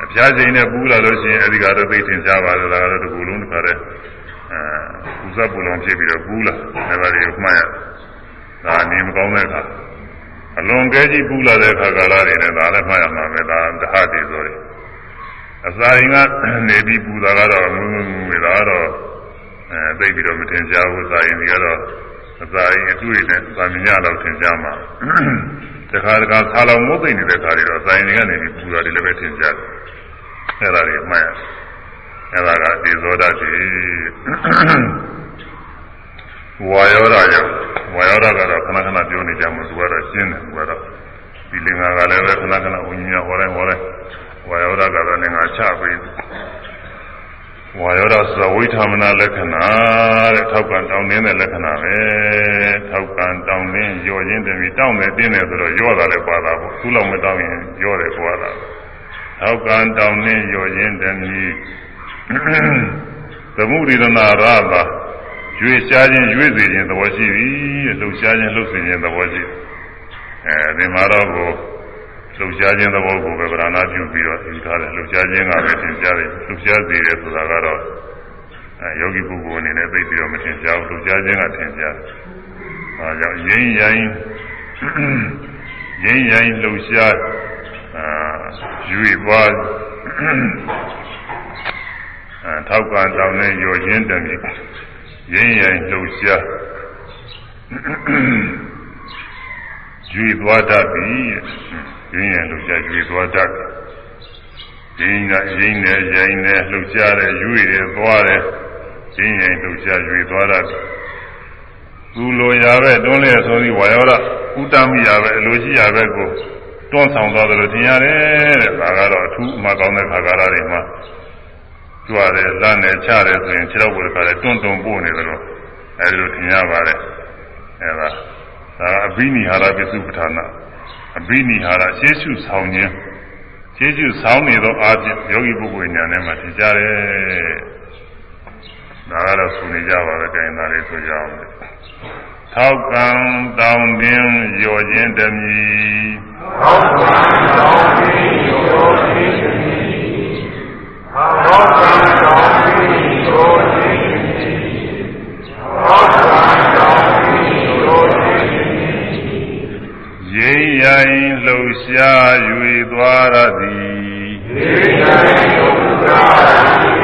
အပြားချိန်နဲ့ပူလာလို့ရှိရင်အဲဒီကတော့သိထင်ရှားပါလားဒါကတော့ဒီကူလုံးတစ်ခါတည်း အဲပူဇပ်ပူလုံးဖြစ်ပြီးတော့ပူလာအဲဒါတွေကိုမှတ်ရဒါနေမကောင်းတဲ့အခါအလွန်ကဲကြီးပူလာတဲ့အခါကာလတွေနဲ့ဒါလည်းမှတ်ရမှာပဲဒါဓဟတေဇောတွေအစာရင်ကနေပြီးပူတာကတော့ငုံငုံငုံတာကတော့အဲသိပြီးတော့မထင်ရှားဘူးစာရင်ဒီကတော့အစာရင်အတွေ့နဲ့သာမညတော့ထင်ရှားမှာတခါတခါဆာလောင်မုတ်သိနေတဲ့ခါတွေတော့စာရင်ကနေပြီးပူတာတွေလည်းပဲထင်ရှားတယ်အဲ့ဒါတွေမှတ်ရ အဲ့ဒါကဒီဇောဒတိဝါယောဓာရောက်ဝါယောဓာကတော့ခဏခဏပြောနေကြမှာသူကတော့ရှင်းတယ်သူကတော့ဒီလင်္ကာကလည်းပဲခဏခဏဝိညာဉ်ဟောတိုင်းဟောတိုင်းဝါယောဓကတော့လည်းငါချပေးဝါယောဓဆိုဝိธမနာလက္ခဏာတဲ့ထောက်ကန်တောင်းနေတဲ့လက္ခဏာပဲထောက်ကန်တောင်းနေရော့ရင်းတည်းပြီးတောင်းတယ်တင်းတယ်ဆိုတော့ရော့တာလည်းပါတာပေါ့သူ့လောက်မတောင်းရင်ရော့တယ်ပွားတာထောက်ကန်တောင်းနေရော့ရင်းတည်းပြီး သမုဒိရဏရတာရွေရှားခြင်းရွေစေခြင်းသဘောရှိပြီလှုပ်ရှားခြင်းလှုပ်စေခြင်းသဘောရှိအဲဒီမှာတော့ကိုလှုပ်ရှားခြင်းသဘောကိုပဲဗရဏပြုပြီးတော့ယူထားတယ်လှုပ်ရှားခြင်းကပဲသင်ကြားတယ်လှုပ်ရှားစေတယ်ဆိုတာကတော့အဲယောဂီပုဂ္ဂိုလ်အနေနဲ့သိပြီးတော့မသင်ကြားဘူးလှုပ်ရှားခြင်းကသင်ကြားတယ်။အဲကြောင့်ရင်းရိုင်းရင်းရိုင်းလှုပ်ရှားအာယူသွားအဲ ထောက်ကံတောင်းနဲ့ရောရင်းတည်းရင်းရိုင်းလှုပ်ရှားယူသွားတတ်ပြီရင်းရိုင်းလှုပ်ရှားယူသွားတတ်ရင်းကရင်းနဲ့ရိုင်းနဲ့လှုပ်ရှားတယ်ယူတယ်သွားတယ်ရင်းရိုင်းလှုပ်ရှားယူသွားတတ်သူလိုရပဲတွန်းလဲဆိုပြီးဝါယောရဥတ္တမိရပဲအလိုရှိရပဲကိုတွန်းဆောင်သွားတယ်လို့ထင်ရတယ်တဲ့ဒါကတော့အထူးအမှကောင်းတဲ့ခါကာလတွေမှာ ကြွရတယ်လမ်းနဲ့ချတယ်ဆိုရင်ခြေတော့ဘုရားလည်းတွန်းတွန်းပို့နေတယ်လို့အဲဒီလိုထင်ရပါတယ်အဲဒါဒါအဘိနိဟာရပစ္စုပ္ပထာနာအဘိနိဟာရရှေးရှုဆောင်ခြင်းရှေးရှုဆောင်နေသောအာဖြင့်ယောဂီပုဂ္ဂိုလ်ညာထဲမှာထင်ကြတယ်ဒါကတော့ဆိုနေကြပါပဲကြင်သားလေးဆိုကြအောင်ထောက်ကံတောင်းတင်းရောခြင်းတမီထောက်ကံတောင်းတင်းရောခြင်းတမီထောက်ကံတောင်းတင်းရောခြင်းတမီထောက်ကံတောင်းတင်းရောခြင်းတမီရိမ့် ရိုင်းလှုပ်ရှား၍သွားရသည်ရိမ့်ရိုင်းလှုပ်ရှား၍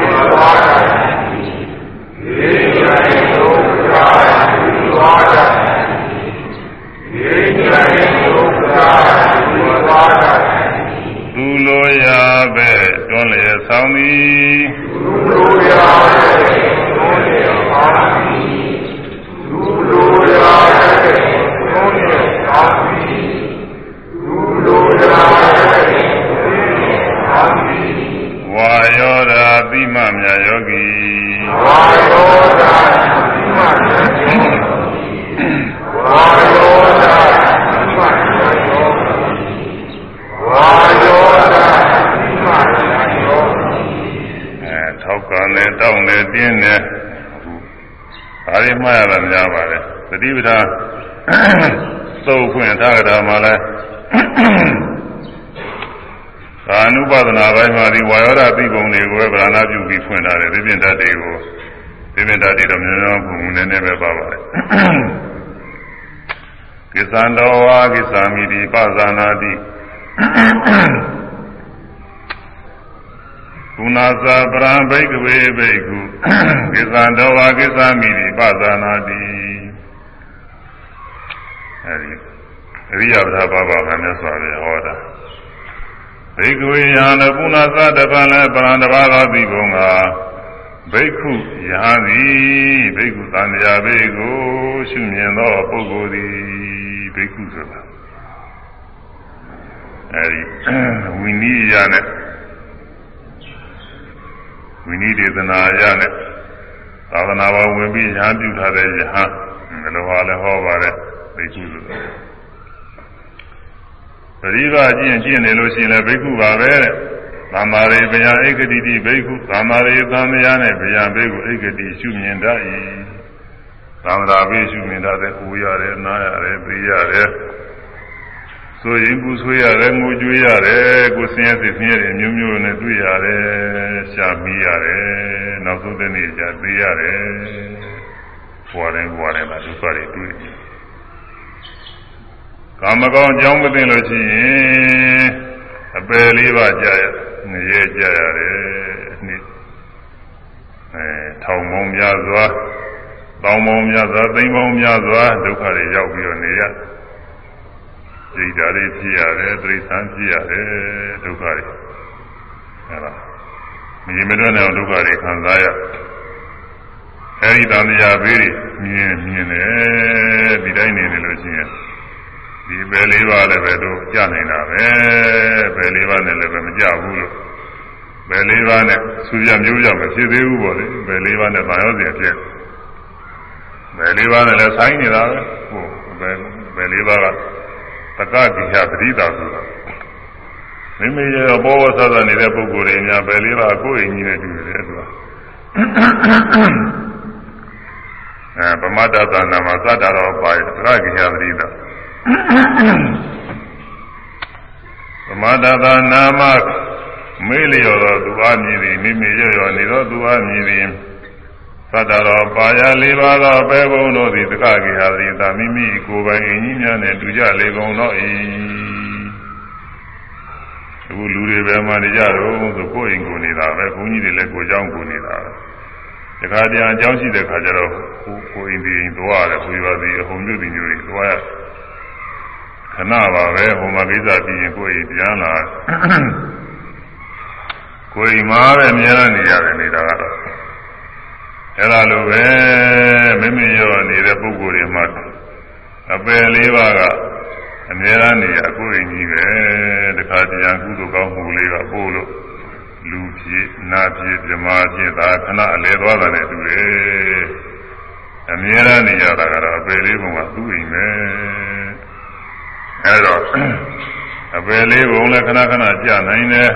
သွားရသည်ရိမ့်ရိုင်းလှုပ်ရှား၍သွားရသည် ကောင်းသည်လူလိုရာတဲ့သုံးရပါသည်လူလိုရာတဲ့သုံးရပါသည်လူလိုရာတဲ့သုံးရပါသည်ဝါယောဓာတိမမြတ်ယောဂီဝါယောဓာတိမယယောဝါယောဓာတိမယယောဝါယောဓာတိမယယော အဲထောက်ကန် နဲ့တောင်းနဲ့တင်းနဲ့ဒါတွေမှားရတာများပါတယ်သတိပဋ္ဌာန်သုတ်ခွင့်ထားကြတာမှလည်းကာနုပဒနာပိုင်းမှာဒီဝါယောဓာတိပုံတွေကိုပဲဗราဏပြုပြီးဖွင့်ထားတယ်ဒီပြင်ဓာတ်တွေကိုဒီပြင်ဓာတ်တွေတော့များများပုံနည်းနည်းပဲပါပါတယ်ကိသံတော်ဝါကိသာမိတိပဇာနာတိ ကုဏသာပရံဘိကဝေဘိက္ခုကိသံတော်ဝါကိသာမိတိပဇာနာတိအဲဒီအရိယပဒဘာဘာကမြတ်စွာဘုရားဟောတာဘိကဝေယံလကုဏသာတပံလည်းပရံတဘာသောပြီးကုန်ကဘိက္ခုယဟန်သည်ဘိက္ခုသံဃာဘိက္ခုရှုမြင်သောပုဂ္ဂိုလ်သည်ဘိက္ခုဆိုတာအဲဒီဝိနည်းရနဲ့ ဝိနည်းဒေသနာရနဲ့သာသနာ့ဘဝင်ပြီးညာပြုထားတဲ့ယဟန်ဘယ်လိုဟာလဲဟောပါတယ်ဘိက္ခုဆိုတာပရိပါကျင့်ကျင့်နေလို့ရှိရင်လည်းဘိက္ခုပါပဲတဲ့သံမာရိဗျာဧကတိတိဘိက္ခုသံမာရိသံဃာနဲ့ဗျာဘိက္ခုဧကတိရှုမြင်တတ်၏သံဃာဘိရှုမြင်တတ်တဲ့ကိုရတယ်နားရတယ်သိရတယ် ဆိုရင်ပူဆွေးရတယ်ငိုကြွေးရတယ်ကိုဆင်းရဲစိတ်ဆင်းရဲတွေမျိုးမျိုးနဲ့တွေ့ရတယ်ရှားမိရတယ်နောက်ဆုံးတဲ့နေ့ကျသိရတယ်ဘွာတိုင်းဘွာတိုင်းမှာဒုက္ခတွေတွေ့တယ်ကာမကောင်းအကြောင်းမသိလို့ရှိရင်အပယ်လေးပါးကြာရငရဲကြာရတယ်နှစ်အဲထောင်ပေါင်းများစွာတောင်းပေါင်းများစွာသိမ်းပေါင်းများစွာဒုက္ခတွေရောက်ပြီးတော့နေရစိ တ်ဓာတ်တွေဖြစ်ရတယ်တိရစ္ဆာန်ဖြစ်ရတယ်ဒုက္ခတွေအဲဒါမရင်မတွက်တဲ့ဒုက္ခတွေခံစားရအဲဒီတန်တရားဘေးတွေမြင်မြင်တယ်ဒီတိုင်းနေနေလို့ရှိရင်ဒီပဲလေးပါလည်းပဲတို့ကြနိုင်တာပဲပဲလေးပါနဲ့လည်းပဲမကြဘူးလို့ပဲလေးပါနဲ့ဆူရမျိုးရမဖြစ်သေးဘူးပေါ့လေပဲလေးပါနဲ့ဗာရောစီဖြစ်ပဲလေးပါနဲ့လည်းဆိုင်နေတာပဲဟုတ်ပဲပဲလေးပါက တက္ကကိဟပရိဒါဆိုတာမိမိရဲ့ဘောဝဆသနေတဲ့ပုဂ္ဂိုလ်တွေများပဲလေးပါကိုယ်အင်ကြီးနဲ့တူတယ်သူကအဲပမတ္တသနာမှာသတ္တရောပါတယ်တက္ကကိဟပရိဒါသမာဒသာနာမမေးလျော်သောသူအားမြည်သည်မိမိရော့ရော်နေသောသူအားမြည်သည် သတ္တရောပါရလေးပါးသောပဲဘုံတို့သည်တက္ကကိဟာသည်သာမိမိကိုယ်ပိုင်အင်းကြီးများနှင့်တူကြလေကုန်သော၏အခုလူတွေပဲမှနေကြတော့ဆိုကိုယ်အိမ်ကိုနေတာပဲဘုန်းကြီးတွေလည်းကိုယ်เจ้าကိုနေတာပဲတခါတည်းအကြောင်းရှိတဲ့ခါကျတော့ကိုကိုအိမ်ဒီအိမ်သွားရတယ်ဘုရားသည်အဟုန်မြုပ်ပြီးညိုတွေသွားရခဏပါပဲဟိုမှာကိစ္စပြီးရင်ကိုယ်အိမ်ပြန်လာကိုယ်အိမ်မှာပဲအများနဲ့နေရတယ်နေတာကတော့ အဲ့ဒါလိုပဲမိမိရောနေတဲ့ပုဂ္ဂိုလ်တွေမှာအပယ်လေးပါးကအများအားနေရကိုယ်အိမ်ကြီးပဲတခါတည်းကုသိုလ်ကောင်းမှုလေးကပို့လို့လူဖြစ်နာဖြစ်ဓမ္မဖြစ်သာခဏအလဲသွားတာနဲ့တူတယ်အများအားနေရတာကတော့အပယ်လေးပုံကသူ့အိမ်ပဲအဲတော့အပယ်လေးပုံလည်းခဏခဏကြာနိုင်တယ်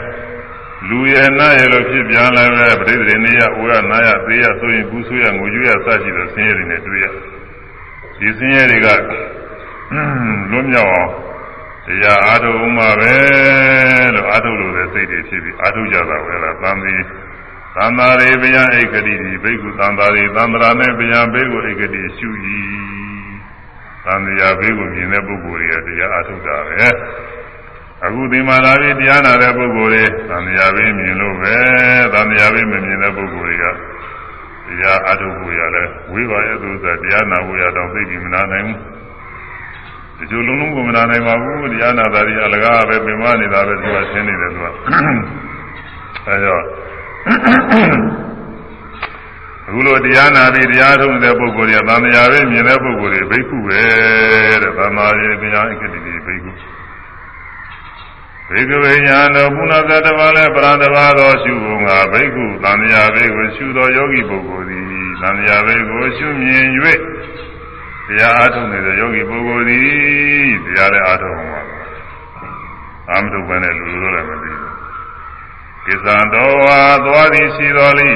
လူရဲ့နာရဲ့လို့ဖြစ်ပြန်လာပဲပဋိသေနေရဝရနာရသေးရဆိုရင်ဘူးဆိုရငိုကြွရစရှိတဲ့ဆင်းရဲတွေနဲ့တွေ့ရဒီဆင်းရဲတွေကလွတ်မြောက်အောင်တရားအားထုတ်မှပဲလို့အားထုတ်လို့တဲ့စိတ်တွေဖြစ်ပြီးအားထုတ်ကြတာပဲလားသံသီသံသာရေဗျာဧကတိဒီဘိက္ခုသံသာရေသံသာနဲ့ဗျာဘိက္ခုဧကတိရှုဤသံဃာဘေးကိုမြင်တဲ့ပုဂ္ဂိုလ်တွေကတရားအားထုတ်တာပဲ အခုဒီမှာလာပြီးတရားနာတဲ့ပုဂ္ဂိုလ်တွေသံဃာဘေးမြင်လို့ပဲသံဃာဘေးမမြင်တဲ့ပုဂ္ဂိုလ်တွေကတရားအားထုတ်ဖို့ရလဲဝိပါရဲ့သူဆိုတရားနာဖို့ရတော့သိပြီမနာနိုင်ဘူးဒီလိုလုံးလုံးကိုမနာနိုင်ပါဘူးတရားနာတာကြီးအလကားပဲပြင်မနေတာပဲသူကရှင်းနေတယ်သူကအဲဒါအခုလိုတရားနာပြီးတရားထုံးတဲ့ပုဂ္ဂိုလ်တွေကသံဃာပဲမြင်တဲ့ပုဂ္ဂိုလ်တွေဘိက္ခုပဲတဲ့သံဃာရေတရားဣတိတိဘိက္ခု ဘေကဝေညာတော်ပုဏ္ဏသတ္တဝါလည်းပရံတဘာသောရှုဖို့ငါဘိက္ခုသံဃာဘေကိုရှုသောယောဂီပုဂ္ဂိုလ်သည်သံဃာဘေကိုရှုမြင်၍တရားအားထုတ်နေတဲ့ယောဂီပုဂ္ဂိုလ်သည်တရားလည်းအားထုတ်မှာအာမထုတ်ပဲနဲ့လူလူလည်းမသိဘူးကိစ္စံတော်ဝါသွားသည်ရှိတော်လိ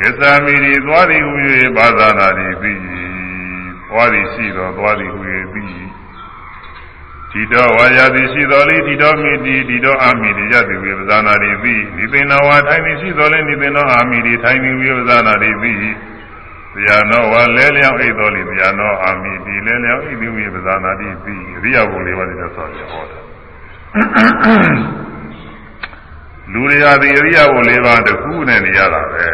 ကိစ္စမိရီသွားသည်ဟူ၍ဘာသာနာသည်ပြီးသွားသည်ရှိတော်သွားသည်ဟူ၍ပြီး ဒီတော်ဝါရသည်ရှိတော်လိဒီတော်မိတိဒီတော်အာမိတိရသည်ဝေပဇာနာသည်ပြီးဒီသင်္နဝါထိုင်သည်ရှိတော်လိဒီသင်္နောအာမိတိထိုင်သည်ဝေပဇာနာသည်ပြီးတရားတော်ဝါလဲလျောင်းအိတ်တော်လိတရားတော်အာမိတိလဲလျောင်းအိတ်သည်ဝေပဇာနာသည်ပြီးအရိယဘုံလေးပါးနဲ့ဆောရဟောတာလူတွေဟာဒီအရိယဘုလေးပါးတစ်ခုနဲ့နေရတာပဲ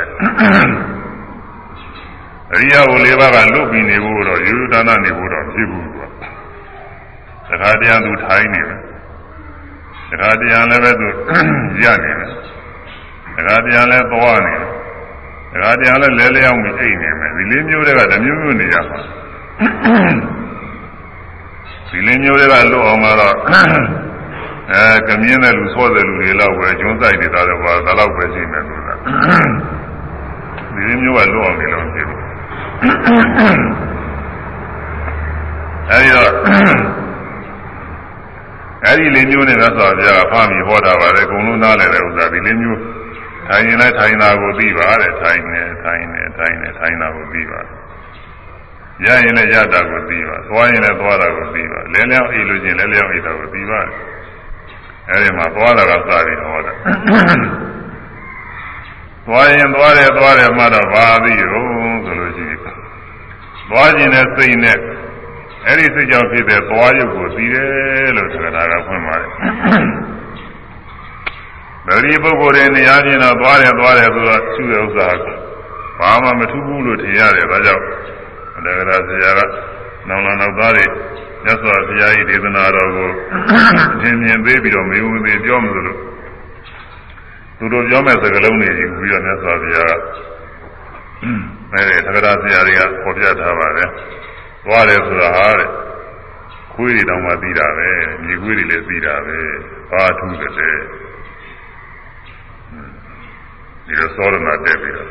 အရိယဘုလေးပါးကလွတ်ပြီးနေဖို့တော့ယူဒါနနေဖို့တော့ဖြစ်ဘူးကွာ တခါတည်းသူထိုင်းနေတယ်တခါတည်းလည်းပဲသူရနေတယ်တခါတည်းလည်းသွားနေတယ်တခါတည်းလည်းလဲလျောင်းပြီးအိတ်နေမယ်ဒီလေးမျိုးတွေကဓမျိုးမျိုးနေရမှာဒီလေးမျိုးတွေကလွတ်အောင်ကတော့အဲကမြင်းတဲ့လူဆော့တဲ့လူတွေလောက်ပဲကျွန်းဆိုင်နေတာတော့ဘာသာလောက်ပဲရှိမယ်လို့လားဒီလိုမျိုးကလွတ်အောင်နေလို့ဖြစ်ဘူးအဲဒီတော့ အဲဒီလေးမျိုးနဲ့ဆိုတော့ဘုရားကဖားပြီးဟောတာပါလေအကုန်လုံးနားလည်တဲ့ဥစ္စာဒီလေးမျိုးထိုင်ရင်လည်းထိုင်တာကိုသိပါတဲ့ထိုင်နေထိုင်နေထိုင်နေထိုင်တာကိုသိပါရရင်လည်းရတာကိုသိပါသွားရင်လည်းသွားတာကိုသိပါလဲလျောင်းအိတ်လို့ချင်းလဲလျောင်းအိတ်တာကိုသိပါအဲဒီမှာသွားတာကစပြီးဟောတာသွားရင်သွားတယ်သွားတယ်မှတော့ဘာသိရောဆိုလို့ရှိရင်သွားခြင်းနဲ့စိတ်နဲ့ အဲ့ဒီစိတ်ကြောင့်ဖြစ်တဲ့သွားရုပ်ကိုသိတယ်လို့ဆိုတာကဖွင့်ပါတယ်ဗတိပုဂ္ဂိုလ်တွေနေရာချင်းတော့သွားတယ်သွားတယ်ဆိုတော့ရှုတဲ့ဥစ္စာဘာမှမထူးဘူးလို့ထင်ရတယ်ဒါကြောင့်အလကရာဆရာကနောင်လာနောက်သားတွေမြတ်စွာဘုရား၏ဒေသနာတော်ကိုအထင်မြင်သေးပြီးတော့မေဝံသေးပြောမလို့သူတို့ပြောမဲ့စကားလုံးတွေယူပြီးတော့မြတ်စွာဘုရားကအဲဒီသက္ကရာဆရာတွေကပေါ်ပြထားပါတယ် သွားတယ်ဆိုတာဟာတဲ့ခွေးတွေတောင်မှသိတာပဲမြေခွေးတွေလည်းသိတာပဲဘာထူးတယ်လဲဒီလိုသောရဏတက်ပြီးတော့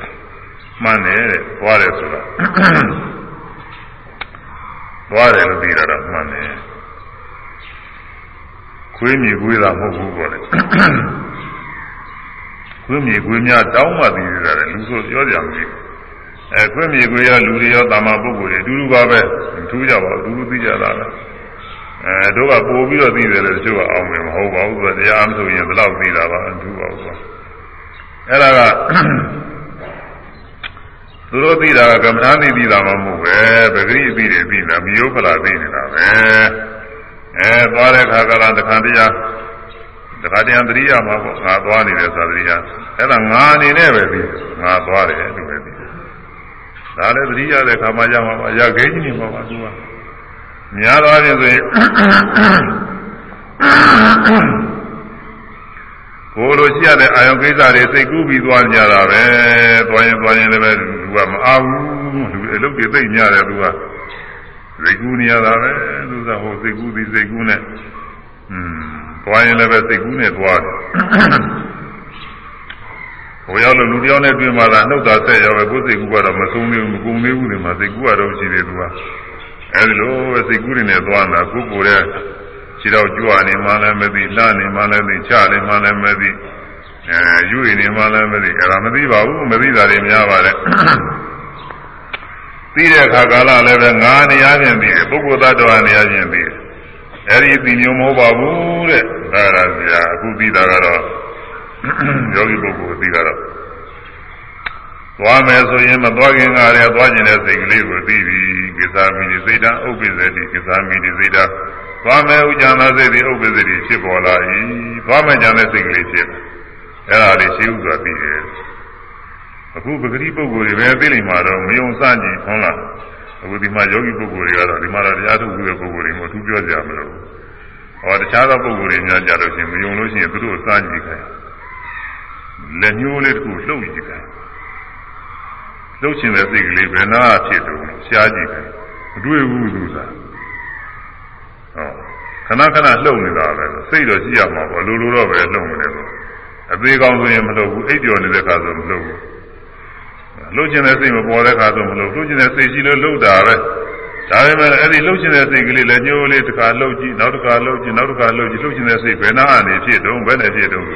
မှန်တယ်တဲ့သွားတယ်ဆိုတာသွားတယ်လို့သိတာတော့မှန်တယ်ခွေးမြေခွေးသာမဟုတ်ဘူးပေါ့လေခွေးမြေခွေးများတောင်းမှသိရတယ်လူဆိုပြောကြမှာ အဲခွေးမြေခွေးရောလူတွေရောတာမပုဂ္ဂိုလ်တွေအတူတူပါပဲထူးကြပါဘူးအတူတူသိကြတာလားအဲတို့ကပို့ပြီးတော့သိတယ်လေတချို့ကအောင်မယ်မဟုတ်ပါဘူးသူကတရားမဆိုရင်ဘယ်တော့သိတာပါအထူးပါဘူးအဲ့ဒါကသူတို့သိတာကကမ္မထာသိသိတာမှမဟုတ်ပဲပဂရိသိတယ်သိတာမိယုဖလာသိနေတာပဲအဲသွားတဲ့ခါကလာတခါတရားတခါတရားတရိယာမှာပေါ့ငါသွားနေတယ်ဆိုတာတရိယာအဲ့ဒါငါအနေနဲ့ပဲသိငါသွားတယ်လို့ပဲသိ ဒါလည်းတရိယာတဲ့ခါမှရမှာပါရခဲကြီးနေမှာပါသူကများသောအားဖြင့်ဆိုရင်ကိုလိုရှိရတဲ့အာယုကိစ္စတွေစိတ်ကူးပြီးသွားကြတာပဲသွားရင်သွားရင်လည်းပဲလူကမအားဘူးလူအလုပ်တွေသိညတယ်သူကစိတ်ကူးနေရတာပဲသူကဟိုစိတ်ကူးပြီးစိတ်ကူးနဲ့อืมသွားရင်လည်းပဲစိတ်ကူးနဲ့သွားတယ် ဟိုရောက်လို့လူတယောက်နဲ့တွေ့မှသာနှုတ်သာဆက်ရောက်ပဲကိုယ်စိတ်ကူးကတော့မဆုံးသေးဘူးမကုန်သေးဘူးဒီမှာစိတ်ကူးကတော့ရှိသေးသူကအဲဒီလိုပဲစိတ်ကူးနေသွားတာကိုယ်ကိုယ်ရဲ့ခြေတော့ကြွနေမှလည်းမသိလှနေမှလည်းမသိချနေမှလည်းမသိအဲယူနေမှလည်းမသိအဲ့ဒါမသိပါဘူးမသိတာတွေများပါလေသိတဲ့အခါကာလလည်းပဲငါနေရာချင်းသိတယ်ပုဂ္ဂိုလ်သတ္တဝါနေရာချင်းသိတယ်အဲ့ဒီသိမျိုးမဟုတ်ပါဘူးတဲ့ဒါရဆရာအခုသိတာကတော့ ယောဂီပုဂ္ဂိုလ်သိတာတော့သွားမယ်ဆိုရင်မသွားခင်ကလည်းသွားကျင်တဲ့စိတ်ကလေးကိုသိပြီကိစ္စမိနိစိတ်တဥပ္ပိစေတိကိစ္စမိနိစိတ်တသွားမယ်ဥကြံသောစိတ်ဒီဥပ္ပဇ္ဇတိဖြစ်ပေါ်လာ၏သွားမယ်ကြံတဲ့စိတ်ကလေးဖြစ်အဲ့ဒါလေးရှိဥစွာပြီးတယ်အခုပဂတိပုဂ္ဂိုလ်တွေပဲသိလိမ့်မှာတော့မယုံစကြည့်ထုံးလားအခုဒီမှာယောဂီပုဂ္ဂိုလ်တွေကတော့ဒီမှာတော့တရားထုတ်ပြီးတဲ့ပုဂ္ဂိုလ်တွေမို့သူပြောကြမလို့ဟောတခြားသောပုဂ္ဂိုလ်တွေများကြလို့ရှိရင်မယုံလို့ရှိရင်သူတို့စကြည့်ခိုင်း လက်ညှိုးလေးတစ်ခုလှုပ်ကြည့်တယ်လှုပ်ခြင်းတဲ့စိတ်ကလေးဘယ်နာဖြစ်တုံးရှားကြည့်တယ်မတွေ့ဘူးသူသာဟောခဏခဏလှုပ်နေတာပဲစိတ်တော့ရှိရမှာပေါ့လိုလိုတော့ပဲလှုပ်နေတယ်ဆိုအသေးကောင်းဆိုရင်မလှုပ်ဘူးအိပ်ပျော်နေတဲ့ခါဆိုမလှုပ်ဘူးလှုပ်ခြင်းတဲ့စိတ်မပေါ်တဲ့ခါဆိုမလှုပ်လှုပ်ခြင်းတဲ့စိတ်ရှိလို့လှုပ်တာပဲဒါပေမဲ့အဲ့ဒီလှုပ်ခြင်းတဲ့စိတ်ကလေးလည်းညှိုးလေးတစ်ခါလှုပ်ကြည့်နောက်တစ်ခါလှုပ်ကြည့်နောက်တစ်ခါလှုပ်ကြည့်လှုပ်ခြင်းတဲ့စိတ်ဘယ်နာအနေဖြစ်တုံးဘယ်နဲ့ဖြစ်တုံး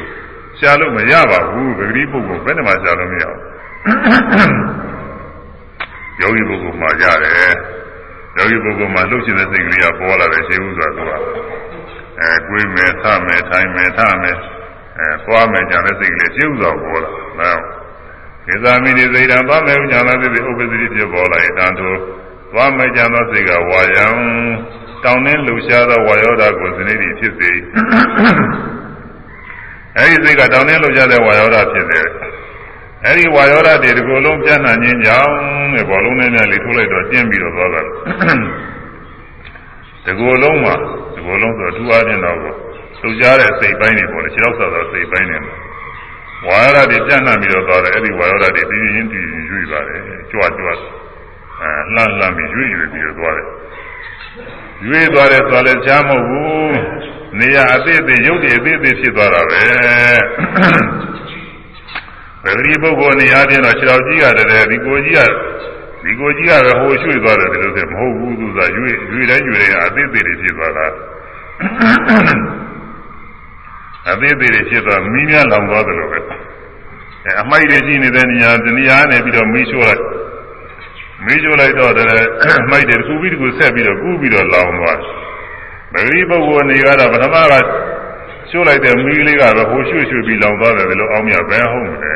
ရှားလို့မရပါဘူးပဂတိပုဂ္ဂိုလ်ဘယ်နဲ့မှရှားလို့မရဘူးယောဂီပုဂ္ဂိုလ်မှာရတယ်ယောဂီပုဂ္ဂိုလ်မှာလှုပ်ခြင်းတဲ့စိတ်ကလေးကပေါ်လာတယ်ရှင်းဥစွာကအဲကိုယ်မယ်သမယ်ထိုင်မယ်ထမယ်အဲသွားမယ်ကြတဲ့စိတ်ကလေးရှင်းဥစွာပေါ်လာနော်ကိသာမိနိစိတ်တံသွားမယ်ဉာဏ်သိသိဥပ္ပဒိဖြစ်ပေါ်လာရင်တန်တို့သွားမယ်ကြသောစိတ်ကဝါယံတောင်းနှင်းလှူရှားသောဝါယောဓာကိုဇနိတိဖြစ်စေ အဲဒီစိတ်ကတောင်းနှင်းလှူရှားတဲ့ဝါယောဓာဖြစ်တယ်အဲဒီဝါယောဓာတွေဒီကိုယ်လုံးပြန့်နှံ့ခြင်းကြောင့်တဲ့ဘောလုံးနဲ့နဲ့လေးထိုးလိုက်တော့ကျင်းပြီးတော့သွားတာဒီကိုယ်လုံးမှာဒီကိုယ်လုံးဆိုအထူးအားဖြင့်တော့လှူရှားတဲ့စိတ်ပိုင်းတွေပေါ်တယ်ခြေောက်ဆက်သောစိတ်ပိုင်းတွေဝါယောဓာတွေပြန့်နှံ့ပြီးတော့သွားတယ်အဲဒီဝါယောဓာတွေပြင်းပြင်းပြင်းရွေ့ပါတယ်ကြွကြွအဲလှမ်းလှမ်းပြီးရွေ့ရွေ့ပြီးတော့သွားတယ်ရွေ့သွားတယ်ဆိုလည်းချားမဟုတ်ဘူး နေရအသေးသေးရုပ်တည်အသေးသေးဖြစ်သွားတာပဲပဂရိပုဂ္ဂိုလ်နေရာချင်းတော့ခြေတော်ကြီးရတယ်ဒီကိုကြီးကဒီကိုကြီးကပဲဟိုရွှေ့သွားတယ်ဒီလိုဆိုမဟုတ်ဘူးသူကရွေ့ရွေ့တိုင်းရွေ့တိုင်းအသေးသေးတွေဖြစ်သွားတာအသေးသေးတွေဖြစ်သွားမီးများလောင်သွားတယ်လို့ပဲအဲအမိုက်တွေရှိနေတဲ့နေရာတနေရာနဲ့ပြီးတော့မီးရှို့လိုက်မီးရှို့လိုက်တော့တယ်မိုက်တွေတစ်ခုပြီးတစ်ခုဆက်ပြီးတော့ကူးပြီးတော့လောင်သွား ပဂရိပုဂ္ဂိုလ်နေကတော့ပထမကရှို့လိုက်တဲ့မီးလေးကပဲဟိုရွှေ့ရွှေ့ပြီးလောင်သွားတယ်လို့အောင်းမြဘယ်ဟုတ်မလဲ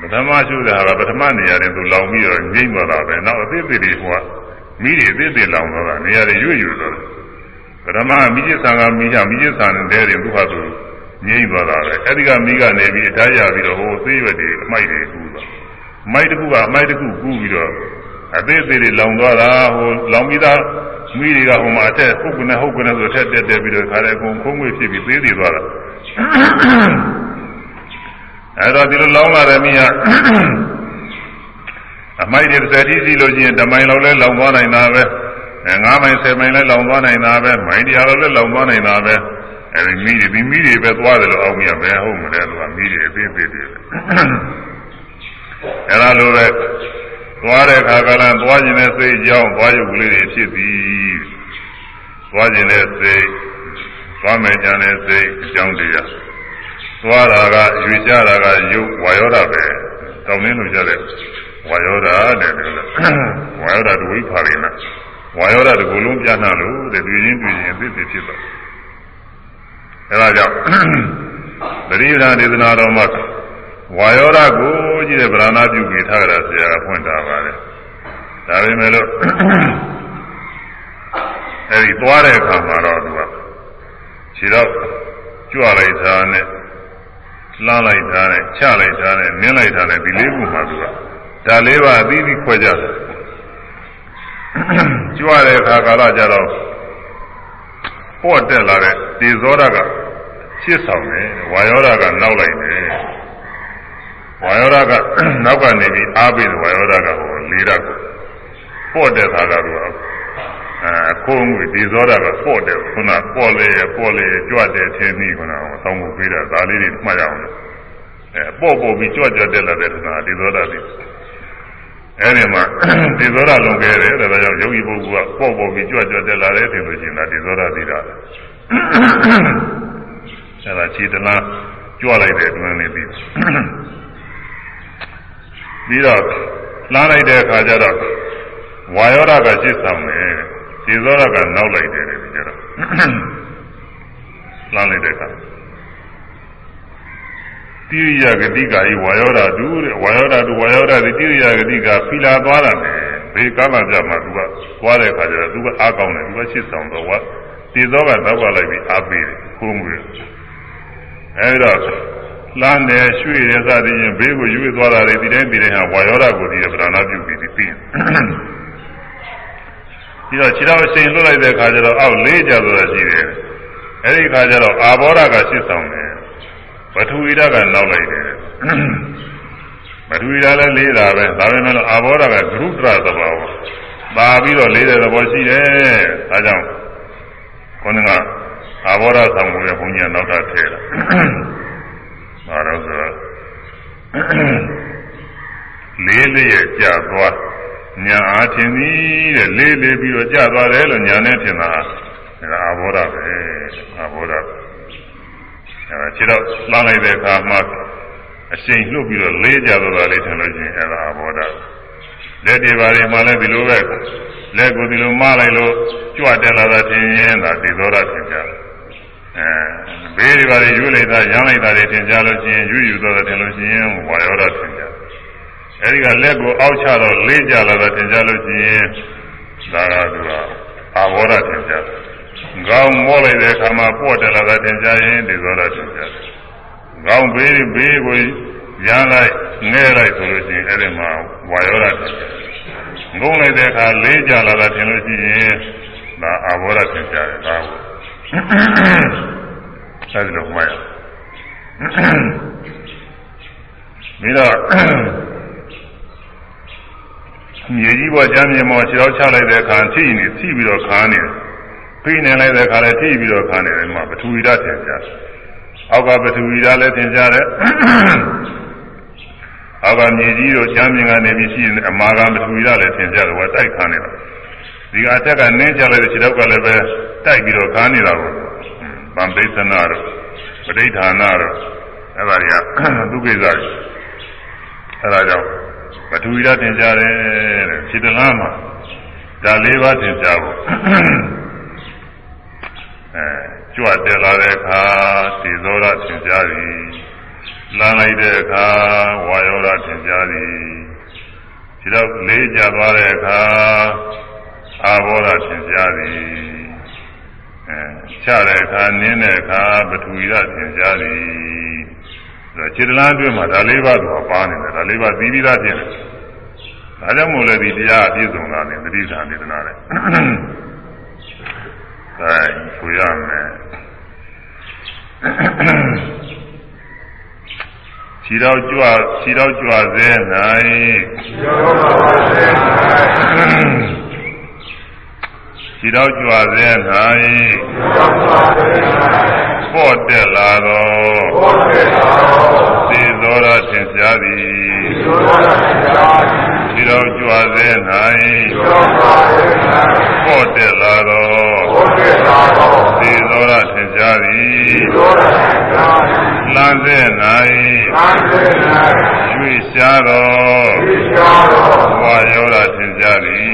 ပထမရှို့တဲ့ဟာကပထမနေရာတွေသူလောင်ပြီးတော့ငိမ့်သွားတာပဲနောက်အသေးသေးတွေဟိုကမီးတွေအသေးသေးလောင်သွားတာနေရာတွေရွေ့ရွေ့သွားတယ်ပထမမိကျဆံကမိချမိကျဆံတဲ့တဲ့သူဟာသူငိမ့်သွားတာပဲအဲဒီကမိကနေပြီးအထားရပြီးတော့ဟိုသေးရွက်တွေအမိုက်တွေကူးသွားမိုက်တစ်ခုကအမိုက်တစ်ခုကူးပြီးတော့အသေးသေးတွေလောင်သွားတာဟိုလောင်ပြီးသား မိတွေကဟိုမှာအထက်ဟုတ်ကနေဟုတ်ကနေဆိုထက်တက်တက်ပြီးတော့ခါတယ်အကုန်ခုံးငွေဖြစ်ပြီးသေးသေးသွားတာအဲတော့ဒီလိုလောင်းလာတဲ့မိကအမိုက်တွေတစ်တိစီလို့ရှိရင်ဓမိုင်လောက်လဲလောင်သွားနိုင်တာပဲအဲ9မိုင်10မိုင်လဲလောင်သွားနိုင်တာပဲမိုင်တရားလောက်လဲလောင်သွားနိုင်တာပဲအဲဒီမိတွေဒီမိတွေပဲသွားတယ်လို့အောက်မြပဲဟုတ်မလဲလို့ကမိတွေအသေးသေးတွေအဲဒါလိုပဲ သွားတဲ့အခါကလည်းသွားခြင်းနဲ့စိတ်ကြောင်းသွားရုပ်ကလေးတွေဖြစ်သည်သွားခြင်းနဲ့စိတ်သွားမယ်ကြတဲ့စိတ်အကြောင်းတရားသွားတာကရွေကြတာကယုတ်ဝါယောဓာပဲတောင်းနေလို့ကြတဲ့ဝါယောဓာတဲ့လို့ဝါယောဓာတဝိဖာရိနာဝါယောဓာတကူလုံးပြနှလို့တဲ့တွေ့ချင်းတွေ့ချင်းအသိသိဖြစ်သွားအဲဒါကြောင့်ပရိဒါဒေသနာတော်မှာ ဝါယောဓာကိုကြည့်တဲ့ဗရဏပြုပြီးထားကြတာဆရာကဖွင့်တာပါလေဒါပေမဲ့လို့အဲဒီသွားတဲ့အခါမှာတော့သူကခြေတော့ကြွလိုက်တာနဲ့လှမ်းလိုက်တာနဲ့ချလိုက်တာနဲ့နင်းလိုက်တာနဲ့ဒီလေးခုမှသူကဒါလေးပါအသီးသီးခွဲကြတယ်ကြွတဲ့အခါကာလကြတော့ပေါ့တက်လာတဲ့ဒီဇောဓကရှစ်ဆောင်တယ်ဝါယောဓကနောက်လိုက်တယ် ဝါယောဓကနောက်ကနေပြီးအားပေးတယ်ဝါယောဓကဟိုလေးဓာတ်ကိုပေါ့တဲ့ခါကတော့အဲခိုးမှုဒီဇောဓကပေါ့တယ်ခုနပေါ့လေပေါ့လေကြွတဲ့ထင်းပြီးခုနကဆောင်းမှုပေးတာဒါလေးတွေမှတ်ရအောင်အဲပေါ့ပေါ့ပြီးကြွကြွတက်လာတဲ့ခါဒီဇောဓတွေအဲဒီမှာဒီဇောဓလွန်ခဲ့တယ်ဒါကြောင့်ယောဂီပုဂ္ဂိုလ်ကပေါ့ပေါ့ပြီးကြွကြွတက်လာတယ်ထင်လို့ရှိရင်ဒါဒီဇောဓသိတာအဲဒါခြေတလားကြွလိုက်တဲ့အတွင်းလေးပြီး ပြီးတော့လှမ်းလိုက်တဲ့အခါကျတော့ဝါယောဓကရှစ်ဆောင်တယ်ခြေဇောဓကနောက်လိုက်တယ်ဒီကျတော့လှမ်းလိုက်တဲ့အခါတိရိယဂတိကာဤဝါယောဓတုတဲ့ဝါယောဓတုဝါယောဓတိတိရိယဂတိကာဖီလာသွားတာပဲဘေကာလကြမှာသူကသွားတဲ့အခါကျတော့သူကအားကောင်းတယ်သူကရှစ်ဆောင်တော့ဝါခြေဇောကနောက်ကလိုက်ပြီးအားပေးတယ်ခိုးမှုတယ်အဲဒီတော့ လမ်းတယ်ရွှေ့တယ်စသည်ဖြင့်ဘေးကိုရွေ့သွားတာတွေဒီတိုင်းဒီတိုင်းဟာဝါယောဓကိုဒီဗရဏပြုပြီးပြီးပြီးပြီးတော့ခြေတော်အရှင်လွတ်လိုက်တဲ့အခါကျတော့အောက်လေးကြဆိုတာရှိတယ်အဲဒီအခါကျတော့အာဘောဓကရှစ်ဆောင်တယ်ပထဝီဓာတ်ကနောက်လိုက်တယ်ပထဝီဓာတ်လည်းလေးတာပဲဒါပေမဲ့အာဘောဓာတ်ကဂရုတရသဘောပါပြီးတော့လေးတဲ့သဘောရှိတယ်ဒါကြောင့်ခေါင်းကအာဘောဓာတ်ဆောင်မှုရဲ့ဘုံညာနောက်တာထည့်တာ ဒါတော့ဆိုတော့လေးလေးရဲ့ကြာသွားညာအားထင်သည်တဲ့လေးလေးပြီးတော့ကြာသွားတယ်လို့ညာနဲ့ထင်တာဒါအာဘောဓာတ်ပဲအာဘောဓာတ်အဲခြေတော့လှမ်းလိုက်တဲ့အခါမှာအရှိန်လှုပ်ပြီးတော့လေးကြတော့တာလေးထင်လို့ရှိရင်အဲဒါအာဘောဓာတ်လက်တွေပါတွေမှလည်းဒီလိုပဲလက်ကိုဒီလိုမလိုက်လို့ကြွတက်လာတာထင်ရင်ဒါဒီသောတာထင်ကြတယ် အဲဘေးတွေပါတွေယူလိုက်တာရမ်းလိုက်တာတွေထင်ကြလို့ရှိရင်ယူယူတော့တယ်ထင်လို့ရှိရင်ဝါရောတာထင်ကြတယ်အဲဒီကလက်ကိုအောက်ချတော့လေးကြလာတာထင်ကြလို့ရှိရင်ဒါကသူကအာဘောဓာထင်ကြတယ်ကောင်းမောလိုက်တဲ့အခါမှာပေါ့တက်လာတာသင်ကြားရင်ဒီသောတာသင်ကြားတယ်။ကောင်းဘေးဘေးကိုရမ်းလိုက်ငဲလိုက်ဆိုလို့ရှိရင်အဲ့ဒီမှာဝါယောဓာသင်ကြားတယ်။ငုံလိုက်တဲ့အခါလေးကြလာတာထင်လို့ရှိရင်ဒါအာဘောဓာသင်ကြားတယ်ဒါကို အဲဒီလိုမှတ်ရပြီးတော့မြေကြီးပေါ်ကျမ်းမြေမောခြေတော်ချလိုက်တဲ့အခါထိနေထိပြီးတော့ခါနေတယ်ဖိနေလိုက်တဲ့ခါလဲထိပြီးတော့ခါနေတယ်မှာပထဝီဓာတ်ထင်ရှားအောက်ကပထဝီဓာတ်လည်းထင်ရှားတယ်အောက်ကမြေကြီးတို့ချမ်းမြင်ကနေပြီးရှိနေအမာကပထဝီဓာတ်လည်းထင်ရှားတယ်ဟောတိုက်ခါနေတာဒီကအထက်ကနင်းချလိုက်တဲ့ခြေထောက်ကလည်းပဲတိုက်ပြီးတော့ခါနေတာ ကိုဗံပိသနာတို့ပဋိဌာနာတို့အဲ့ဒါတွေကသူကိစ္စတွေအဲ့ဒါကြောင့်ပထဝီဓာတ်ထင်ရှားတယ်တဲ့ခြေတလားမှာဒါလေးပါးထင်ရှားဖို့အဲကြွတက်လာတဲ့အခါဒီသောရသင်ကြားသည်လမ်းလိုက်တဲ့အခါဝါယောရသင်ကြားသည်ဒီတော့လေးကြသွားတဲ့အခါအာဘောရသင်ကြားသည် အဲချတဲ့အခါနင်းတဲ့အခါပထဝီရသင်ကြားသည်ဆိုတော့ခြေတလားအတွင်းမှာဒါလေးပါးတော့ပါနေတယ်ဒါလေးပါးသီးပြီးသားဖြစ်တယ်ဒါကြောင့်မို့လဲဒီတရားအပြည့်စုံတာနဲ့တတိသာဒေသနာနဲ့အဲဆိုရမယ်ခြေတော်ကြွခြေတော်ကြွစေ၌ခြေတော် ကြွစေ၌ပေါ်တက်လာသောသေသောရသင်ရှားသည်ခြေတော်ကြွစေ၌ပေါ်တက်လာသော သေသောရသင်ရှားသည်လမ်းစေ၌ရွေရှားသောဝါယောရသင်ရှားသည်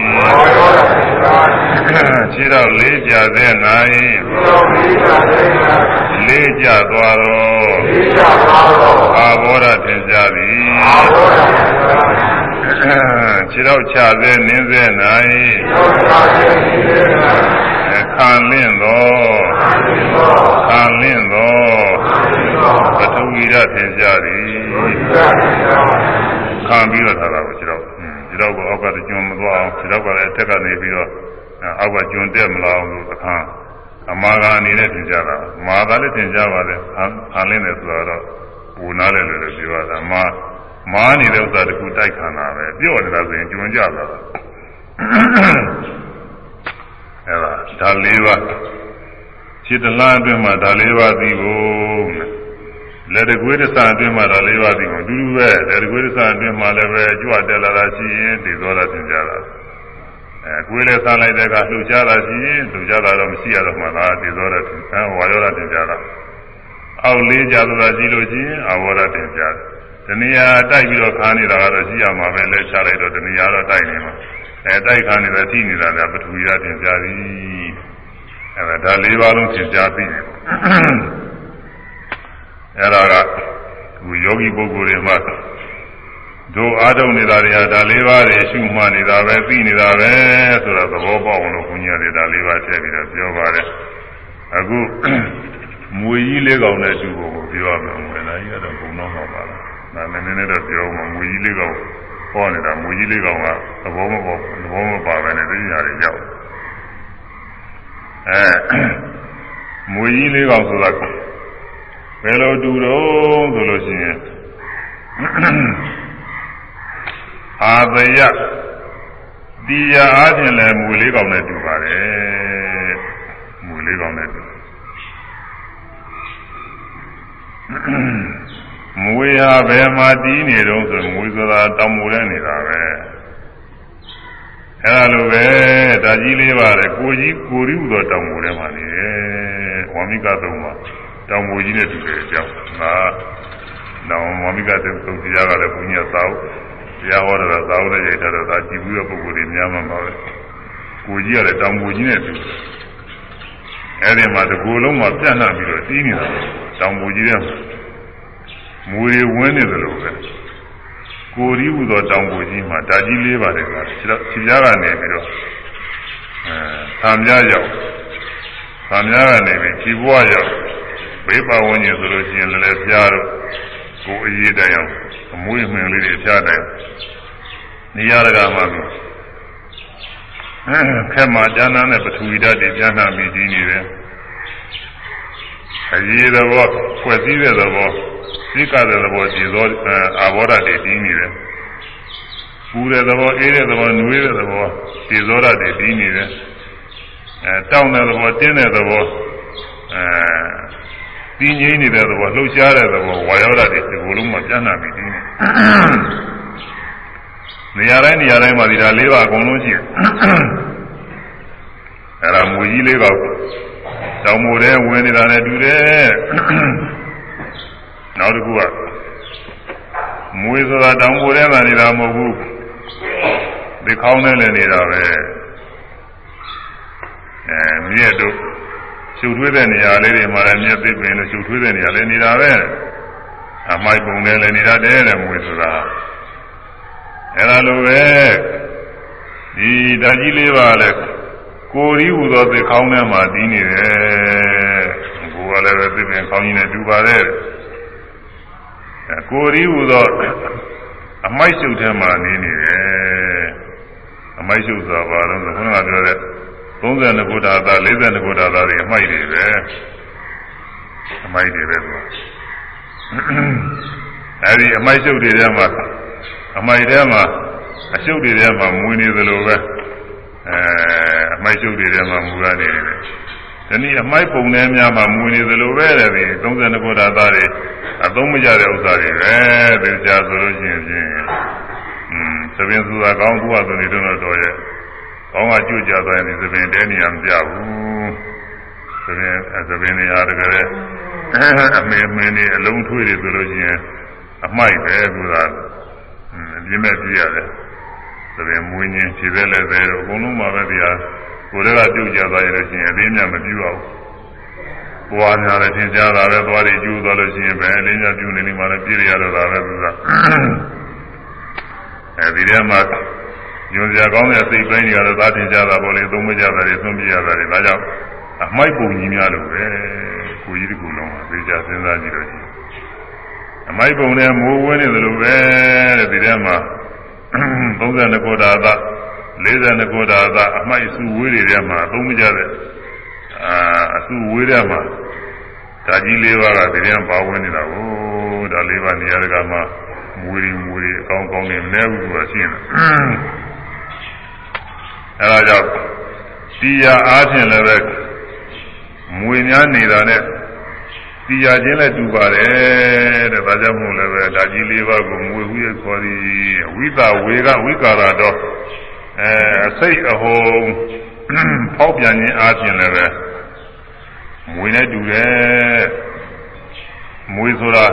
ခြေတော်လေးကြစေ၌လေးကြသွားသောအာဘောရသင်ရှားသည်ခြေတော်ချစေနင်းစေ၌ ခံလင့်သောခံလင့်သောပထဝီရသင်ရှားသည်ခံပြီးတော့ထားတာကိုခြေတော်ခြေတော်ကိုအောက်ကကျွန်းမသွားအောင်ခြေတော်ကလည်းအထက်ကနေပြီးတော့အောက်ကကျွန်းတက်မလာအောင်လို့အခါအမာကအနေနဲ့သင်ကြတာမာသာလည်းသင်ကြပါလေခံလင့်တယ်ဆိုတော့ဘူနာလည်းလည်းပြောရတာမာမာနေတဲ့ဥစ္စာတခုတိုက်ခါတာပဲပြော့နေတာဆိုရင်ကျွန်းကြတာ အဲဒါဒါလေးပါခြေတလားအတွင်းမှာဒါလေးပါသိဖို့လက်တကွေးတစအတွင်းမှာဒါလေးပါသိဖို့အတူတူပဲလက်တကွေးတစအတွင်းမှာလည်းပဲကြွတက်လာတာရှိရင်ဒီသောတာသင်ကြတာအဲကွေးလည်းဆန်းလိုက်တဲ့ကလှုပ်ရှားတာရှိရင်လှုပ်ရှားတာတော့မရှိရတော့မှသာဒီသောတာသင်အဲဝါယောတာသင်ကြတာအောက်လေးကြသောတာရှိလို့ရှိရင်အဝါဒသင်ကြတယ်တဏှာတိုက်ပြီးတော့ခါနေတာကတော့ရှိရမှာပဲလက်ချလိုက်တော့တဏှာတော့တိုက်နေမှာ အဲတိုက်ခါနေတဲ့ထိနေတာကပထဝီရသင်ကြသည်အဲဒါဒါလေးပါးလုံးသင်ကြားပြီးနေပေါ့အဲဒါကဒီယောဂီပုဂ္ဂိုလ်တွေမှာတို့အားထုတ်နေတာတွေဟာဒါလေးပါးတွေရှုမှတ်နေတာပဲသိနေတာပဲဆိုတော့သဘောပေါက်အောင်လို့ဘုညာတွေဒါလေးပါးထည့်ပြီးတော့ပြောပါတယ်အခုမွေကြီးလေးကောင်နဲ့တူဖို့ကိုပြောရမယ်မွေနာကြီးကတော့ဘုံတော့မှာပါလားဒါနည်းနည်းတော့ပြောမှမွေကြီးလေးကောင်ဟောနေတာမွေကြီးလေးကောင်ကသဘောမပေါသဘောမ ပါပဲနဲ့သိညာတွေရောက်အဲမွေကြီးလေးကောင်ဆိုတာဘယ်လိုတူတော့ဆိုလို့ရှိရင်အာသယတရားအားဖြင့်လည်းမူလေးကောင်နဲ့တူပါတယ်မူလေးကောင်နဲ့တူမွေဟာဘယ်မှာတီးနေတော့ဆိုမွေဆိုတာတောင်မူနဲ့နေတာပဲ အဲလိုပဲဒါကြီးလေးပါတယ်ကိုကြီးကိုရီဟူသောတောင်မူထဲမှာနေတယ်ဝါမိကသုံးပါတောင်မူကြီးနဲ့တူတယ်အကြောင်းဟာနောင်ဝါမိကသုံးသုံးတရားကလည်းဘုန်းကြီးကသာဝတရားဟောတာသာဝနဲ့ရိုက်ထားတော့ဒါကြည့်ပြီးတော့ပုဂ္ဂိုလ်တွေများမှာပါပဲကိုကြီးကလည်းတောင်မူကြီးနဲ့တူတယ်အဲဒီမှာတကူလုံးမှာပြန့်နှံ့ပြီးတော့တီးနေတာတောင်မူကြီးထဲမှာမွေဝင်းနေသလိုပဲ ကိုရီးဟူသောတောင်ကိုကြီးမှာဓာကြီးလေးပါတယ်ကခြေခြေကြားကနေပြီးတော့အဲသံပြရောက်သံပြကနေပြီးခြေဘွားရောက်ဘေးပါဝန်းကျင်ဆိုလို့ရှိရင်လည်းပြားတော့ကိုအရေးတိုင်အောင်အမွေးမှင်လေးတွေပြားတိုင်နေရာတကာမှာပြီးခက်မှာကျမ်းသာနဲ့ပထဝီဓာတ်တွေကျမ်းသာပြီးကြီးနေတယ်အရေးသဘောဖွဲ့စည်းတဲ့သဘော သိကတဲ့သဘောကြည်သောအာဘောဓာတွေပြီးနေတယ်ပူတဲ့သဘောအေးတဲ့သဘောနွေးတဲ့သဘောကြည်သောဓာတွေပြီးနေတယ်အဲတောင်းတဲ့သဘောတင်းတဲ့သဘောအဲပြီးငိမ့်နေတဲ့သဘောလှုပ်ရှားတဲ့သဘောဝါယောဓာတွေဒီလိုလုံးမှကျမ်းနာပြီးပြီးနေနေရာတိုင်းနေရာတိုင်းမှာဒီဒါ၄ပါးအကုန်လုံးရှိတယ်အဲ့ဒါမူကြီးလေးပါတောင်မိုထဲဝင်နေတာနဲ့တူတယ် နောက်တစ်ခုကမွေဆိုတာတောင်မိုထဲမှာနေတာမဟုတ်ဘူးဒီခေါင်းနဲ့လည်းနေတာပဲအဲမြက်တို့ရှုပ်ထွေးတဲ့နေရာလေးတွေမှာလည်းမြက်သိပင်လို့ရှုပ်ထွေးတဲ့နေရာလေးနေတာပဲအမိုက်ပုံနဲ့လည်းနေတာတဲ့တဲ့မွေဆိုတာအဲလိုပဲဒီဓာကြီးလေးပါလဲကိုရီးဟူသောသေခေါင်းထဲမှာတည်နေတယ်ကိုကလည်းပဲသေပင်ခေါင်းကြီးနဲ့တူပါတယ် ကိုရီးဟူသောအမိုက်ရှုပ်ထဲမှာနေနေတယ်အမိုက်ရှုပ်ဆိုတာဘာလို့လဲခုနကပြောတဲ့32ဘုဒ္ဓသာ42ဘုဒ္ဓသာတွေအမိုက်တွေပဲအမိုက်တွေပဲသူအဲဒီအမိုက်ရှုပ်တွေထဲမှာအမိုက်ထဲမှာအရှုပ်တွေထဲမှာမွေနေသလိုပဲအဲအမိုက်ရှုပ်တွေထဲမှာမူရနေတယ် ဒီနည်းအမိုက်ပုံထဲများမှာမူနေသလိုပဲတဲ့ဒီ32ဘုဒ္ဓသားတွေအသုံးမကျတဲ့ဥစ္စာတွေပဲဒီကြာဆိုလို့ရှိရင်ဖြင့်อืมသဘင်ဆိုတာကောင်းသူ့ဟာသူနေတော့တော့ရဲ့ကောင်းကကြွကြသွားရင်ဒီသဘင်တဲနေရမပြဘူးသဘင်သဘင်နေရာတကယ်အမေမင်းနေအလုံးထွေးတယ်ဆိုလို့ရှိရင်အမိုက်ပဲသူကอืมပြင်းမဲ့ပြရတယ်ဆိုရင်မွေးခြင်းခြေသက်လည်းသေးတော့အကုန်လုံးပါပဲတရား ကိုယ်တည်းကပြုတ်ကြသွားရလို့ရှိရင်အသေးမြတ်မပြုအောင်ပွားများလည်းသင်ကြားတာပဲသွားတွေကျူးသွားလို့ရှိရင်ပဲအလေးများပြုနေနေမှလည်းပြည့်ရတော့တာပဲသူကအဲဒီထဲမှာညွန်စရာကောင်းတဲ့စိတ်ပိုင်းတွေကတော့သာသင်ကြားတာပေါ့လေသုံးမကြတာတွေသုံးပြရတာတွေဒါကြောင့်အမိုက်ပုံကြီးများလို့ပဲကိုကြီးတကူလုံးကသိကြစဉ်းစားကြည့်လို့ရှိရင်အမိုက်ပုံနဲ့မိုးဝင်းနေသလိုပဲတဲ့ဒီထဲမှာ32ခုဒါသ 42ခုဒါသအမိုက်စုဝေးတွေထဲမှာသုံးမကြတဲ့အာအစုဝေးထဲမှာဓာကြီးလေးပါးကဒီထဲမှာပါဝင်နေတာကိုဒါလေးပါးနေရာတကာမှာမွေရီမွေရီအကောင်းကောင်းနေမနေဘူးဆိုတာရှင်းတယ်အဲဒါကြောင့်တရားအားဖြင့်လည်းပဲမွေများနေတာနဲ့တရားချင်းလည်းတူပါတယ်တဲ့ဒါကြောင့်မို့လည်းပဲဓာကြီးလေးပါးကိုမွေဟုရခေါ်သည်ဝိသဝေကဝိကာရတော့ အဲအစိတ်အဟုံဖောက်ပြန်ခြင်းအားဖြင့်လည်းပဲမွေနဲ့တူတယ်မွေဆိုတာ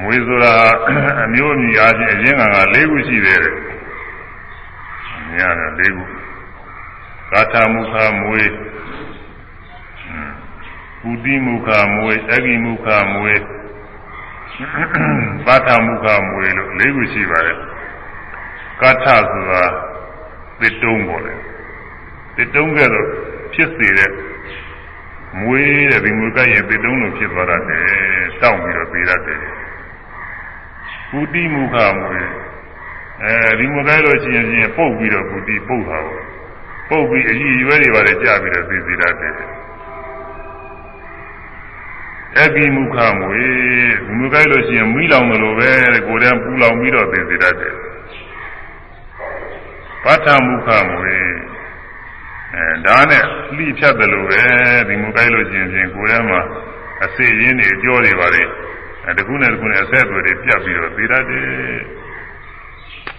မွေဆိုတာအမျိုးအမည်အားဖြင့်အရင်းက၄ခုရှိသေးတယ်။မြင်ရတယ်၄ခု။ကာထာမုခမွေပုတိမုခမွေအဂိမုခမွေပါထမုခမွေလို့၄ခုရှိပါတယ်။ ကာထဆိုတာသစ်တုံးပေါ်တယ်။သစ်တုံးကဲတော့ဖြစ်စေတဲ့မွေးတဲ့ဒီမွေးကရဲ့သစ်တုံးလိုဖြစ်သွားတတ်တယ်။တောင့်ပြီးတော့ပြေးတတ်တယ်။ပုတိမုခမွေအဲဒီမကဲလို့ရှိရင်ချင်းပုတ်ပြီးတော့ပုတိပုတ်တာပေါ့ပုတ်ပြီးအကြီးရွယ်တွေပါလေကြာပြီးတော့သိသိတတ်တယ်အဘိမုခမွေဒီမူကိုက်လို့ရှိရင်မိလောင်မလို့ပဲတဲ့ကိုယ်တည်းပူလောင်ပြီးတော့သိစေတတ်တယ် ပဋ္ဌမုခမွေအဲဒါနဲ့လှိဖြတ်တယ်လို့ပဲဒီမူကိုက်လို့ရှိရင်ဖြင့်ကိုယ်ထဲမှာအစေရင်းတွေအကျော်တွေပါလေအဲတခုနဲ့တခုနဲ့အဆက်အသွယ်တွေပြတ်ပြီးတော့သိတတ်တယ်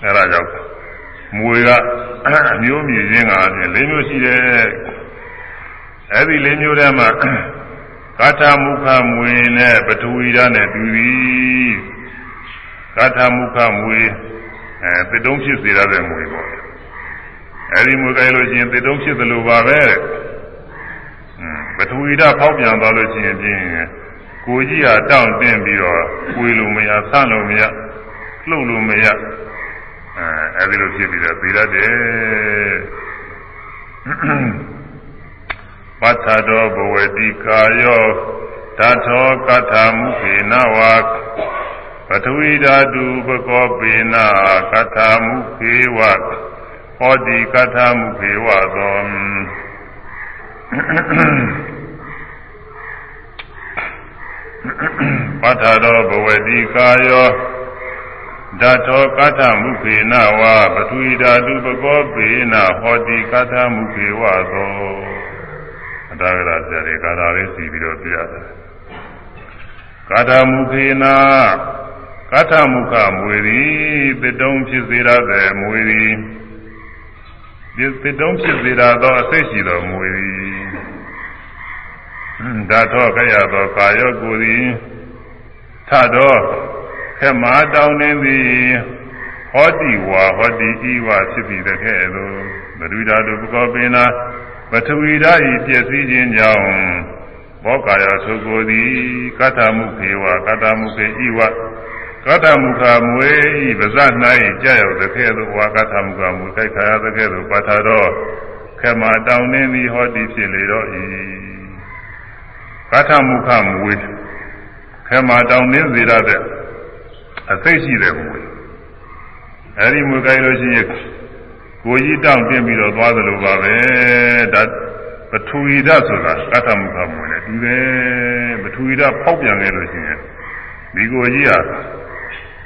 အဲဒါကြောင့်မွေကအမျိုးမြည်ခြင်းကအပြင်၄မျိုးရှိတယ်အဲ့ဒီ၄မျိုးထဲမှာကာထမုခမွေနဲ့ပထဝီဓာတ်နဲ့တူသည်ကာထမုခမွေအဲသစ်တုံးဖြစ်စေရတဲ့မွေပေါ့ အဲဒီမွေကြိုက်လို့ရှိရင်သစ်တုံးဖြစ်သလိုပါပဲပထဝီဓာတ်ဖောက်ပြန်သွားလို့ရှိရင်ဖြင့်ကိုကြီးဟာတောင့်တင်းပြီးတော့ကိုယ်လိုမရဆန့်လို့မရလှုပ်လို့မရအဲအဲဒီလိုဖြစ်ပြီးတော့သိရတယ်ပတ္ထတော်ဘဝတိကာယောဓာထောကထာမုခေနဝါပထဝီဓာတုပကောပေနကထာမုခေဝ ဟောတိကထာမုခေဝသောပတ္ထတော်ဘဝတိကာယောဓာတောကထမုခေနဝါပထဝီဓာတုပကောပေနဟောတိကထာမုခေဝသောအတာဂရဆရာတွေကာထာလေးစီပြီးတော့ပြရတယ်ကာထာမုခေနာကာထာမုခမွေသည်တတုံးဖြစ်စေရတဲ့မွေသည် ဒီတတုံးဖြစ်စေရသောအစိတ်ရှိသောမွေသည်ဓာတောကရသောကာယောကိုယ်သည်ထတော့ခက်မာတောင်းနေသည်ဟောတိဝါဟောတိဤဝဖြစ်ပြီးတဲ့ခဲ့သို့ဘဒုဓာတုပကောပင်နာပထဝီဓာဤပြည့်စည်ခြင်းကြောင့်ဘောကာယသုကိုသည်ကတ္တမုခေဝကတ္တမုခေဤဝ ကတ္တမုခမွေဤပါဇ၌ကြာရောက်တဲ့ခဲ့သို့ဝါကတ္တမုခမွေခိုက်ခါရတဲ့ခဲ့သို့ပါထတော့ခက်မာတောင်းနေသည်ဟောတိဖြစ်လေတော့ဤကတ္တမုခမွေခဲမှာတောင်းနှင်းစေရတဲ့အသိရှိတဲ့မွေအဲဒီမွေကြိုက်လို့ရှိရင်ကိုကြီးတောင်းပြင်ပြီးတော့သွားသလိုပါပဲဒါပထဝီဓာတ်ဆိုတာကထမုခမွေနဲ့တူတယ်ပထဝီဓာတ်ဖောက်ပြန်ခဲ့လို့ရှိရင်ဒီကိုကြီးဟာ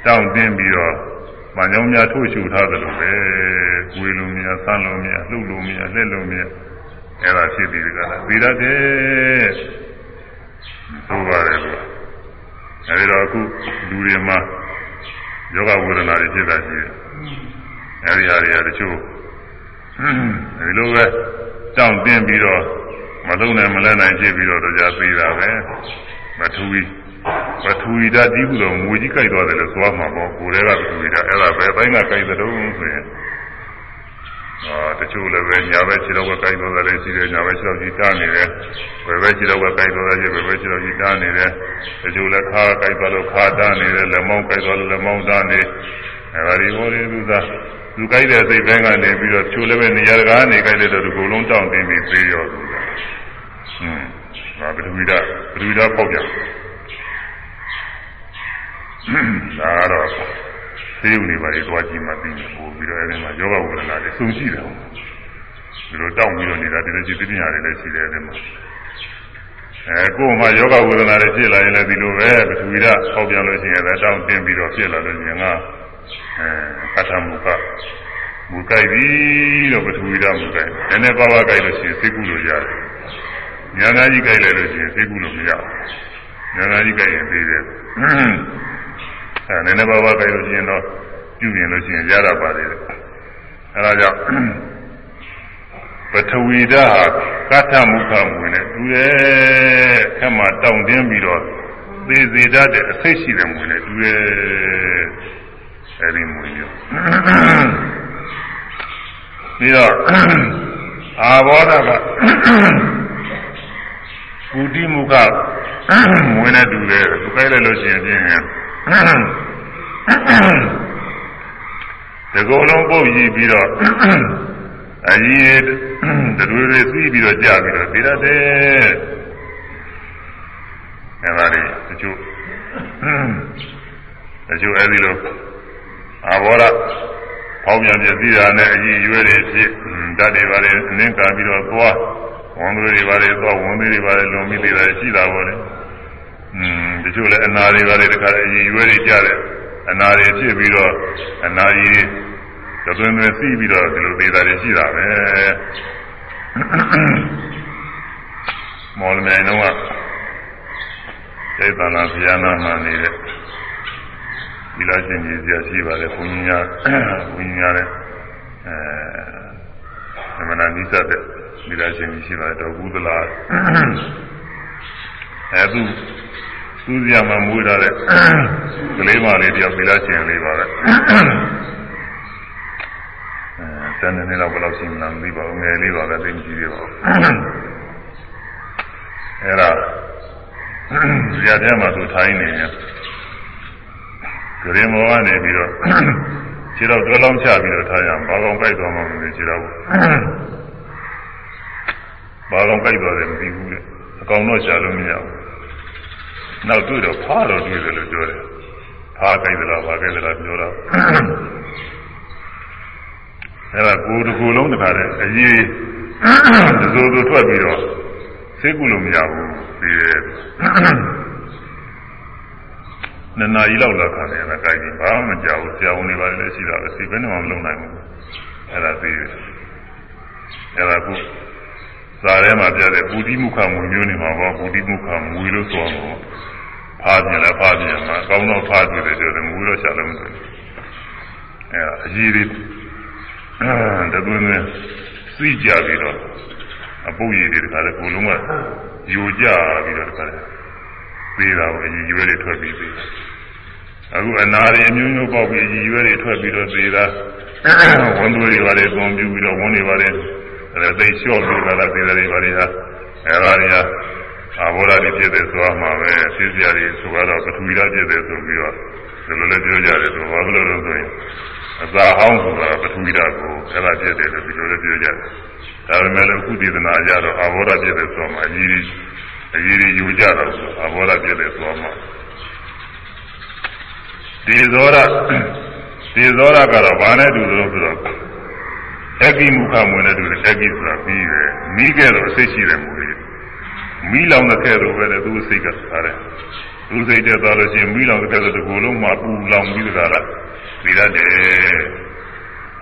တောင်းတင်ပြီးတော့မညောင်းများထိုးရှူထားသလိုပဲကိုယ်လိုများဆန်းလိုများလှုပ်လိုများလှက်လိုများအဲ့ဒါဖြစ်ပြီးကြတာပြီးရတယ်ဆိုပါတယ်လို့အဲဒီတော့အခုလူတွေမှာယောဂဝေဒနာတွေဖြစ်တာရှိတယ်အဲဒီဟာတွေကတချို့ဒီလိုပဲကြောင့်တင်းပြီးတော့မလုံးနိုင်မလဲနိုင်ဖြစ်ပြီးတော့ကြာသေးတာပဲမထူဝီ ပထဝီဓာတ်ဒီကုတော့ငွေကြီးကြိုက်သွားတယ်လို့ဆိုရမှာပေါ့ကိုယ်တည်းကပထဝီဓာတ်အဲ့ဒါပဲအပိုင်းကကြိုက်တဲ့တုံးဆိုရင်အာတချို့လည်းပဲညာဘက်ခြေတော့ကကြိုက်သွားတယ်လည်းရှိတယ်ညာဘက်ခြေတော့ကြီးတားနေတယ်ဘယ်ဘက်ခြေတော့ကကြိုက်သွားတယ်ဘယ်ဘက်ခြေတော့ကြီးတားနေတယ်တချို့လည်းခါကြိုက်သွားလို့ခါတားနေတယ်လက်မောင်းကြိုက်သွားလို့လက်မောင်းတားနေအဲဒါဒီဟောဒီသူသာသူကြိုက်တဲ့စိတ်ပိုင်းကနေပြီးတော့ချိုးလည်းပဲနေရာတကာနေကြိုက်တဲ့တော့ဒီကုလုံးတောင့်တင်ပြီးပြေးရောသူကဟွန်းဒါပထဝီဓာတ်ပထဝီဓာတ်ပေါက်ပြန် ဒါကတော့သေုံနေပါလေသွားကြည့်မှသိနေပို့ပြီးတော့အဲဒီမှာယောဂဝေဒနာတွေစုံရှိတယ်ဒီလိုတောက်ပြီးတော့နေတာဒီလိုจิตပညာတွေလည်းရှိတယ်အဲဒီမှာအဲကိုယ်မှာယောဂဝေဒနာတွေဖြစ်လာရင်လည်းဒီလိုပဲပထဝီဓာတ်ပေါက်ပြန်လို့ရှိရင်လည်းတောင်းတင်ပြီးတော့ဖြစ်လာလို့ရှိရင်ကအဲကထမုခမူကြိုက်ပြီတော့ပထဝီဓာတ်မူကြိုက်နည်းနည်းပါးပါးကြိုက်လို့ရှိရင်သိကုလို့ရတယ်ညာနာကြီးကြိုက်လိုက်လို့ရှိရင်သိကုလို့မရဘူးညာနာကြီးကြိုက်ရင်သိတယ် အဲနည်းနည်းပါးပါးကြိုက်လို့ရှိရင်တော့ပြုမြင်လို့ရှိရင်ရတာပါလေအဲဒါကြောင့်ပထဝီဓာတ်ကထမုခမူနဲ့တူတယ်ခက်မှတောင့်တင်းပြီးတော့သေစေတတ်တဲ့အဆိတ်ရှိတဲ့မူနဲ့တူတယ်အဲဒီမူမျိုးပြီးတော့အာဘောဓကကုတိမုခမွေးနဲ့တူတယ်သူကြိုက်လိုက်လို့ရှိရင်ဖြင့် ဒီကုလုံးပုတ်ကြည့်ပြီးတော့အကြီးတတွေတွေသိပြီးတော့ကြာပြီးတော့သိရတယ်အဲပါလေတချို့တချို့အဲဒီလိုအာဘောရဖောင်းပြန်ပြသိတာနဲ့အကြီးရွယ်တွေဖြစ်ဓာတ်တွေပါလေအနင်းကာပြီးတော့သွားဝန်သွေးတွေပါလေသွားဝန်သွေးတွေပါလေလွန်ပြီးသေးတာရှိတာပေါ့လေ อืมတချို့လည်းအနာတွေပါလေတခါလေအည်ရွယ်တွေကြတယ်အနာတွေဖြစ်ပြီးတော့အနာကြီးသသွင်းသွင်းစီးပြီးတော့ဒီလိုသေးတာတွေရှိတာပဲမော်လမြိုင်တော့စိတ်တနာဘုရားနာမှနေတဲ့ဒီလားရှင်ကြီးဆရာရှိပါတယ်ဘုန်းကြီးများဘုန်းကြီးများလည်းအဲမနာနိစ္စတဲ့ဒီလားရှင်ကြီးရှိပါတယ်တော်ဘူးသလားအဲသူ သူစရာမှမွေးထားတဲ့ကလေးမလေးတယောက်ဒီလားရှင်လေးပါပဲအဲတန်နေလောက်ဘယ်လောက်ရှိမှန်းမသိပါဘူးငယ်လေးပါပဲသိမကြည့်ရပါဘူးအဲဒါဇာတဲ့မှာသူထိုင်းနေတယ်ဂရင်မောကနေပြီးတော့ခြေတော့တွဲလောင်းချပြီးတော့ထားရဘာကောင်ကြိုက်သွားမှမသိခြေတော့ဘာကောင်ကြိုက်သွားတယ်မသိဘူးလေအကောင်တော့ရှာလို့မရဘူး နောက်တွေ့တော့ဖားတော့တွေ့တယ်လို့ပြောတယ်ဖားကြိုက်သလားဘာကြိုက်သလားပြောတော့အဲ့ဒါကိုယ်တစ်ခုလုံးတခါတည်းအရေးဒဇိုးဒိုထွက်ပြီးတော့စိတ်ကူလို့မရဘူးပြီးတယ်နှစ်နာရီလောက်လာခါတယ်အဲ့ဒါကြိုက်ပြီးဘာမှမကြောက်ဘူးဆရာဝန်တွေပါလည်းရှိတာပဲစိတ်ဘယ်နဲ့မှမလုံနိုင်ဘူးအဲ့ဒါသိတယ်အဲ့ဒါခု စာထဲမှာပြတဲ့ပူတိမုခမူမျိုးနေမှာပေါ့ပူတိမုခမူလို့ဆိုတော့ဖားပြန်လဲဖားပြန်မှာအကောင်းတော့ဖားကြည့်တယ်ပြောတယ်မူလို့ရှာလို့မသိဘူးအဲ့ဒါအကြီးလေးတသွင်းသွင်းစီးကြပြီးတော့အပုပ်ရည်တွေတခါလဲကိုလုံးကယူကြပြီးတော့တခါလဲသေးတာကိုအကြီးရွယ်တွေထွက်ပြီးသေးတယ်အခုအနာတွေအမျိုးမျိုးပေါက်ပြီးအကြီးရွယ်တွေထွက်ပြီးတော့သေးတာဝန်သူတွေပါလေသွန်ပြပြီးတော့ဝန်တွေပါလေ အဲသိလျှော့ပြီးလာတာသေးတယ်တွေပါလေဟာအဲဒါတွေကအာဘောဓာတွေဖြစ်တယ်ဆိုမှပဲဖြစ်စရာတွေဆိုတော့ပထဝီဓာတ်ဖြစ်တယ်ဆိုပြီးတော့ဒီလိုလည်းပြောကြတယ်ဆိုဘာလို့လဲဆိုရင်အစာဟောင်းဆိုတာပထဝီဓာတ်ကိုအဲ့ဒါဖြစ်တယ်လို့ဒီလိုလည်းပြောကြတယ်ဒါပေမဲ့လည်းအခုဒီသနာကြတော့အာဘောဓဖြစ်တယ်ဆိုမှအကြီးကြီးအကြီးကြီးယူကြတော့အာဘောဓဖြစ်တယ်ဆိုမှဒီဇောရဒီဇောရကတော့ဘာနဲ့တူလို့ဆိုတော့ အကိမုခမွေနဲ့တူတယ်အကိဆိုတာပြီးပဲမိခဲ့တော့စိတ်ရှိတယ်မူလေးမိလောင်တဲ့ကဲတော့ပဲလေသူ့စိတ်ကစားတယ်သူ့စိတ်တက်သွားလို့ရှိရင်မိလောင်တဲ့ကဲတော့ဒီကိုယ်လုံးမှာပူလောင်ပြီးကြတာပြီးရတယ်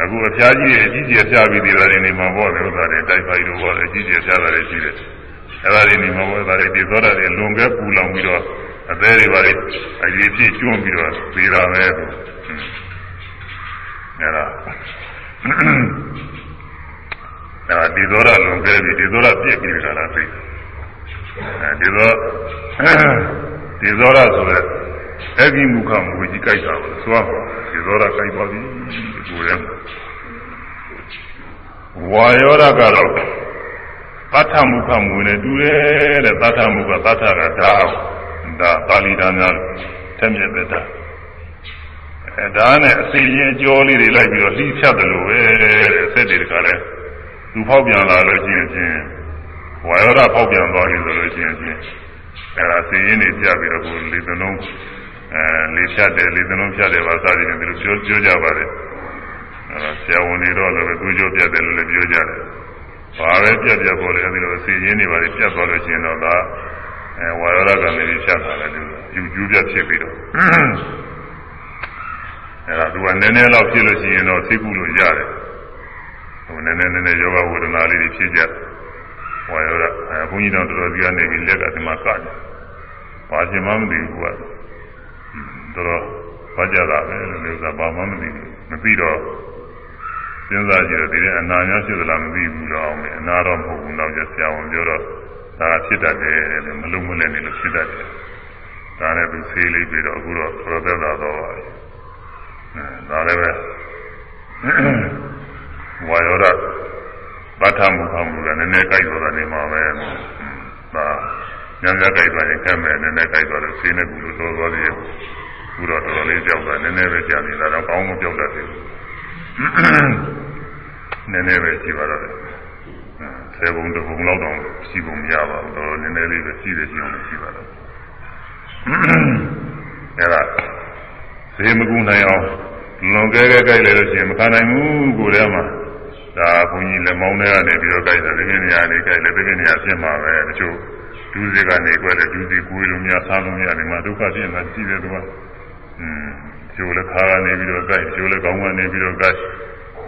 အခုအဖျားကြီးရဲ့အကြီးကျယ်ဖျားပြီးသေးတာတွေနေမှာပေါ့လေဥစ္စာတွေတိုက်ပိုက်လို့ပေါ့လေအကြီးကျယ်ဖျားတာတွေရှိတယ်အဲ့ဒါတွေနေမှာပေါ့ဒါတွေဒီသောတာတွေလွန်ကဲပူလောင်ပြီးတော့အသေးတွေပါလေအကြီးဖြစ်ကျွန်းပြီးတော့သေးတာပဲသူအဲ့ဒါ အဲ့ဒါဒီသောတာလွန်ကဲပြီးဒီသောတာပြည့်ပြီးကြတာသိအဲဒီသောဒီသောတာဆိုတဲ့အဲ့ဒီမူခမူကြီးကြိုက်တာလို့ဆိုရပါဒီသောတာကြိုက်ပါပြီကိုယ်ရဲ့ဝါယောရကတော့သတ္ထမုခမူနဲ့တူတယ်တဲ့သတ္ထမုခသတ္ထကဒါဒါပါဠိတော်များထက်မြက်တဲ့ဒါ အဲဒါနဲ့အစီရင်အကျော်လေးတွေလိုက်ပြီးတော့လှိဖြတ်တယ်လို့ပဲတဲ့စက်တွေတခါလဲသူဖောက်ပြန်လာလို့ရှိရင်ဝါယောရဖောက်ပြန်သွားပြီဆိုလို့ရှိရင်အဲဒါစီရင်နေပြပြီးတော့ကိုလေသလုံးအဲလေဖြတ်တယ်လေသလုံးဖြတ်တယ်ပါစသည်ဖြင့်ဒီလိုပြောပြောကြပါတယ်အဲဆရာဝန်တွေတော့လည်းသူကြောပြတ်တယ်လို့လည်းပြောကြတယ်ဘာပဲပြတ်ပြတ်ပေါ်လေအဲဒီလိုစီရင်နေပါလေပြတ်သွားလို့ရှိရင်တော့ဒါအဲဝါရကကနေဖြတ်တာလည်းသူယူကျူးပြတ်ဖြစ်ပြီးတော့ အဲဒါသူကနည်းနည်းလောက်ဖြစ်လို့ရှိရင်တော့သိကုလို့ရတယ်ဟိုနည်းနည်းနည်းနည်းယောဂဝေဒနာလေးတွေဖြစ်ကြတယ်ဝါရောအဲဘုန်းကြီးတော်တော်တော်ကြီးကနေပြီးလက်ကဒီမှာကတယ်ဘာရှင်မှမသိဘူးကတော်တော်ဘာကြတာပဲလို့မျိုးစားဘာမှမသိဘူးမသိတော့စဉ်းစားကြည့်တော့ဒီတဲ့အနာများရှိသလားမသိဘူးတော့အောင်မယ်အနာတော့မဟုတ်ဘူးတော့ကျဆရာဝန်ပြောတော့ဒါကဖြစ်တတ်တယ်လို့မလုံးမလဲနေလို့ဖြစ်တတ်တယ်ဒါနဲ့သူဆေးလေးပြီးတော့အခုတော့တော်သက်သာတော့ပါအဲ ဒါလည်းပဲဝါရောဗတ်ထမှုခံမှုကနည်းနည်းကြိုက်သွားတာနေမှာပဲဒါညံ့ညံ့ကြိုက်သွားရင်ကဲမယ်နည်းနည်းကြိုက်သွားလို့ဆေးနဲ့ကူလို့တော်တော်လေးကူတော့တော်တော်လေးကြောက်တာနည်းနည်းပဲကြာနေတာတော့ကောင်းမကြောက်တတ်သေးဘူးနည်းနည်းပဲရှိပါတော့တယ်ဆယ်ပုံတစ်ပုံလောက်တော့ရှိပုံမရပါဘူးတော့နည်းနည်းလေးပဲရှိတယ်ရှိအောင်ရှိပါတော့အဲ့ဒါ ဈေးမကူနိုင်အောင်လွန်ကဲကဲကြိုက်လေလို့ရှိရင်မခံနိုင်ဘူးကိုယ်ထဲမှာဒါဘုန်းကြီးလက်မောင်းထဲကနေပြီးတော့ကြိုက်တယ်ဒီနေ့နေရာလေးကြိုက်လေဒီနေ့နေရာဖြစ်မှာပဲတချို့ဒုစရကနေကွဲတယ်ဒုစရကိုယ်လိုများစားလို့မရတယ်မှာဒုက္ခဖြစ်နေတာရှိတယ်သူကอืมကျိုးလည်းခါကနေပြီးတော့ကြိုက်ကျိုးလည်းကောင်းကနေပြီးတော့ကြိုက်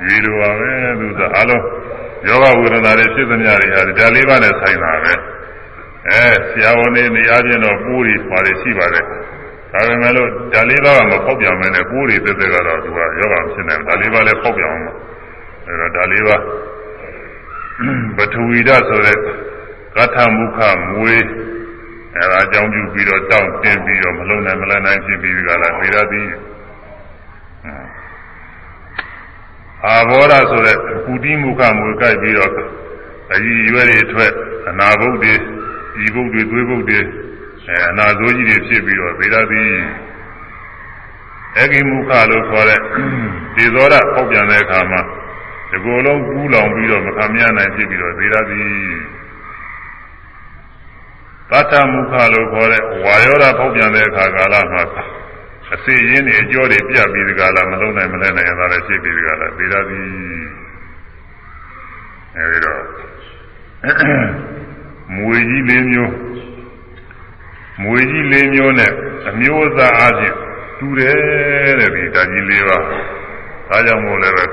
ဒီလိုပါပဲသူကအလုံးယောဂဝေဒနာတွေဖြစ်သမျှတွေဟာဒါလေးပါးနဲ့ဆိုင်တာပဲအဲဆရာဝန်တွေနေရာချင်းတော့ပိုးတွေပါတယ်ရှိပါတယ် ဒါပေမဲ့လို့ဒါလေးပါးကမဖောက်ပြန်မဲနဲ့ပိုးတွေတက်တက်ကတော့သူကယောဂဖြစ်နေဒါလေးပါးလည်းဖောက်ပြန်အောင်အဲတော့ဒါလေးပါးပထဝီဓာတ်ဆိုတဲ့ကထမုခမွေးအဲဒါအကြောင်းပြုပြီးတော့တောင့်တင်းပြီးတော့မလုံနိုင်မလနိုင်ဖြစ်ပြီးကြလားသေရသည်အာဘောရဆိုတဲ့ကုတိမုခမွေးကြိုက်ပြီးတော့အကြီးရွယ်တွေထွက်အနာဘုတ်တွေဤဘုတ်တွေသွေးဘုတ်တွေ အဲအနာဆိုးကြီးတွေဖြစ်ပြီးတော့သေရသည်အဂိမုခလို့ခေါ်တဲ့ဒေဇောရပေါက်ပြန်တဲ့အခါမှာဒီကိုယ်လုံးကူးလောင်ပြီးတော့မခံမရနိုင်ဖြစ်ပြီးတော့သေရသည်သတ္တမုခလို့ခေါ်တဲ့ဝါယောဓာပေါက်ပြန်တဲ့အခါကာလမှာအစီရင်းတွေအကျော်တွေပြတ်ပြီးဒီကလာမလုံးနိုင်မလဲနိုင်ရတာလည်းဖြစ်ပြီးဒီကလာသေရသည်အဲဒီတော့မွေကြီးလေးမျိုး မွေကြီးလေးမျိုးနဲ့အမျိုးအစားအချင်းတူတယ်တဲ့ဒီဓာကြီးလေးပါဒါကြောင့်မို့လည်းပဲ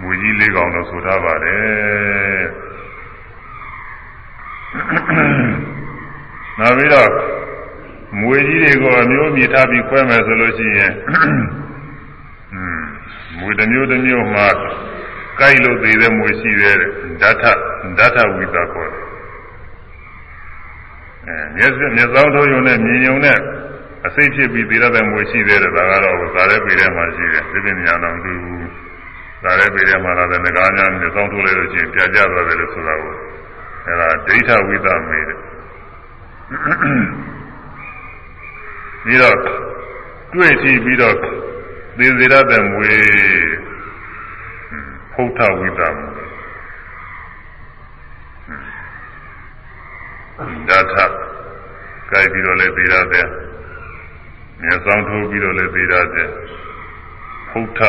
မွေကြီးလေးကောင်တော့ဆိုထားပါတယ်နောက်ပြီးတော့မွေကြီးတွေကိုအမျိုးမြည်ထားပြီးခွဲမယ်ဆိုလို့ရှိရင်မွေတစ်မျိုးတစ်မျိုးမှာကိုက်လို့သေးတဲ့မွေရှိသေးတယ်ဓာတ်ဓာတ်ဝိသခေါ်တယ်အဲ မျက်မျက်စောင်းထိုးယုံနဲ့မြင်ယုံနဲ့အစိတ်ဖြစ်ပြီးသေးတဲ့မွေရှိသေးတယ်ဒါကတော့ဇာတဲ့ပေထဲမှာရှိတယ်သိပင်ညာတော်သူဇာတဲ့ပေထဲမှာလာတဲ့ငကားများမျက်စောင်းထိုးလိုက်လို့ရှိရင်ပြကြသွားတယ်လို့ဆိုတာကိုအဲဒါဒိဋ္ဌဝိသမေးတယ်ပြီးတော့တွေ့ကြည့်ပြီးတော့သေစေရတဲ့မွေဖုထဝိသမွေ ဓာတ်ထကြိုက်ပြီးတော့လည်းသေရတဲ့မျက်စောင်းထိုးပြီးတော့လည်းသေရတဲ့ဖုထ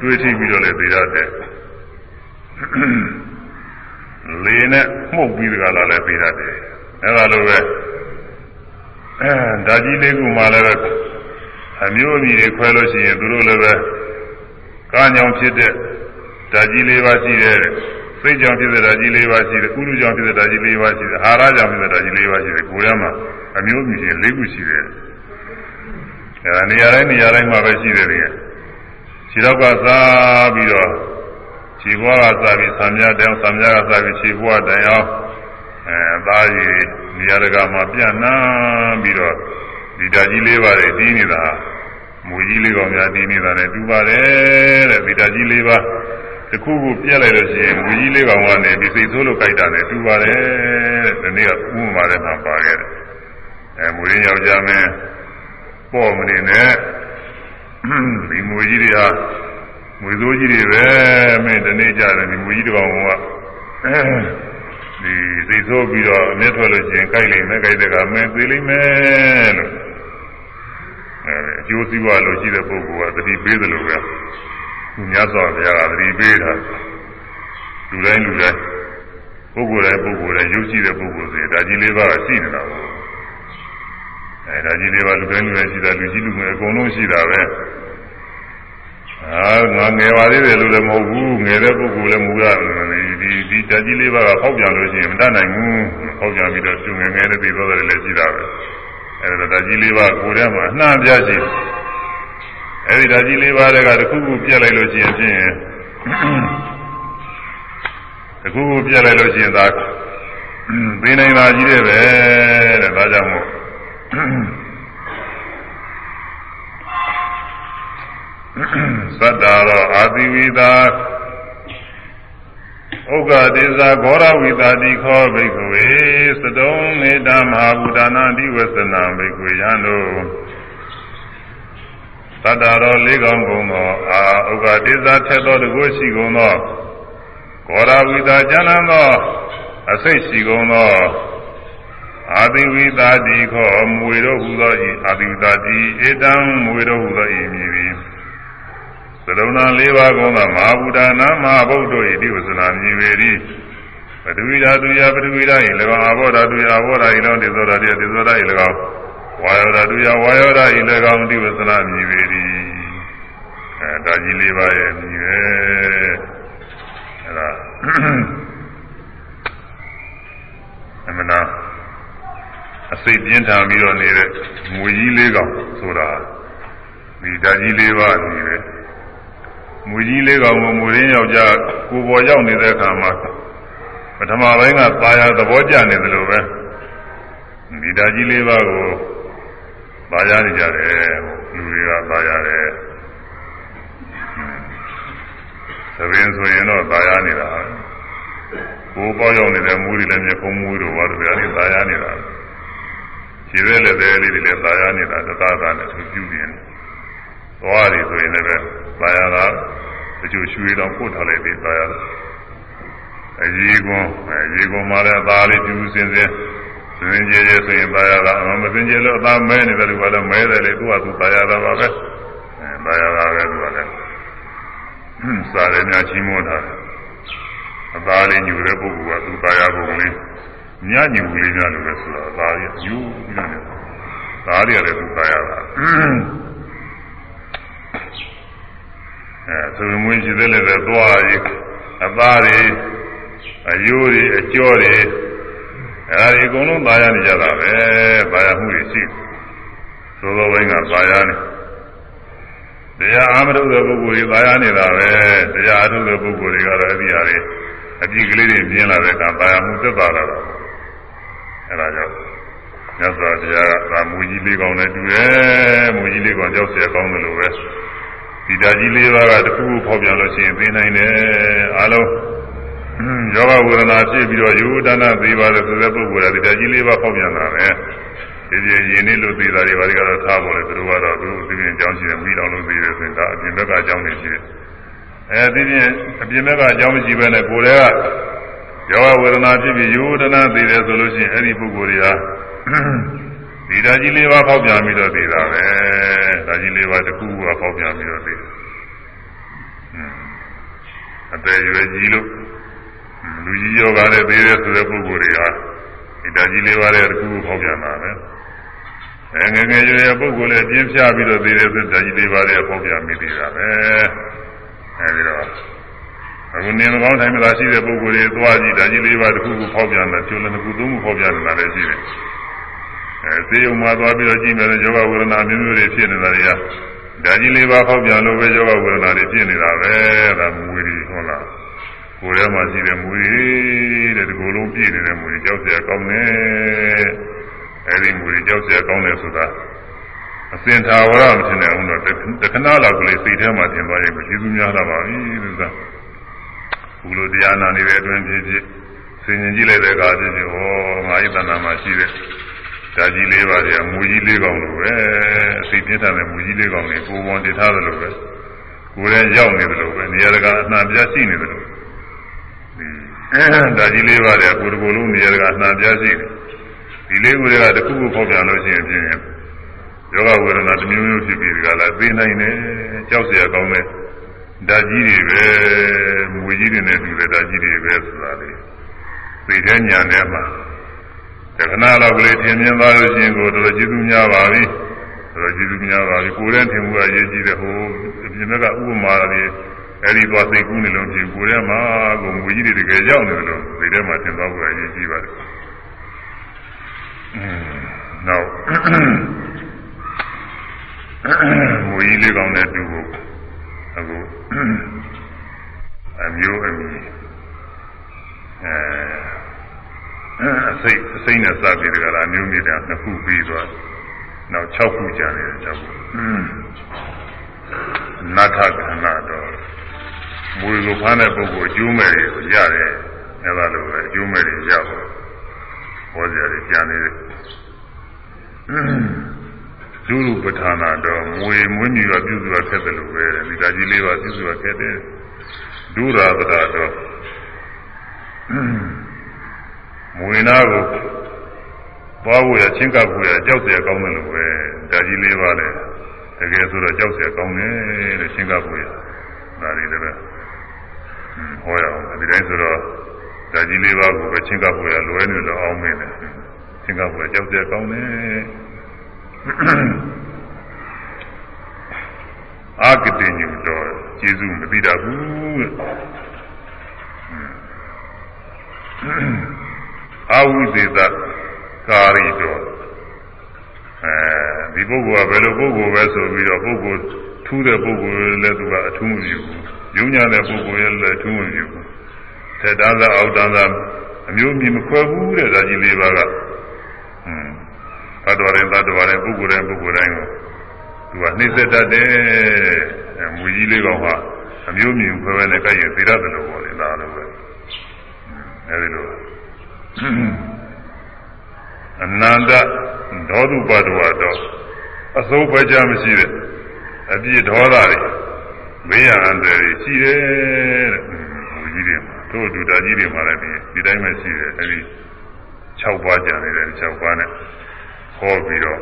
တွေ့ကြည့်ပြီးတော့လည်းသေရတဲ့လေနဲ့မှုတ်ပြီးကြလာလည်းသေရတယ်အဲဒါလိုပဲအဲဓာကြီးလေးခုမှလည်းပဲအမျိုးအမည်တွေခွဲလို့ရှိရင်သူတို့လည်းပဲကားကြောင်ဖြစ်တဲ့ဓာကြီးလေးပါရှိတယ် စိတ်ကြောင့်ဖြစ်တဲ့ဓာကြီးလေးပါရှိတယ်ကုလူကြောင့်ဖြစ်တဲ့ဓာကြီးလေးပါရှိတယ်အာရကြောင့်ဖြစ်တဲ့ဓာကြီးလေးပါရှိတယ်ကိုယ်ထဲမှာအမျိုးအမည်တွေ၄ခုရှိတယ်အဲဒါနေရာတိုင်းနေရာတိုင်းမှာပဲရှိတယ်တကယ်ခြေတော့ကစားပြီးတော့ခြေဘွားကစားပြီးဆံမြတောင်ဆံမြကစားပြီးခြေဘွားတိုင်အောင်အဲသားရည်နေရာတကာမှာပြန့်နှံ့ပြီးတော့ဒီဓာကြီးလေးပါးတွေတီးနေတာမူကြီးလေးကောင်များတီးနေတာနဲ့တူပါတယ်တဲ့ဒီဓာကြီးလေးပါး တခုခုပြက်လိုက်လို့ရှိရင်မူကြီးလေးကောင်ကနေဒီစိတ်ဆိုးလို့ကြိုက်တာနဲ့တူပါတယ်တဲ့ဒီနေ့ကဥပမာထဲမှာပါခဲ့တယ်အဲမူရင်းယောက်ျားမင်းပေါ့မနေနဲ့ဒီမူကြီးတွေဟာမွေစိုးကြီးတွေပဲမင်းဒီနေ့ကြတယ်ဒီမူကြီးတစ်ကောင်ကအဲဒီစိတ်ဆိုးပြီးတော့အမျက်ထွက်လို့ရှိရင်ကြိုက်လိမ့်မယ်ကြိုက်တဲ့ကမင်းသေးလိမ့်မယ်လို့အဲအကျိုးစီးပွားလို့ရှိတဲ့ပုဂ္ဂိုလ်ကသတိပေးသလိုပဲ မြတ်စွာဘုရားကသတိပေးတာလူတိုင်းလူတိုင်းပုဂ္ဂိုလ်တိုင်းပုဂ္ဂိုလ်တိုင်းရုပ်ရှိတဲ့ပုဂ္ဂိုလ်စီဒါကြီးလေးပါးရှိနေတာပေါ့အဲဒါကြီးလေးပါးလူတိုင်းလူတိုင်းရှိတာလူကြီးလူငယ်အကုန်လုံးရှိတာပဲအာငါငယ်ပါသေးတယ်လို့လည်းမဟုတ်ဘူးငယ်တဲ့ပုဂ္ဂိုလ်လည်းမူရဒီဒီဓာတ်ကြီးလေးပါးကဖောက်ပြန်လို့ရှိရင်မတတ်နိုင်ဘူးဖောက်ပြန်ပြီးတော့ကျွငယ်ငယ်တဲ့ပြီးသွားတယ်လည်းရှိတာပဲအဲဒါဓာတ်ကြီးလေးပါးကိုယ်ထဲမှာအနှံ့ပြရှိ အဲဒီဓာတ်ကြီးလေးပါးတွေကတစ်ခုခုပြက်လိုက်လို့ရှိရင်ဖြင့်တစ်ခုခုပြက်လိုက်လို့ရှိရင်ဒါသိနိုင်တာကြီးတယ်ပဲတဲ့ဒါကြောင့်မို့သတ္တာရောအာတိဝိသာဥက္ကတိဇာဂောရဝိတာတိခောဘိက္ခဝေသတုံမေတ္တာမဟာဗုဒ္ဓနာတိဝသနာဘိက္ခဝေယံတို့ သတ္တာရောလေးကောင်းကုန်သောအာဥက္ကတိဇာထက်သောတကုရှိကုန်သောဂောရဝိတာကျမ်းသောအစိတ်ရှိကုန်သောအာတိဝိတာတိခောမွေတို့ဟူသောဤအာတိဝိတာတိဧတံမွေတို့ဟူသောဤမည်သည်သရုံနာ၄ပါးကုန်းသောမဟာဗုဒ္ဓနာမဟာဗုဒ္ဓ၏ဒီဝဇနာမြည်ပေသည်ပထဝီဓာတုယပထဝီဓာတ်ဤ၎င်းအာဘောဓာတုယအာဘောဓာဤ၎င်းဒေသောဓာတုယဒေသောဓာတ်ဤ၎င်း ဝါယောဓာတုယဝါယောဓာတ်ဤ၎င်းဒီဝသနာမြည်ပေသည်အဲဒါကြီးလေးပါရဲ့မြည်ပဲအဲဒါအမနာအစိတ်ပြင်းထန်ပြီးတော့နေတဲ့ငွေကြီးလေးကောင်ဆိုတာဒီဓာကြီးလေးပါမြည်ပဲငွေကြီးလေးကောင်ကိုငွေရင်းယောက်ျားကိုပေါ်ရောက်နေတဲ့အခါမှာပထမပိုင်းကသာယာသဘောကျနေတယ်လို့ပဲဒီဓာကြီးလေးပါကို သာယာနေကြတယ်လူတွေကသာရတယ်သဘင်ဆိုရင်တော့သာယာနေတာကိုပေါရောက်နေတဲ့မူးတွေလည်းမြေခုံးမူးတို့ဘာလို့လဲအဲဒီသာယာနေတာခြေရဲလက်သေးလေးတွေလည်းသာယာနေတာသသာကနဲ့သူပြုနေတယ်သွားတယ်ဆိုရင်လည်းသာယာကတချို့ရွှေတော်ပို့ထားလိုက်ပြီးသာယာအကြီးကွန်အကြီးကွန်မှာလည်းသားလေးပြုစင်စင် စင်ကြဲကြဲဆိုရင်သာယာကအမစင်ကြဲလို့အသားမဲနေတယ်လို့ကလည်းမဲတယ်လေသူကသူသာယာတာပါပဲအဲသာယာတာပဲသူကလည်းစားရများချီးမွမ်းတာအသားလေးညူတဲ့ပုဂ္ဂိုလ်ကသူသာယာပုံလေးညညူလေးများလို့ပဲဆိုတော့အသားလေးယူပြီးတော့သားလေးရတယ်သူသာယာတာအဲသူမွေးရှိတဲ့လည်းသွားရည်အသားတွေအယိုးတွေအကျော်တွေ အဲဒါဒီအကုန်လုံးသာယာနေကြတာပဲသာယာမှုတွေရှိသို့သောဘင်းကသာယာနေတရားအာမထုတ်တဲ့ပုဂ္ဂိုလ်တွေသာယာနေတာပဲတရားအထုတ်တဲ့ပုဂ္ဂိုလ်တွေကတော့အဲ့ဒီဟာတွေအပြည့်ကလေးတွေမြင်လာတဲ့အခါသာယာမှုသက်သာလာတာအဲဒါကြောင့်မြတ်စွာဘုရားကသာမူကြီးလေးကောင်းနဲ့တူတယ်မူကြီးလေးကောင်းကြောက်เสียကောင်းတယ်လို့ပဲဒီဓာကြီးလေးပါးကတခုခုဖောက်ပြန်လို့ရှိရင်သိနိုင်တယ်အားလုံး ယောဂဝေဒနာဖြစ်ပြီးတော့ယူဒနာသေးပါတယ်ဆိုတဲ့ပုဂ္ဂိုလ်ကဒီဓာကြီးလေးပါးဖောက်ပြန်တာပဲဒီပြင်းရင်နေလို့သေးတာတွေဘာတွေကတော့ထားပေါ်လေသူတို့ကတော့သူတို့ဒီပြင်းအကြောင်းရှိတယ်မိတော်လို့သေးတယ်ဆိုရင်ဒါအပြင်ဘက်ကအကြောင်းတွေရှိတယ်အဲဒီပြင်းအပြင်ဘက်ကအကြောင်းမရှိဘဲနဲ့ကိုယ်တည်းကယောဂဝေဒနာဖြစ်ပြီးယူဒနာသေးတယ်ဆိုလို့ရှိရင်အဲ့ဒီပုဂ္ဂိုလ်တွေဟာဒီဓာကြီးလေးပါးဖောက်ပြန်ပြီးတော့သေးတာပဲဓာကြီးလေးပါးတစ်ခုကဖောက်ပြန်ပြီးတော့သေးတယ်အသက်ရွယ်ကြီးလို့ လူကြီးယောဂနဲ့သေးတဲ့ဆိုတဲ့ပုဂ္ဂိုလ်တွေဟာဒီဓာကြီးလေးပါးတဲ့တစ်ခုခုဖောက်ပြန်တာပဲအဲငယ်ငယ်ရွယ်ရွယ်ပုဂ္ဂိုလ်လည်းပြင်းပြပြီးတော့သေးတဲ့ဆိုဓာကြီးလေးပါးတဲ့ဖောက်ပြန်မိသေးတာပဲအဲဒီတော့အခုနေမကောင်းတိုင်းမှာရှိတဲ့ပုဂ္ဂိုလ်တွေသွားကြည့်ဓာကြီးလေးပါးတစ်ခုခုဖောက်ပြန်တယ်ကျိုးလည်းတစ်ခုသုံးခုဖောက်ပြန်နေတာလည်းရှိတယ်အဲသေယုံမှာသွားပြီးတော့ကြည့်မယ်ယောဂဝေဒနာမျိုးမျိုးတွေဖြစ်နေတာတွေကဓာကြီးလေးပါးဖောက်ပြန်လို့ပဲယောဂဝေဒနာတွေဖြစ်နေတာပဲဒါမူရီဟုတ်လား ကိုယ်ထဲမှာရှိတဲ့မွေတဲ့ဒီကိုယ်လုံးပြည့်နေတဲ့မွေကြောက်စရာကောင်းတယ်အဲဒီမွေကြောက်စရာကောင်းတယ်ဆိုတာအစင်သာဝရမထင်နိုင်ဘူးတော့တခဏလောက်ကလေးစိတ်ထဲမှာထင်သွားရင်မရှိဘူးများလာပါပြီလို့ဆိုတာဘုလိုတရားနာနေတဲ့အတွင်းဖြစ်ဖြစ်ဆင်ញင်ကြည့်လိုက်တဲ့အခါဖြစ်ဖြစ်ဟောငါ့ဤတဏ္ဍာမှာရှိတဲ့ဓာကြီးလေးပါးကမူကြီးလေးကောင်လိုပဲအစိတ်ပြတ်တဲ့မူကြီးလေးကောင်လေးကိုယ်ဝန်တည်ထားတယ်လို့ပဲကိုယ်ထဲရောက်နေတယ်လို့ပဲနေရာတကာအနှံ့ပြရှိနေတယ်လို့ ဒီဓာကြီးလေးပါးတွေကကိုယ်တကိုယ်လုံးနေရာကအနှံပြရှိတယ်ဒီလေးကိုယ်တွေကတစ်ခုခုဖောက်ပြန်လို့ရှိရင်ဖြင့်ယောဂဝေဒနာတစ်မျိုးမျိုးဖြစ်ပြီးဒီကလာသိနိုင်တယ်ကြောက်เสียကောင်းတဲ့ဓာကြီးတွေပဲမူကြီးတွေနဲ့တူတဲ့ဓာကြီးတွေပဲဆိုတာလေသိတဲ့ညာနဲ့မှာတခဏလောက်ကလေးထင်မြင်သွားလို့ရှိရင်ကိုတော်တော်ကျေးဇူးများပါပြီတော်တော်ကျေးဇူးများပါပြီကိုယ်နဲ့ထင်မှုအရေးကြီးတယ်ဟိုအပြင်ဘက်ကဥပမာတွေ အဲ့ဒီသွားသိကူးနေလို့ဖြစ်ကိုယ်ထဲမှာကိုငွေကြီးတွေတကယ်ရောက်နေတယ်လို့ဒီထဲမှာသင်သွားဖို့အရေးကြီးပါတယ်နောက်ငွေကြီးလေးကောင်းတဲ့တူကိုအခုအမျိုးအမည်အဲအစိတ်အစိတ်နဲ့စပြီးတကလားအမျိုးမျိုးတည်းနှစ်ခုပြီးသွားနောက်6ခုကျန်တယ်6ခုနတ်ထကဏတော့ မွေကိုဖမ်းတဲ့ပုဂ္ဂိုလ်အကျိုးမဲ့တွေကိုရတယ်အဲဒါလိုပဲအကျိုးမဲ့တွေရပါဟောကြရတယ်ကျန်နေတယ်ဒုရုပဌာနာတော့မွေမွေးမြူရပြုစုရခက်တယ်လို့ပဲဒီကကြီးလေးပါပြုစုရခက်တယ်ဒုရာပဒတော့မွေနာကိုသွားဖို့ရချင်းကပ်ဖို့ရကြောက်เสียကောင်းတယ်လို့ပဲဒါကြီးလေးပါလေတကယ်ဆိုတော့ကြောက်เสียကောင်းတယ်တဲ့ချင်းကပ်ဖို့ရဒါလေးလည်း ဟောရအောင်ဒီတိုင်းဆိုတော့ဒါကြီးလေးပါးကိုပဲချင်းကပ်ဖို့ရလွယ်နေလို့အောင်းမင်းတယ်ချင်းကပ်ဖို့ကြောက်ကြကောင်းတယ်အာကတိညူတော့ကျေးဇူးမသိတတ်ဘူးအာဝိသေသကာရီတော်အဲဒီပုဂ္ဂိုလ်ကဘယ်လိုပုဂ္ဂိုလ်ပဲဆိုပြီးတော့ပုဂ္ဂိုလ် ထူးတဲ့ပုဂ္ဂိုလ်လည်းသူကအထူးမပြုဘူး။ယုံညာတဲ့ပုဂ္ဂိုလ်လည်းအထူးမပြုဘူး။ထက်တန်းသာအောက်တန်းသာအမျိုးမြင်မခွဲဘူးတဲ့ဒါကြီးလေးပါးက။ဟွန်းသတ္တဝရရင်သတ္တဝရရင်ပုဂ္ဂိုလ်တိုင်းပုဂ္ဂိုလ်တိုင်းကိုသူကနှိမ့်ဆက်တတ်တယ်။မူကြီးလေးကောင်ကအမျိုးမြင်ခွဲပဲနဲ့ကြိုက်ရင်သိရတယ်လို့ပြောတယ်ဒါလည်းပဲ။အဲဒီလိုအနန္တဒေါသုပတဝတော့အစိုးပဲကြမရှိတဲ့ အပြည့်ဒေါသတွေမေးရအန္တရာယ်ရှိတယ်တဲ့ဘုကြီးတွေမှာတို့ဒုတာကြီးတွေမှာလည်းဒီဒီတိုင်းပဲရှိတယ်အဲဒီ6ပါးကြံနေတယ်6ပါးနဲ့ဟောပြီးတော့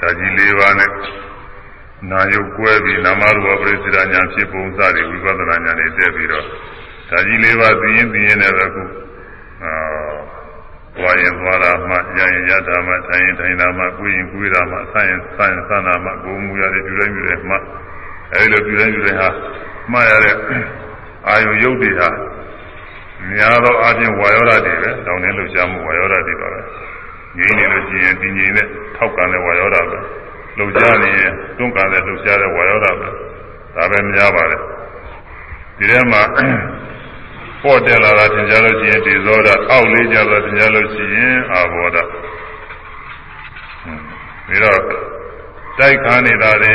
ဒါကြီး၄ပါးနဲ့နာယုတ်ကွဲပြီးနာမရူပပရိစ္ဆေဒညာဖြစ်ပုံစတွေဝိပဿနာညာတွေတက်ပြီးတော့ဒါကြီး၄ပါးသိရင်သိရင်လည်းအခုအာဝါ ရင်သွားတာမှရရင်ရတာမှထိုင်ရင်ထိုင်တာမှကိုယ်ရင်ကိုယ်တာမှဆန့်ရင်ဆန့်ရင်ဆန့်တာမှကိုယ်မူရတဲ့ပြုတိုင်းပြုတိုင်းမှအဲဒီလိုပြုတိုင်းပြုတိုင်းဟာမှားရတဲ့အာယုရုပ်တွေဟာများသောအားဖြင့်ဝါယောဓာတ်တွေပဲတောင်းနေလို့ရှားမှုဝါယောဓာတ်တွေပါပဲငြိမ့်နေလို့ရှိရင်တည်ငြိမ်တဲ့ထောက်ကန်တဲ့ဝါယောဓာတ်ပဲလှုပ်ရှားနေရင်တွန်းကန်တဲ့လှုပ်ရှားတဲ့ဝါယောဓာတ်ပဲဒါပဲများပါတယ်ဒီထဲမှာ ပေါ်တက်လာတာသင်ကြားလို့ရှိရင်ဒီဇောဒအောက်လေးကြတော့သင်ကြားလို့ရှိရင်အာဘောဒပြီးတော့တိုက်ခါနေတာတွေ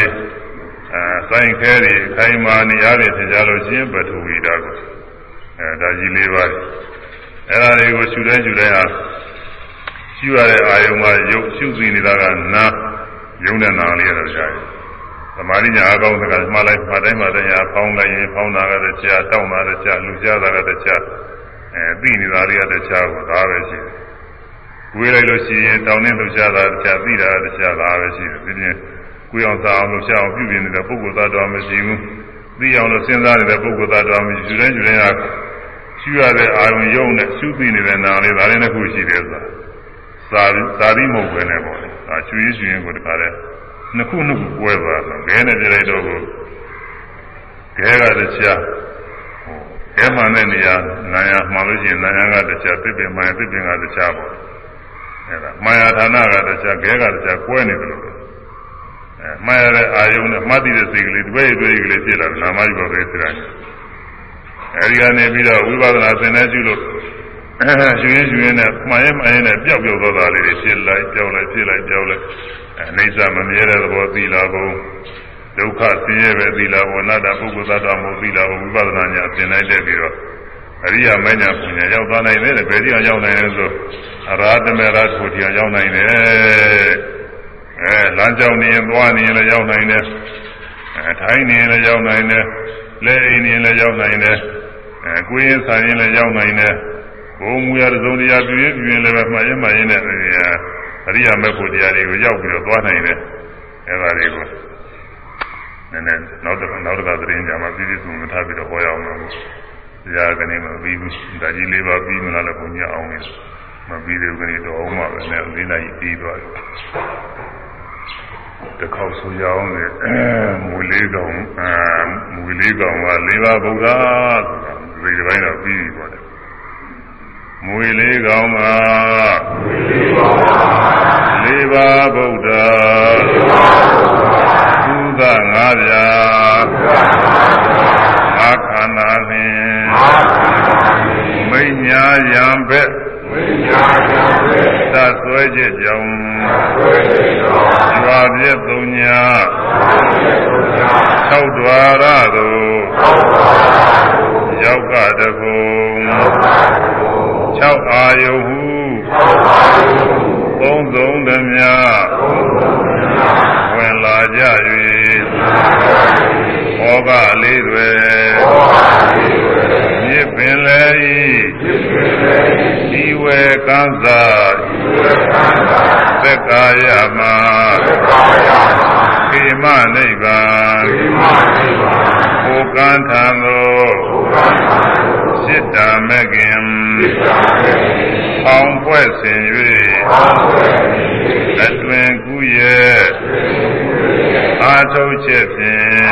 အဲစိုင်းခဲတွေခိုင်မာနေရတဲ့သင်ကြားလို့ရှိရင်ပထဝီဓာတ်ကိုအဲဒါကြီးလေးပါအဲဒါတွေကိုရှုတိုင်းရှုတိုင်းဟာရှုရတဲ့အာယုံမှာရုပ်ရှုစီနေတာကနာယုံတဲ့နာလေးရတော့ရှားတယ် သမာဓိညာအကောင်းစကားမှလိုက်မှတိုင်းမှတိုင်းဟာဖောင်းလိုက်ရင်ဖောင်းတာကတည်းကတောင်းတာတည်းကလူရှားတာကတည်းကအဲသိနေတာတွေကတည်းကကိုဒါပဲရှိတယ်။ကိုယ်လိုက်လို့ရှိရင်တောင်းနေလူရှားတာတည်းကသိတာတည်းကဒါပဲရှိတယ်။ဒီပြင်ကိုယ်အောင်စားအောင်လို့ရှားအောင်ပြုပြင်နေတဲ့ပုဂ္ဂိုလ်သားတော်မရှိဘူး။သိအောင်လို့စဉ်းစားနေတဲ့ပုဂ္ဂိုလ်သားတော်မရှိယူတိုင်းယူတိုင်းဟာရှုရတဲ့အာရုံယုံနဲ့ရှုသိနေတဲ့နာလေးဒါလေးတစ်ခုရှိတယ်ဆိုတာသာသာတိမဟုတ်ပဲနဲ့ပေါ့လေ။ဒါချွေးချွေးကိုတခါတည်း နှစ်ခုနှစ်ခုကွဲသွားတော့ခဲနဲ့ပြလိုက်တော့ကိုခဲကတခြားဟိုခဲမှန်တဲ့နေရာနာယမှန်လို့ရှိရင်နာယကတခြားပြစ်ပင်မှန်ပြစ်ပင်ကတခြားပေါ့အဲဒါမာယာဌာနကတခြားခဲကတခြားကွဲနေတယ်လို့အဲမာယာရဲ့အာယုံနဲ့မှတ်တည်တဲ့စိတ်ကလေးတွေ့တွေ့ကလေးဖြစ်လာတယ်နာမယုဘပဲဆိုတာအဲဒီကနေပြီးတော့ဝိပဿနာသင်တဲ့ကျุလို့ရွှင်ရွှင်နဲ့မှန်ရင်မှန်ရင်နဲ့ပျောက်ပျောက်သွားတာလေးတွေဖြစ်လိုက်ပျောက်လိုက်ဖြစ်လိုက်ပျောက်လိုက် အိဋ္ဌမမြဲတဲ့သဘောသီလာဘုံဒုက္ခဆင်းရဲပဲသီလာဘုံအနတ္တပုဂ္ဂိုလ်သတ္တမဟုတ်သီလာဘုံဝိပဿနာညာသင်လိုက်တဲ့ပြီးတော့အရိယာမညာပညာရောက်သွားနိုင်တယ်ဘယ်တရားရောက်နိုင်လဲဆိုအရာတမေရထုတရားရောက်နိုင်တယ်အဲလမ်းကြောင်းနေရင်သွားနေရင်လည်းရောက်နိုင်တယ်အဲထိုင်းနေရင်လည်းရောက်နိုင်တယ်လဲအိမ်နေရင်လည်းရောက်နိုင်တယ်အဲကိုယ်ရင်ဆိုင်ရင်လည်းရောက်နိုင်တယ်ဘုံမူရသုံးတရားပြည့်ပြည့်လည်းပဲမှားရင်မှားရင်နဲ့ အရိယာမေဖို့တရားတွေကိုရောက်ပြီးတော့သွားနိုင်တယ်အဲဒါတွေကိုနည်းနည်းနောက်တစ်နောက်တစ်ခါသတင်းကြမှာပြည်ပြည်စုံထားပြီးတော့ဟောရအောင်လို့တရားကနေမပြီးဘူးဒါကြီးလေးပါပြီးမလားလည်းဘုံညအောင်နေမပြီးသေးဘူးကနေတော့အောင်မှပဲနဲ့လေးနိုင်ပြီးသွားတယ်တစ်ခေါက်ဆိုရအောင်လေမူလေးကောင်အာမူလေးကောင်ကလေးပါဗုဒ္ဓဆိုတာဒီပိုင်းတော့ပြီးပြီပေါ့လေ မွေလေးကောင်းမှာလေးပါဗုဒ္ဓသုဒငါးပြာအခန္ဓာဖြင့်မိညာယံဘက်သတ်ဆွဲချက်ကြောင့်ရွာပြည့်သုံးညာ၆ဒွါရသို့ရောက်ကတကုံ ၆အာယုဟုသုံးဆုံးသမျှဝင်လာကြ၍ဩကလေးတွင်မြစ်ပင်လည်းဤဤဝေကန်းစာသက္ကာယမကိမနိဗ္ဗာန်ကိုကန်းထံသို့စိတ္တမကင် အောင်ဖွဲ့စင်၍အတွင်ကူးရဲ့အာထုတ်ချက်ဖြင့်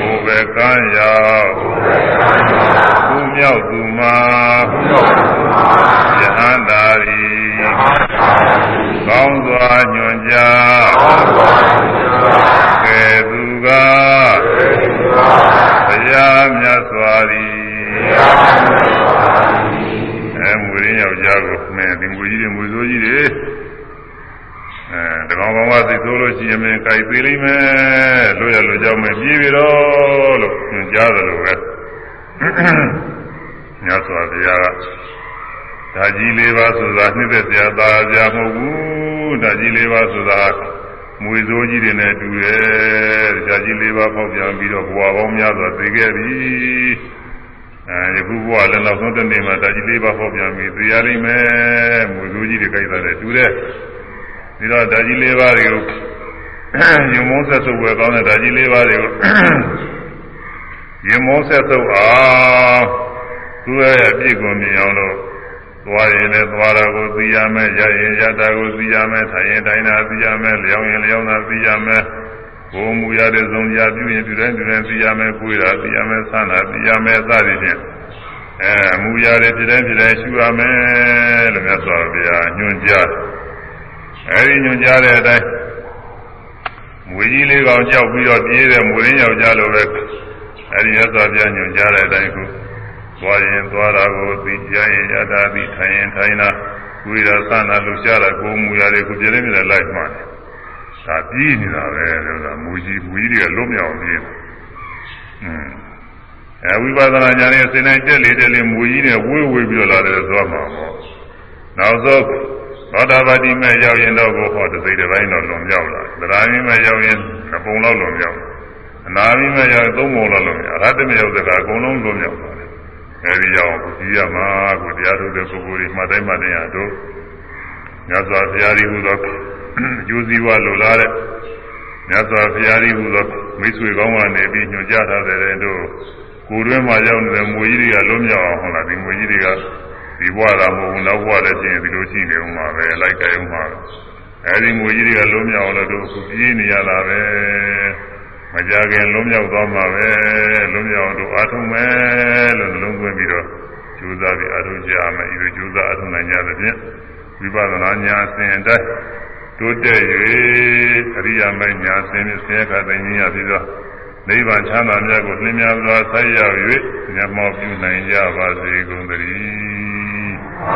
ဘုဘကံရောက်ဘုမြောက်သူမှာယဟန္တာရီကောင်းစွာညွန်ကြားကဲသူကဘုရားမြတ်စွာသည် ကောင်ကောင်ကသိဆိုးလို့ရှိရင်မင်းကြိုက်သေးလိမ့်မယ်လို့ရလို့ကြောင့်မပြေးပြီတော့လို့ညွှန်ကြားတယ်လို့ပဲညစွာဘုရားကဓာကြီးလေးပါဆိုတာနှစ်သက်စရာသာစရာမဟုတ်ဘူးဓာကြီးလေးပါဆိုတာမွေစိုးကြီးတွေနဲ့တူတယ်ဓာကြီးလေးပါပေါက်ပြန်ပြီးတော့ဘဝပေါင်းများစွာသိခဲ့ပြီအဲယခုဘဝလည်းနောက်ဆုံးတစ်နေ့မှာဓာကြီးလေးပါပေါက်ပြန်ပြီးသိရလိမ့်မယ်မွေစိုးကြီးတွေကြိုက်တာလည်းတူတယ် ပြီးတော့ဓာကြီးလေးပါတွေကိုယုံမုန်းဆက်စုပ်ဝယ်ကောင်းတဲ့ဓာကြီးလေးပါတွေကိုယုံမုန်းဆက်စုပ်အောင်သူ့ရဲ့အပြည့်ကိုမြင်အောင်လို့သွားရင်လည်းသွားတာကိုသိရမယ်ရရင်ရတာကိုသိရမယ်ထိုင်ရင်ထိုင်တာသိရမယ်လျောင်းရင်လျောင်းတာသိရမယ်ဘုံမူရတဲ့ဇုံကြပြုရင်ပြုတိုင်းပြုတိုင်းသိရမယ်ကိုယ်တာသိရမယ်ဆန်းတာသိရမယ်စသည်ဖြင့်အဲမူရတဲ့ဖြစ်တိုင်းဖြစ်တိုင်းရှုရမယ်လို့မြတ်စွာဘုရားညွှန်ကြား အဲဒီညွှန်ကြားတဲ့အတိုင်းမွေကြီးလေးကောင်ကြောက်ပြီးတော့ပြေးတဲ့မွေရင်းယောက်ျားလိုပဲအဲဒီမြတ်စွာဘုရားညွှန်ကြားတဲ့အတိုင်းခုသွားရင်သွားတာကိုသိကြရင်ရတာသိထိုင်ရင်ထိုင်တာဝိရသနာလှရှားတာကိုမူရတယ်ကိုပြင်းနေတယ်လိုက်မှတယ်ဒါပြီးနေတာပဲဆိုတာမူကြီးမူကြီးတွေကလွတ်မြောက်ပြီးอืมအဲဝိပဿနာဉာဏ်ရဲ့စင်တိုင်းတက်လေတက်လေမူကြီးနဲ့ဝေးဝေးပြီးတော့လာတယ်သွားမှာပေါ့နောက်ဆုံး သောတာပတိမဲ့ရောက်ရင်တော့ကိုဟောတစိတ်တစ်ပိုင်းတော့လွန်မြောက်လာသရဏိမဲ့ရောက်ရင်အပုံလောက်လွန်မြောက်အနာမိမဲ့ရောက်သုံးပုံလောက်လွန်မြောက်အရဟတမဲ့ရောက်တဲ့ကအကုန်လုံးလွန်မြောက်သွားတယ်အဲဒီကြောင့်ကြည်ရမှာကိုတရားထုတ်တဲ့ပုဂ္ဂိုလ်တွေမှတ်တိုင်းမှတ်တိုင်းဟာတို့မြတ်စွာဘုရားကြီးဟူသောအကျိုးစီးပွားလိုလားတဲ့မြတ်စွာဘုရားကြီးဟူသောမိတ်ဆွေကောင်းကနေပြီးညွှန်ကြားထားတဲ့တို့ကိုယ်တွင်းမှာရောက်နေတဲ့မွေကြီးတွေကလွတ်မြောက်အောင်ဟုတ်လားဒီမွေကြီးတွေက ဒီဘဝတာမဟုတ်ဘူးနောက်ဘဝလည်းပြင်ဒီလိုရှိနေဦးမှာပဲလိုက်ကြအောင်မှာအဲဒီမွေကြီးတွေကလွတ်မြောက်အောင်လို့တို့ခုပြေးနေရတာပဲမကြခင်လုံးမြောက်သွားမှာပဲလုံးမြောက်တို့အာထုံမယ်လို့နှလုံးသွင်းပြီးတော့ကြိုးစားပြီးအာထုံကြရမယ်ဒီလိုကြိုးစားအာထုံနိုင်ကြသဖြင့်ဝိပဿနာညာအစဉ်တိုင်းတိုးတက်၍အရိယာမေညာအစဉ်ဖြင့်ဆင်းရဲခတဲ့ဉာဏ်ပြီးတော့နိဗ္ဗာန်ချမ်းသာမြတ်ကိုလင်းများစွာဆက်ရောက်၍မျက်မှောက်ပြုနိုင်ကြပါစေကုန်သတည်း သာ